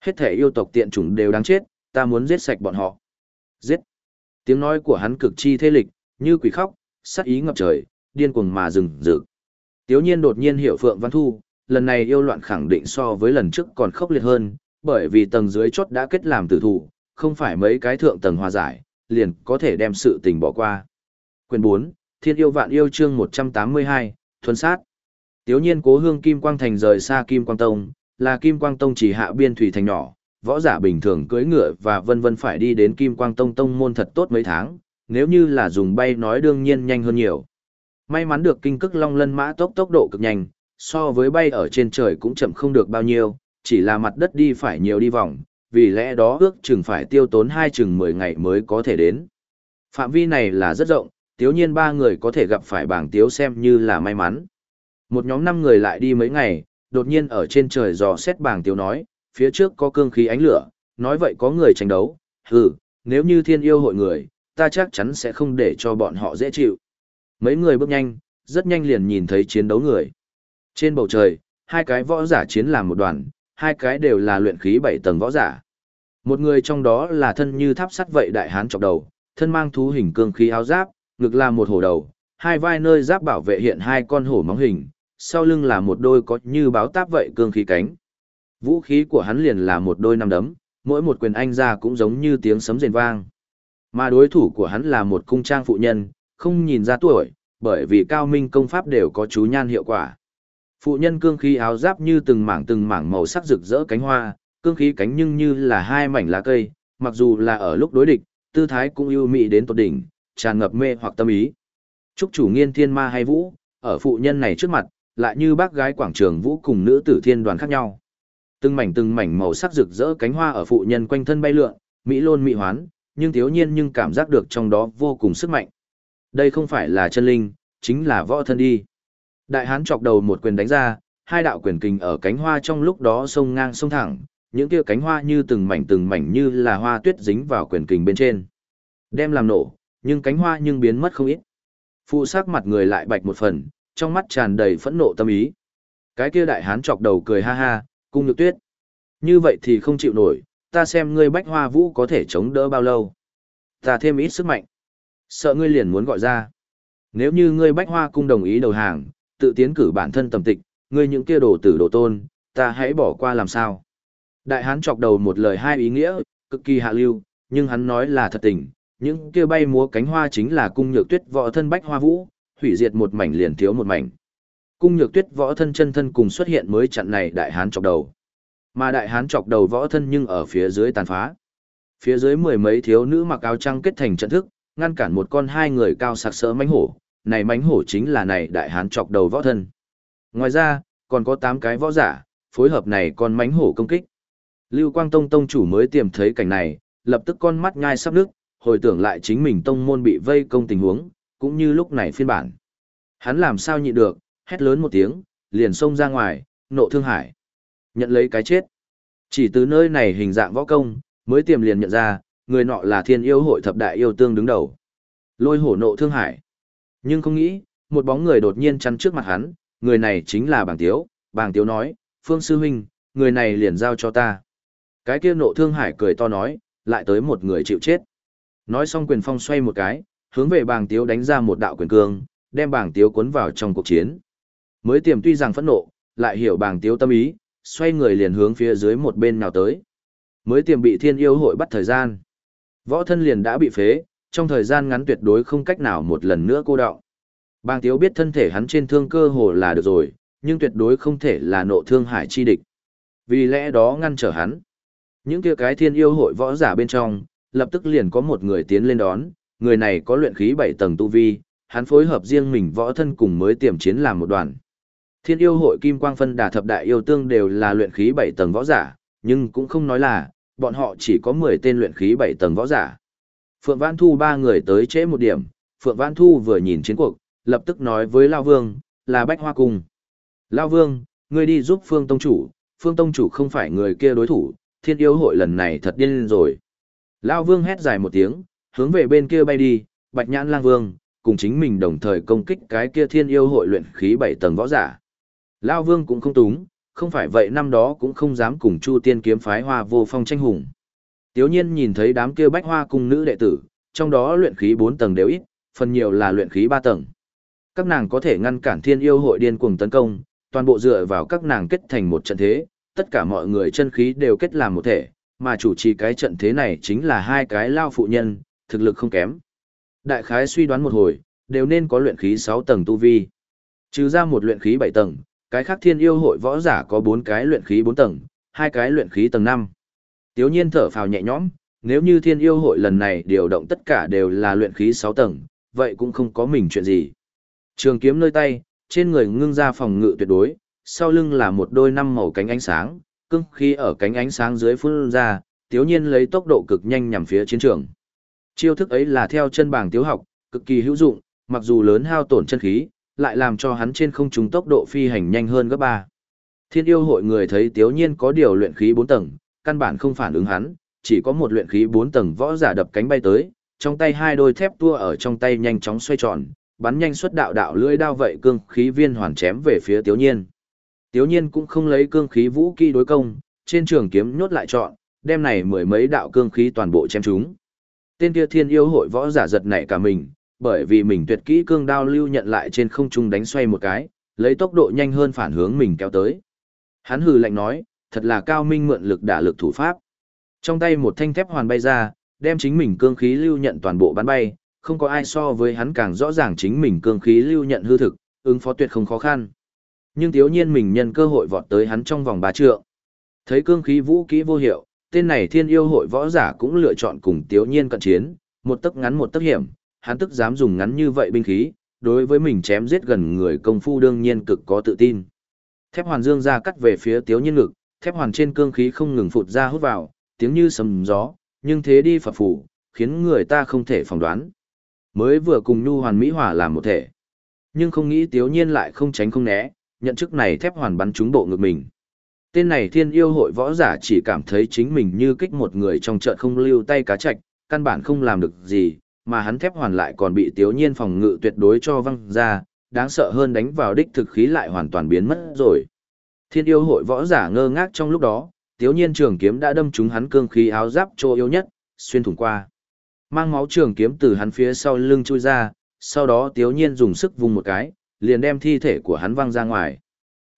Hết thể yêu tộc tiện chủng đều đáng chết, ta muốn giết sạch bọn họ. Giết. Tiếng nói của hắn cực chi thế lịch, như quỷ khóc, sát ý ngập trời, điên cuồng mà rừng rực. Tiếu nhiên đột nhiên hiểu Phượng Văn Thu, lần này yêu loạn khẳng định so với lần trước còn khốc liệt hơn, bởi vì tầng dưới chốt đã kết làm tử thủ, không phải mấy cái thượng tầng hòa giải, liền có thể đem sự tình bỏ qua. Quyền 4, Thiên yêu vạn yêu chương 182, Thuần sát. Tiếu nhiên cố hương Kim Quang Thành rời xa Kim Quang Tông, là Kim Quang Tông chỉ hạ biên thủy thành nhỏ, võ giả bình thường cưỡi ngựa và vân vân phải đi đến Kim Quang Tông Tông môn thật tốt mấy tháng, nếu như là dùng bay nói đương nhiên nhanh hơn nhiều. May mắn được kinh cức long lân mã tốc tốc độ cực nhanh, so với bay ở trên trời cũng chậm không được bao nhiêu, chỉ là mặt đất đi phải nhiều đi vòng, vì lẽ đó ước chừng phải tiêu tốn hai chừng 10 ngày mới có thể đến. Phạm vi này là rất rộng, tiếu nhiên ba người có thể gặp phải bảng tiếu xem như là may mắn. Một nhóm năm người lại đi mấy ngày, đột nhiên ở trên trời dò xét bảng tiếu nói, phía trước có cương khí ánh lửa, nói vậy có người tranh đấu, hừ, nếu như thiên yêu hội người, ta chắc chắn sẽ không để cho bọn họ dễ chịu. Mấy người bước nhanh, rất nhanh liền nhìn thấy chiến đấu người. Trên bầu trời, hai cái võ giả chiến làm một đoàn, hai cái đều là luyện khí bảy tầng võ giả. Một người trong đó là thân như tháp sắt vậy đại hán chọc đầu, thân mang thú hình cương khí áo giáp, ngực là một hổ đầu, hai vai nơi giáp bảo vệ hiện hai con hổ móng hình, sau lưng là một đôi có như báo táp vậy cương khí cánh. Vũ khí của hắn liền là một đôi năm đấm, mỗi một quyền anh ra cũng giống như tiếng sấm rền vang. Mà đối thủ của hắn là một cung trang phụ nhân, không nhìn ra tuổi, bởi vì cao minh công pháp đều có chú nhan hiệu quả. Phụ nhân cương khí áo giáp như từng mảng từng mảng màu sắc rực rỡ cánh hoa, cương khí cánh nhưng như là hai mảnh lá cây, mặc dù là ở lúc đối địch, tư thái cũng ưu mị đến tột đỉnh, tràn ngập mê hoặc tâm ý. Trúc chủ nghiên thiên ma hay vũ, ở phụ nhân này trước mặt, lại như bác gái quảng trường vũ cùng nữ tử thiên đoàn khác nhau. Từng mảnh từng mảnh màu sắc rực rỡ cánh hoa ở phụ nhân quanh thân bay lượn, mỹ lôn mỹ hoán, nhưng thiếu nhiên nhưng cảm giác được trong đó vô cùng sức mạnh. Đây không phải là chân linh, chính là võ thân đi. Đại hán chọc đầu một quyền đánh ra, hai đạo quyền kình ở cánh hoa trong lúc đó sông ngang sông thẳng, những kia cánh hoa như từng mảnh từng mảnh như là hoa tuyết dính vào quyền kình bên trên. Đem làm nổ, nhưng cánh hoa nhưng biến mất không ít. Phụ sắc mặt người lại bạch một phần, trong mắt tràn đầy phẫn nộ tâm ý. Cái kia đại hán chọc đầu cười ha ha, cung nhược tuyết. Như vậy thì không chịu nổi, ta xem ngươi bách hoa vũ có thể chống đỡ bao lâu. Ta thêm ít sức mạnh. Sợ ngươi liền muốn gọi ra. Nếu như ngươi bách hoa cung đồng ý đầu hàng, tự tiến cử bản thân tầm tịch, ngươi những kia đồ tử đồ tôn, ta hãy bỏ qua làm sao. Đại hán chọc đầu một lời hai ý nghĩa, cực kỳ hạ lưu, nhưng hắn nói là thật tình, những kia bay múa cánh hoa chính là cung nhược tuyết võ thân bách hoa vũ, hủy diệt một mảnh liền thiếu một mảnh. Cung nhược tuyết võ thân chân thân cùng xuất hiện mới chặn này đại hán chọc đầu. Mà đại hán chọc đầu võ thân nhưng ở phía dưới tàn phá. Phía dưới mười mấy thiếu nữ mặc áo trăng kết thành trận thức, ngăn cản một con hai người cao sặc sỡ mánh hổ, này mánh hổ chính là này đại hán chọc đầu võ thân. Ngoài ra, còn có 8 cái võ giả, phối hợp này con mánh hổ công kích. Lưu Quang Tông tông chủ mới tìm thấy cảnh này, lập tức con mắt nhai sắp nước, hồi tưởng lại chính mình tông môn bị vây công tình huống, cũng như lúc này phiên bản. Hắn làm sao nhịn được, hét lớn một tiếng, liền xông ra ngoài, nộ thương hải. Nhận lấy cái chết. Chỉ từ nơi này hình dạng võ công, mới tiềm liền nhận ra, người nọ là thiên yêu hội thập đại yêu tương đứng đầu. Lôi hổ nộ thương hải. Nhưng không nghĩ, một bóng người đột nhiên chắn trước mặt hắn, người này chính là bàng tiếu. Bàng tiếu nói, Phương Sư Huynh, người này liền giao cho ta. Cái kia nộ thương hải cười to nói, lại tới một người chịu chết. Nói xong quyền phong xoay một cái, hướng về bàng tiếu đánh ra một đạo quyền cương, đem bàng tiếu cuốn vào trong cuộc chiến. Mới tiềm tuy rằng phẫn nộ, lại hiểu bàng tiếu tâm ý, xoay người liền hướng phía dưới một bên nào tới. Mới tiềm bị thiên yêu hội bắt thời gian. Võ thân liền đã bị phế, trong thời gian ngắn tuyệt đối không cách nào một lần nữa cô đọng. Bàng tiếu biết thân thể hắn trên thương cơ hồ là được rồi, nhưng tuyệt đối không thể là nộ thương hải chi địch. Vì lẽ đó ngăn trở hắn. Những kia cái thiên yêu hội võ giả bên trong, lập tức liền có một người tiến lên đón, người này có luyện khí 7 tầng tu vi, hắn phối hợp riêng mình võ thân cùng mới tiềm chiến làm một đoàn. Thiên yêu hội Kim Quang Phân Đà thập đại yêu tương đều là luyện khí 7 tầng võ giả, nhưng cũng không nói là, bọn họ chỉ có 10 tên luyện khí 7 tầng võ giả. Phượng Vãn Thu ba người tới trễ một điểm, Phượng Vãn Thu vừa nhìn chiến cuộc, lập tức nói với Lao Vương, là Bách Hoa Cung. Lao Vương, ngươi đi giúp Phương Tông Chủ, Phương Tông Chủ không phải người kia đối thủ, thiên yêu hội lần này thật điên rồi. Lao Vương hét dài một tiếng, hướng về bên kia bay đi, Bạch Nhãn Lang Vương, cùng chính mình đồng thời công kích cái kia thiên yêu hội luyện khí bảy tầng võ giả. Lao Vương cũng không túng, không phải vậy năm đó cũng không dám cùng Chu Tiên kiếm phái Hoa Vô Phong tranh hùng. Tiếu nhiên nhìn thấy đám kia bách hoa cung nữ đệ tử, trong đó luyện khí 4 tầng đều ít, phần nhiều là luyện khí 3 tầng. Các nàng có thể ngăn cản thiên yêu hội điên cuồng tấn công, toàn bộ dựa vào các nàng kết thành một trận thế, tất cả mọi người chân khí đều kết làm một thể, mà chủ trì cái trận thế này chính là hai cái lao phụ nhân, thực lực không kém. Đại khái suy đoán một hồi, đều nên có luyện khí 6 tầng tu vi. Trừ ra một luyện khí 7 tầng, cái khác thiên yêu hội võ giả có 4 cái luyện khí 4 tầng, hai cái luyện khí tầng 5. Tiếu nhiên thở phào nhẹ nhõm, nếu như thiên yêu hội lần này điều động tất cả đều là luyện khí 6 tầng, vậy cũng không có mình chuyện gì. Trường kiếm nơi tay, trên người ngưng ra phòng ngự tuyệt đối, sau lưng là một đôi năm màu cánh ánh sáng, cưng khi ở cánh ánh sáng dưới phun ra, tiếu nhiên lấy tốc độ cực nhanh nhằm phía chiến trường. Chiêu thức ấy là theo chân bảng tiếu học, cực kỳ hữu dụng, mặc dù lớn hao tổn chân khí, lại làm cho hắn trên không trung tốc độ phi hành nhanh hơn gấp ba. Thiên yêu hội người thấy tiếu nhiên có điều luyện khí 4 tầng, căn bản không phản ứng hắn, chỉ có một luyện khí 4 tầng võ giả đập cánh bay tới, trong tay hai đôi thép tua ở trong tay nhanh chóng xoay tròn, bắn nhanh xuất đạo đạo lưỡi đao vậy cương khí viên hoàn chém về phía tiếu nhiên. Tiếu nhiên cũng không lấy cương khí vũ kỹ đối công, trên trường kiếm nhốt lại chọn, đem này mười mấy đạo cương khí toàn bộ chém chúng. Tên kia thiên yêu hội võ giả giật nảy cả mình, bởi vì mình tuyệt kỹ cương đao lưu nhận lại trên không trung đánh xoay một cái, lấy tốc độ nhanh hơn phản hướng mình kéo tới. Hắn hừ lạnh nói, thật là cao minh mượn lực đả lực thủ pháp. Trong tay một thanh thép hoàn bay ra, đem chính mình cương khí lưu nhận toàn bộ bắn bay, không có ai so với hắn càng rõ ràng chính mình cương khí lưu nhận hư thực, ứng phó tuyệt không khó khăn. Nhưng thiếu nhiên mình nhân cơ hội vọt tới hắn trong vòng ba trượng. Thấy cương khí vũ kỹ vô hiệu, tên này thiên yêu hội võ giả cũng lựa chọn cùng thiếu nhiên cận chiến, một tấc ngắn một tấc hiểm, hắn tức dám dùng ngắn như vậy binh khí, đối với mình chém giết gần người công phu đương nhiên cực có tự tin. Thép hoàn dương ra cắt về phía thiếu nhiên ngực, thép hoàn trên cương khí không ngừng phụt ra hút vào, tiếng như sầm gió, nhưng thế đi phập phủ, khiến người ta không thể phỏng đoán. Mới vừa cùng Nhu Hoàn Mỹ Hỏa làm một thể. Nhưng không nghĩ tiếu nhiên lại không tránh không né, nhận chức này thép hoàn bắn trúng bộ ngực mình. Tên này thiên yêu hội võ giả chỉ cảm thấy chính mình như kích một người trong trận không lưu tay cá chạch, căn bản không làm được gì, mà hắn thép hoàn lại còn bị tiếu nhiên phòng ngự tuyệt đối cho văng ra, đáng sợ hơn đánh vào đích thực khí lại hoàn toàn biến mất rồi. Thiên yêu hội võ giả ngơ ngác trong lúc đó, tiếu nhiên trường kiếm đã đâm trúng hắn cương khí áo giáp chỗ yếu nhất, xuyên thủng qua. Mang máu trường kiếm từ hắn phía sau lưng chui ra, sau đó tiếu nhiên dùng sức vùng một cái, liền đem thi thể của hắn văng ra ngoài.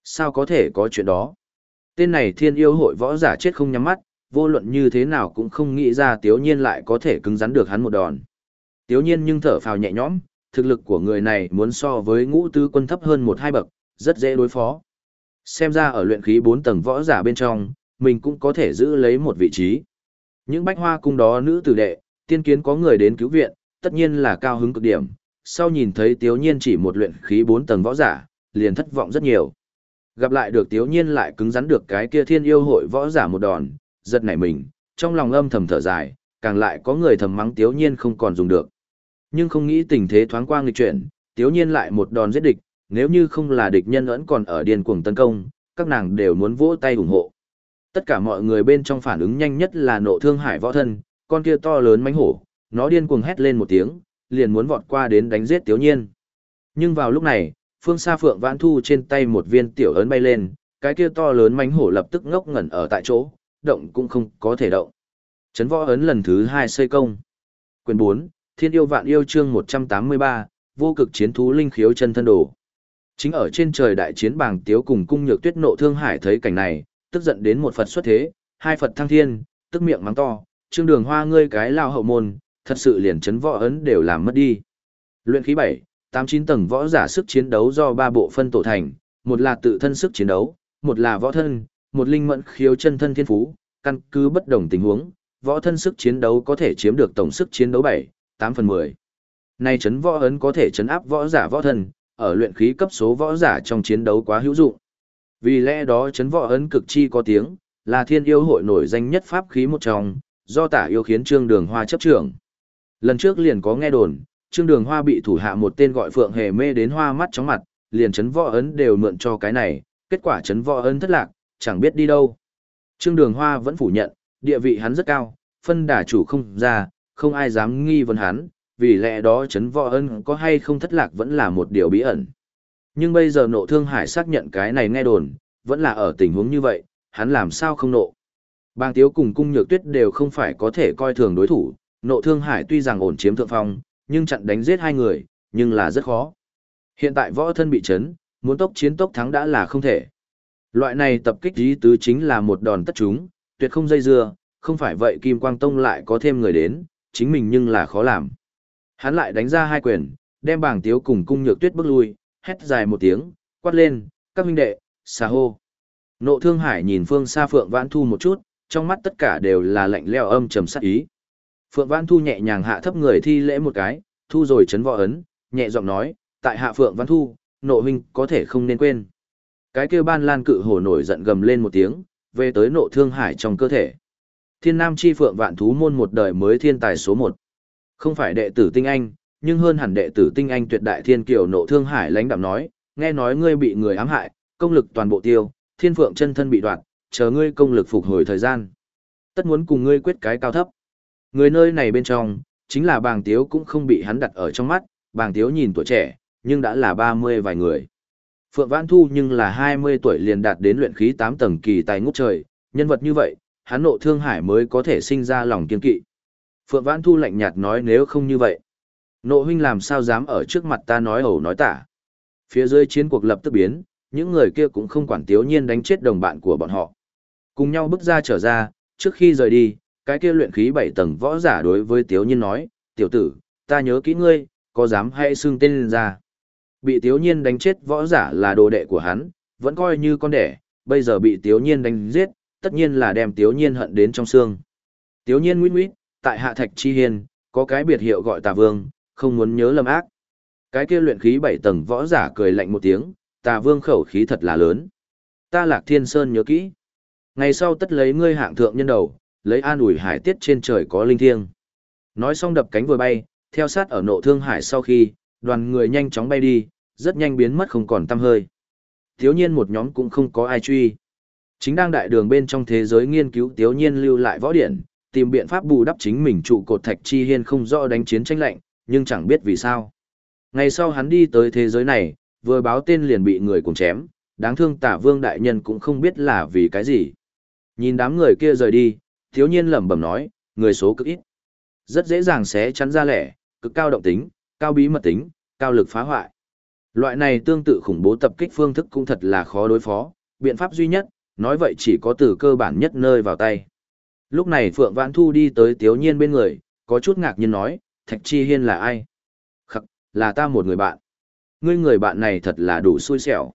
Sao có thể có chuyện đó? Tên này thiên yêu hội võ giả chết không nhắm mắt, vô luận như thế nào cũng không nghĩ ra tiếu nhiên lại có thể cứng rắn được hắn một đòn. Tiếu nhiên nhưng thở phào nhẹ nhõm, thực lực của người này muốn so với ngũ tứ quân thấp hơn một hai bậc, rất dễ đối phó. Xem ra ở luyện khí 4 tầng võ giả bên trong, mình cũng có thể giữ lấy một vị trí. Những bách hoa cung đó nữ tử đệ, tiên kiến có người đến cứu viện, tất nhiên là cao hứng cực điểm. Sau nhìn thấy Tiếu Nhiên chỉ một luyện khí 4 tầng võ giả, liền thất vọng rất nhiều. Gặp lại được Tiếu Nhiên lại cứng rắn được cái kia thiên yêu hội võ giả một đòn, giật nảy mình, trong lòng âm thầm thở dài, càng lại có người thầm mắng Tiếu Nhiên không còn dùng được. Nhưng không nghĩ tình thế thoáng qua nghịch chuyển, Tiếu Nhiên lại một đòn giết địch, nếu như không là địch nhân vẫn còn ở điên cuồng tấn công, các nàng đều muốn vỗ tay ủng hộ. Tất cả mọi người bên trong phản ứng nhanh nhất là nộ thương hải võ thân, con kia to lớn mánh hổ, nó điên cuồng hét lên một tiếng, liền muốn vọt qua đến đánh giết Tiếu Nhiên. Nhưng vào lúc này, phương xa Phượng Vãn Thu trên tay một viên tiểu ấn bay lên, cái kia to lớn mánh hổ lập tức ngốc ngẩn ở tại chỗ, động cũng không có thể động. Chấn võ ấn lần thứ hai xây công. Quyền 4, Thiên yêu vạn yêu chương 183, vô cực chiến thú linh khiếu chân thân đồ. Chính ở trên trời đại chiến bàng tiếu cùng cung nhược tuyết nộ thương hải thấy cảnh này, tức giận đến một Phật xuất thế, hai Phật thăng thiên, tức miệng mắng to, trương đường hoa ngươi cái lao hậu môn, thật sự liền chấn võ ấn đều làm mất đi. Luyện khí 7, 89 tầng võ giả sức chiến đấu do ba bộ phân tổ thành, một là tự thân sức chiến đấu, một là võ thân, một linh mẫn khiếu chân thân thiên phú, căn cứ bất đồng tình huống, võ thân sức chiến đấu có thể chiếm được tổng sức chiến đấu 7, 8 phần 10. Nay chấn võ ấn có thể chấn áp võ giả võ thân, ở luyện khí cấp số võ giả trong chiến đấu quá hữu dụng. Vì lẽ đó chấn võ ấn cực chi có tiếng, là thiên yêu hội nổi danh nhất pháp khí một trong, do tả yêu khiến trương đường hoa chấp trưởng. Lần trước liền có nghe đồn, trương đường hoa bị thủ hạ một tên gọi phượng hề mê đến hoa mắt chóng mặt, liền chấn võ ấn đều mượn cho cái này, kết quả chấn võ ấn thất lạc, chẳng biết đi đâu. Trương đường hoa vẫn phủ nhận, địa vị hắn rất cao, phân đà chủ không ra, không ai dám nghi vấn hắn, vì lẽ đó chấn võ ân có hay không thất lạc vẫn là một điều bí ẩn. Nhưng bây giờ nộ thương hải xác nhận cái này nghe đồn, vẫn là ở tình huống như vậy, hắn làm sao không nộ. Bang tiếu cùng cung nhược tuyết đều không phải có thể coi thường đối thủ, nộ thương hải tuy rằng ổn chiếm thượng phong, nhưng chặn đánh giết hai người, nhưng là rất khó. Hiện tại võ thân bị chấn, muốn tốc chiến tốc thắng đã là không thể. Loại này tập kích ý tứ chính là một đòn tất chúng, tuyệt không dây dưa, không phải vậy Kim Quang Tông lại có thêm người đến, chính mình nhưng là khó làm. Hắn lại đánh ra hai quyền, đem bảng tiếu cùng cung nhược tuyết bước lui, hét dài một tiếng, quát lên, các huynh đệ, xà hô. Nộ thương hải nhìn phương xa Phượng Vãn Thu một chút, trong mắt tất cả đều là lạnh leo âm trầm sát ý. Phượng Vãn Thu nhẹ nhàng hạ thấp người thi lễ một cái, thu rồi chấn võ ấn, nhẹ giọng nói, tại hạ Phượng Vãn Thu, nộ huynh có thể không nên quên. Cái kêu ban lan cự hổ nổi giận gầm lên một tiếng, về tới nộ thương hải trong cơ thể. Thiên Nam Chi Phượng Vạn Thú môn một đời mới thiên tài số một. Không phải đệ tử tinh anh, nhưng hơn hẳn đệ tử tinh anh tuyệt đại thiên kiều nộ thương hải lãnh đạm nói, nghe nói ngươi bị người ám hại, công lực toàn bộ tiêu, thiên phượng chân thân bị đoạt, chờ ngươi công lực phục hồi thời gian. Tất muốn cùng ngươi quyết cái cao thấp. Người nơi này bên trong, chính là bàng tiếu cũng không bị hắn đặt ở trong mắt, bàng tiếu nhìn tuổi trẻ, nhưng đã là 30 vài người. Phượng Vãn Thu nhưng là 20 tuổi liền đạt đến luyện khí 8 tầng kỳ tài ngút trời, nhân vật như vậy, hắn nộ thương hải mới có thể sinh ra lòng kiên kỵ. Phượng Vãn Thu lạnh nhạt nói nếu không như vậy. Nộ huynh làm sao dám ở trước mặt ta nói ẩu nói tả. Phía dưới chiến cuộc lập tức biến, những người kia cũng không quản tiếu nhiên đánh chết đồng bạn của bọn họ. Cùng nhau bước ra trở ra, trước khi rời đi, cái kia luyện khí bảy tầng võ giả đối với tiếu nhiên nói, tiểu tử, ta nhớ kỹ ngươi, có dám hay xưng tên lên ra. Bị tiếu nhiên đánh chết võ giả là đồ đệ của hắn, vẫn coi như con đẻ, bây giờ bị tiếu nhiên đánh giết, tất nhiên là đem tiếu nhiên hận đến trong xương. Tiếu nhiên nguyết nguyết, tại hạ thạch chi hiên, có cái biệt hiệu gọi tà vương, không muốn nhớ lầm ác. Cái kia luyện khí bảy tầng võ giả cười lạnh một tiếng, tà vương khẩu khí thật là lớn. Ta lạc thiên sơn nhớ kỹ. Ngày sau tất lấy ngươi hạng thượng nhân đầu, lấy an ủi hải tiết trên trời có linh thiêng. Nói xong đập cánh vừa bay, theo sát ở nộ thương hải sau khi, đoàn người nhanh chóng bay đi, rất nhanh biến mất không còn tăm hơi. Thiếu nhiên một nhóm cũng không có ai truy. Chính đang đại đường bên trong thế giới nghiên cứu thiếu nhiên lưu lại võ điển, tìm biện pháp bù đắp chính mình trụ cột thạch chi hiên không rõ đánh chiến tranh lạnh, nhưng chẳng biết vì sao. Ngày sau hắn đi tới thế giới này, vừa báo tên liền bị người cùng chém, đáng thương tả vương đại nhân cũng không biết là vì cái gì. Nhìn đám người kia rời đi, thiếu nhiên lẩm bẩm nói, người số cực ít. Rất dễ dàng sẽ chắn ra lẻ, cực cao động tính, cao bí mật tính, cao lực phá hoại. Loại này tương tự khủng bố tập kích phương thức cũng thật là khó đối phó, biện pháp duy nhất, nói vậy chỉ có từ cơ bản nhất nơi vào tay. Lúc này Phượng Vãn Thu đi tới Tiếu Nhiên bên người, có chút ngạc nhiên nói, Thạch Chi Hiên là ai? Khắc, là ta một người bạn. Ngươi người bạn này thật là đủ xui xẻo.